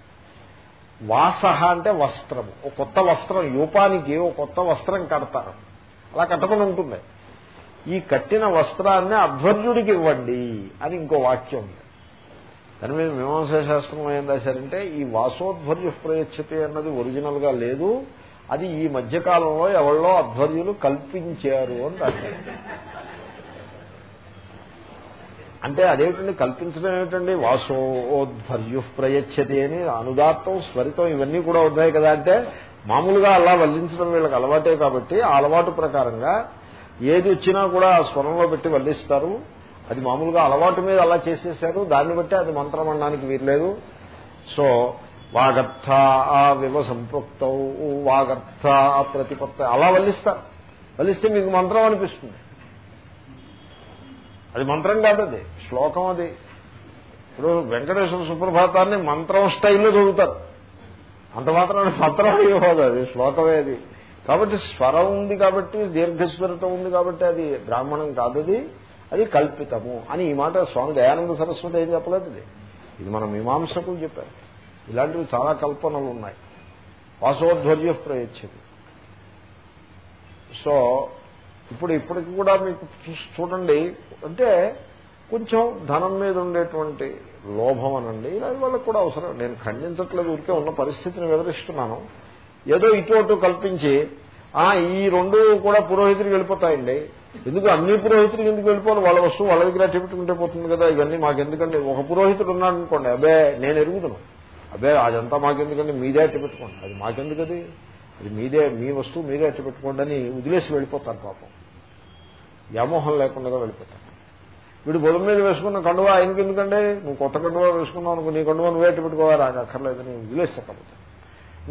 వాస అంటే వస్త్రము. ఒక కొత్త వస్త్రం యూపానికి ఒక కొత్త వస్త్రం కడతారు. అలా కట్టమని ఉంటుంది. ఈ కట్టిన వస్త్రాన్ని అధ్వర్యుడికి ఇవ్వండి అని ఇంకో వాక్యం ఉంది. దాని మీద మీమాంసా శాస్త్రం ఏం రాశారంటే ఈ వాసోధ్వర్యు ప్రయచ్చతి అన్నది ఒరిజినల్గా లేదు. అది ఈ మధ్యకాలంలో ఎవరిలో అధ్వర్యులు కల్పించారు అని రాశారు. అంటే అదేమిటండి కల్పించడం ఏమిటండి? వాసోధ్వర్యు ప్రయచ్చతి అని అనుదాత్తం స్వరితం ఇవన్నీ కూడా ఉన్నాయి కదా అంటే మామూలుగా అలా వల్లించడం వీళ్ళకి అలవాటే కాబట్టి ఆ అలవాటు ప్రకారంగా ఏది వచ్చినా కూడా స్వరంలో పెట్టి వల్లిస్తారు. అది మామూలుగా అలవాటు మీద అలా చేసేసారు. దాన్ని బట్టి అది మంత్రం అనడానికి వీర్లేదు సో వాగర్థ ఆ వివ సంపృక్త వాగర్థ ఆ ప్రతిపత్త అలా వల్లిస్తారు. వల్లిస్తే మీకు మంత్రం అనిపిస్తుంది. అది మంత్రం కాదు అది. శ్లోకం అది. ఇప్పుడు వెంకటేశ్వర సుప్రభాతాన్ని మంత్రం స్టైల్లో చదువుతారు. అంత మాత్రం మంత్రం ఇవ్వదు అది శ్లోకమే అది. కాబట్టి స్వరం ఉంది కాబట్టి దీర్ఘస్వరతం ఉంది కాబట్టి అది బ్రాహ్మణం కాదు అది. అది కల్పితము అని ఈ మాట స్వామి దయానంద సరస్వతి ఏం చెప్పలేదు ఇది ఇది మన మీమాంసకులు చెప్పారు. ఇలాంటివి చాలా కల్పనలు ఉన్నాయి. వాసోధ్వర్య ప్రయచ్చది సో ఇప్పుడు ఇప్పటికి కూడా మీకు చూడండి అంటే కొంచెం ధనం మీద ఉండేటువంటి లోభం అనండి. ఇలాంటి వాళ్ళకి కూడా అవసరం. నేను ఖండించట్లేదు ఊరికే ఉన్న పరిస్థితిని వివరిస్తున్నాను ఏదో ఇటు కల్పించి కల్పించి ఈ రెండు కూడా పురోహితుడికి వెళ్ళిపోతాయండి. ఎందుకు అన్ని పురోహితుడికి ఎందుకు వెళ్ళిపోవాలి? వాళ్ళ వస్తువు వాళ్ళ దగ్గర చెప్పుకుంటే పోతుంది కదా ఇవన్నీ మాకెందుకండి? ఒక పురోహితుడు ఉన్నాడు అనుకోండి అబ్బే నేను ఎరుగుతున్నాను అబ్బే అదంతా మాకెందుకండి? మీదే అట్టి పెట్టుకోండి అది మాకెందుకది? అది అది మీదే మీ వస్తువు మీదే అట్టి పెట్టుకోండి అని వదిలేసి వెళ్ళిపోతారు పాపం. వ్యామోహం లేకుండా వెళ్ళిపోతారు. వీడు బుధం మీద వేసుకున్న కండువా ఆయనకి ఎందుకంటే నువ్వు కొత్త కండువా వేసుకున్నావు అనుకో నీ కండువా నువ్వే పెట్టుకోవాలి? నాకు అక్కర్లేదు నేను వదిలేసకపోతే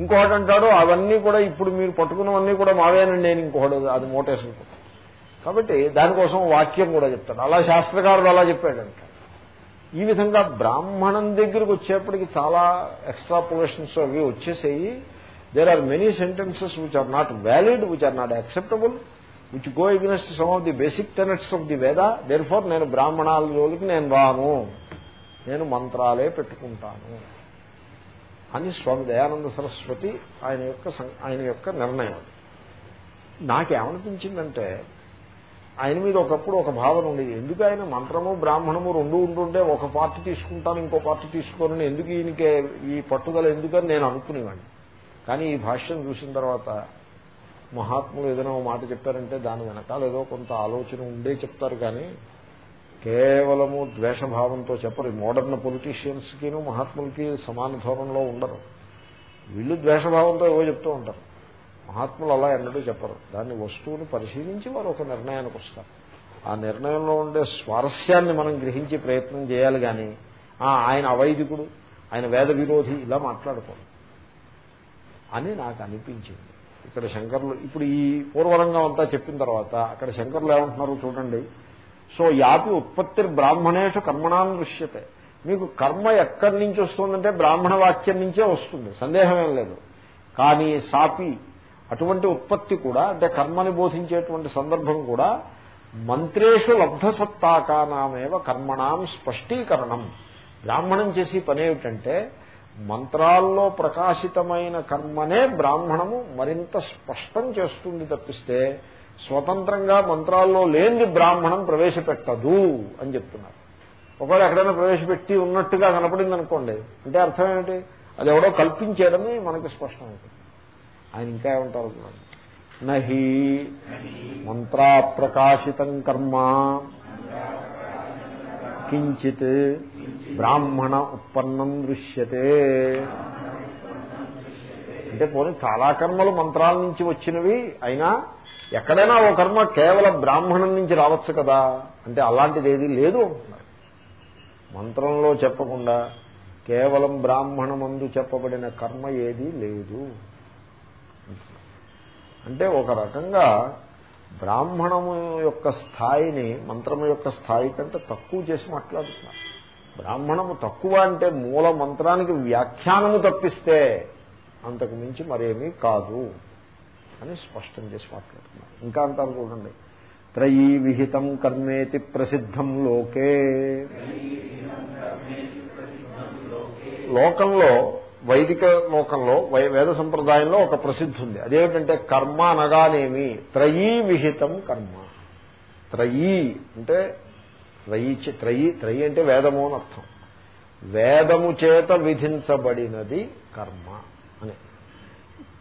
ఇంకొకటి అంటాడు అవన్నీ కూడా ఇప్పుడు మీరు పట్టుకున్నవన్నీ కూడా మావేనండి నేను ఇంకొకటి అది మోటేసుకుంటాను కాబట్టి దానికోసం వాక్యం కూడా చెప్తాడు. అలా శాస్త్రకారుడు అలా చెప్పాడంట. ఈ విధంగా బ్రాహ్మణం దగ్గరకు వచ్చేప్పటికి చాలా ఎక్స్ట్రాపులేషన్స్ అవి వచ్చేసేయి. There are many sentences which are not valid which are not acceptable which go against some of the basic tenets of the Veda therefore నేను బ్రాహ్మణాల జోలికి నేను రాను. నేను మంత్రాలే పెట్టుకుంటాను. అని స్వామి దయానంద సరస్వతి ఆయన యొక్క ఆయన యొక్క నిర్ణయం నాకేమనిపించిందంటే ఆయన మీద ఒకప్పుడు ఒక భావన ఉండేది. ఎందుకు ఆయన మంత్రము బ్రాహ్మణము రెండు ఉంటుంటే ఒక పార్టీ తీసుకుంటాను ఇంకో పార్టీ తీసుకోనని ఎందుకు ఈయనకే ఈ పట్టుదల ఎందుకని నేను అనుకునేవాడిని. కానీ ఈ భాష్యం చూసిన తర్వాత మహాత్ములు ఏదైనా మాట చెప్పారంటే దాని వెనకాల ఏదో కొంత ఆలోచన ఉండే చెప్తారు కానీ కేవలము ద్వేషభావంతో చెప్పరు. మోడర్న్ పొలిటీషియన్స్కిను మహాత్ములకి సమాన ధోరణిలో ఉండరు. వీళ్ళు ద్వేషభావంతో ఏవో చెప్తూ ఉంటారు. మహాత్ములు అలా ఎన్నడూ చెప్పరు. దాన్ని వస్తువుని పరిశీలించి వారు ఒక నిర్ణయానికి వస్తారు. ఆ నిర్ణయంలో ఉండే స్వారస్యాన్ని మనం గ్రహించి ప్రయత్నం చేయాలి కానీ ఆయన అవైదికుడు ఆయన వేద విరోధి ఇలా మాట్లాడుకోరు. అని నాకు అనిపించింది. ఇక్కడ శంకర్లు ఇప్పుడు ఈ పూర్వరంగం అంతా చెప్పిన తర్వాత అక్కడ శంకర్లు ఏమంటున్నారు చూడండి. సో యాపి ఉత్పత్తి బ్రాహ్మణేషు కర్మణాన్ దృశ్యతే. మీకు కర్మ ఎక్కడి నుంచి వస్తుందంటే బ్రాహ్మణ వాక్యం నుంచే వస్తుంది సందేహం ఏం లేదు. కానీ సాపి అటువంటి ఉత్పత్తి కూడా అంటే కర్మని బోధించేటువంటి సందర్భం కూడా మంత్రేషు లబ్ధసత్తాకానామేవ కర్మణాం స్పష్టీకరణం. బ్రాహ్మణం చేసి పని ఏమిటంటే మంత్రాల్లో ప్రకాశితమైన కర్మనే బ్రాహ్మణము మరింత స్పష్టం చేస్తుంది తప్పిస్తే స్వతంత్రంగా మంత్రాల్లో లేనిది బ్రాహ్మణం ప్రవేశపెట్టదు అని చెప్తున్నారు. ఒకవేళ ఎక్కడైనా ప్రవేశపెట్టి ఉన్నట్టుగా కనపడింది అనుకోండి అంటే అర్థం ఏమిటి? అది ఎవడో కల్పించేయడమే మనకి స్పష్టం అవుతుంది. ఆయన ఇంకా ఏమంటారు నహి మంత్రా ప్రకాశితం కర్మ. కించిత్ బ్రాహ్మణ ఉత్పన్నం దృశ్యతే. అంటే పోనీ చాలా కర్మలు మంత్రాల నుంచి వచ్చినవి అయినా ఎక్కడైనా ఓ కర్మ కేవలం బ్రాహ్మణం నుంచి రావచ్చు కదా. అంటే అలాంటిది ఏది లేదు అంటున్నారు. మంత్రంలో చెప్పకుండా కేవలం బ్రాహ్మణమందు చెప్పబడిన కర్మ ఏదీ లేదు. అంటే ఒక రకంగా బ్రాహ్మణము యొక్క స్థాయిని మంత్రము యొక్క స్థాయి కంటే తక్కువ చేసి మాట్లాడుతున్నారు. బ్రాహ్మణము తక్కువ అంటే మూల మంత్రానికి వ్యాఖ్యానము తప్పిస్తే అంతకు మించి మరేమీ కాదు అని స్పష్టం చేసి మాట్లాడుతున్నారు. ఇంకా అంటారు చూడండి. త్రయీ విహితం కర్మేతి ప్రసిద్ధం లోకే. లోకంలో వైదిక లోకంలో వేద సంప్రదాయంలో ఒక ప్రసిద్ధి ఉంది. అదేమిటంటే కర్మ అనగానేమి? త్రయీ విహితం కర్మ. త్రయీ అంటే త్రయీ త్రయి త్రయీ అంటే వేదము అని అర్థం. వేదము చేత విధించబడినది కర్మ అని.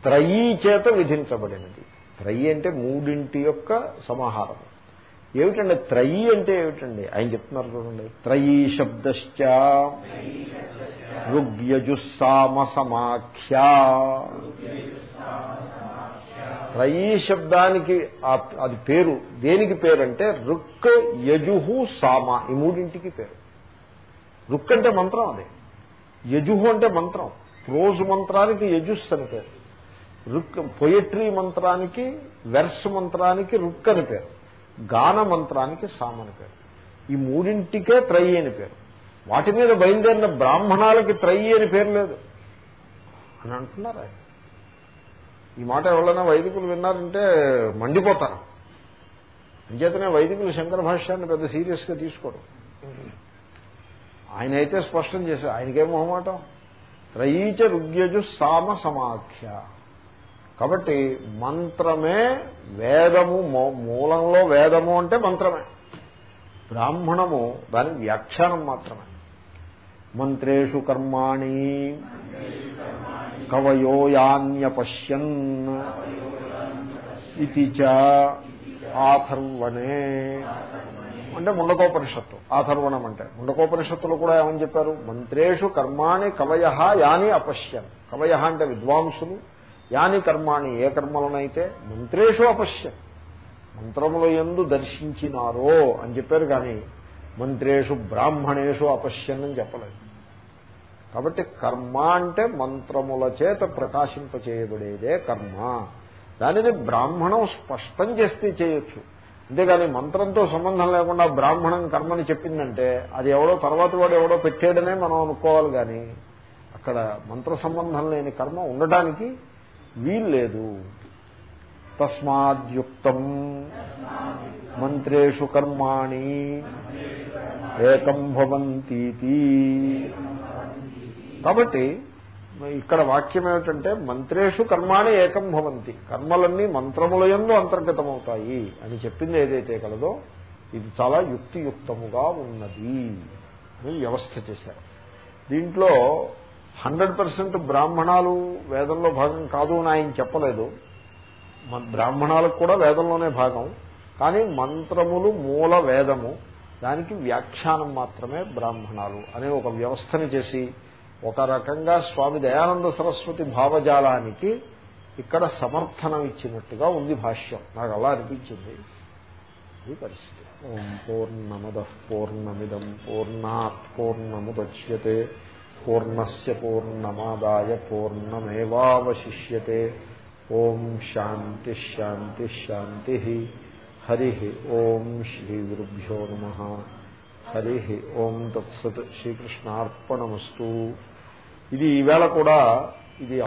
త్రయీ చేత విధించబడినది. త్రయి అంటే మూడింటి యొక్క సమాహారం. ఏమిటండి? త్రయీ అంటే ఏమిటండి? ఆయన చెప్తున్నారు చూడండి. త్రయీ శబ్దశ్చ. ఋగ్యజుస్సామ సమాఖ్యా త్రయీ శబ్దానికి అది పేరు. దేనికి పేరు అంటే రుక్ యజుహు సామ. ఈ మూడింటికి పేరు. రుక్ అంటే మంత్రం అదే. యజుహు అంటే మంత్రం. ప్రోజు మంత్రానికి యజుస్ అని పేరు. రుక్ పొయట్రీ మంత్రానికి వెర్స్ మంత్రానికి రుక్ అని పేరు. గాన మంత్రానికి సామ అని పేరు. ఈ మూడింటికే త్రయి అని పేరు. వాటి మీద బయలుదేరిన బ్రాహ్మణాలకి త్రయి అని పేరు లేదు. అని అంటున్నారు ఆయన? ఈ మాట ఎవరైనా వైదికులు విన్నారంటే మండిపోతారు. అంచేతనే వైదికులు శంకర భాష్యాన్ని పెద్ద సీరియస్గా తీసుకోరు. ఆయన అయితే స్పష్టం చేశారు ఆయనకేం మొహమాటం? త్రయీచ రుగ్యజు సామ సమాఖ్య. కాబట్టి మంత్రమే వేదము మూలంలో వేదము అంటే మంత్రమే. బ్రాహ్మణము దాని వ్యాఖ్యానం మాత్రమే. మంత్రేషు కర్మాణి. కవయోయాన్యపశ్యన్ ఇది ఆథర్వణే. అంటే ముండకోపనిషత్తు ఆథర్వణం అంటే. ముండకోపనిషత్తులు కూడా ఏమని చెప్పారు? మంత్రేషు కర్మాణి కవయ యాని అపశ్యన్. కవయ అంటే విద్వాంసులు యాని కర్మాణి ఏ కర్మలనైతే మంత్రేషు అపశ్యన్. మంత్రముల ఎందు దర్శించినారో అని చెప్పారు కానీ మంత్రేషు బ్రాహ్మణేషు అపశ్యన్ అని చెప్పలేదు. కాబట్టి కర్మ అంటే మంత్రముల చేత ప్రకాశింపచేయబడేదే కర్మ. దానిని బ్రాహ్మణం స్పష్టం చేస్తే చేయొచ్చు. అంతేగాని మంత్రంతో సంబంధం లేకుండా బ్రాహ్మణం కర్మని చెప్పిందంటే అది ఎవడో తర్వాత వాడు ఎవడో పెట్టాడనే మనం అనుకోవాలి కానీ అక్కడ మంత్ర సంబంధం లేని కర్మ ఉండటానికి వీల్లేదు. తస్మాద్యుక్తం మంత్రేషు కర్మాణి ఏకం భవంతీతి. కాబట్టి ఇక్కడ వాక్యం ఏమిటంటే మంత్రేషు కర్మాణి ఏకం భవంతి. కర్మలన్నీ మంత్రముల ఎందు అంతర్గతమవుతాయి అని చెప్పింది ఏదైతే కలదో ఇది చాలా యుక్తియుక్తముగా ఉన్నది అని వ్యవస్థ చేశారు. దీంట్లో హండ్రెడ్ పర్సెంట్ బ్రాహ్మణాలు వేదంలో భాగం కాదు అని ఆయన చెప్పలేదు. బ్రాహ్మణాలకు కూడా వేదంలోనే భాగం. కానీ మంత్రములు మూల వేదము దానికి వ్యాఖ్యానం మాత్రమే బ్రాహ్మణాలు అనే ఒక వ్యవస్థను చేసి ఒక రకంగా స్వామి దయానంద సరస్వతి భావజాలానికి ఇక్కడ సమర్థనం ఇచ్చినట్టుగా ఉంది భాష్యం. నాకు అలా అనిపించింది. ఈ పరిస్థితి. ఓం పూర్ణమద పూర్ణమిదం పూర్ణాత్ పూర్ణముద్యతే పూర్ణస్ పూర్ణమాదాయ పూర్ణమేవాశిష్యే ఓం శాంతి శాంతి శాంతి హరి ఓం శ్రీ గురుభ్యో నమ. హరి ఓం తత్సత్ శ్రీకృష్ణార్పణమస్తు. ఇది ఈవేళ కూడా ఇది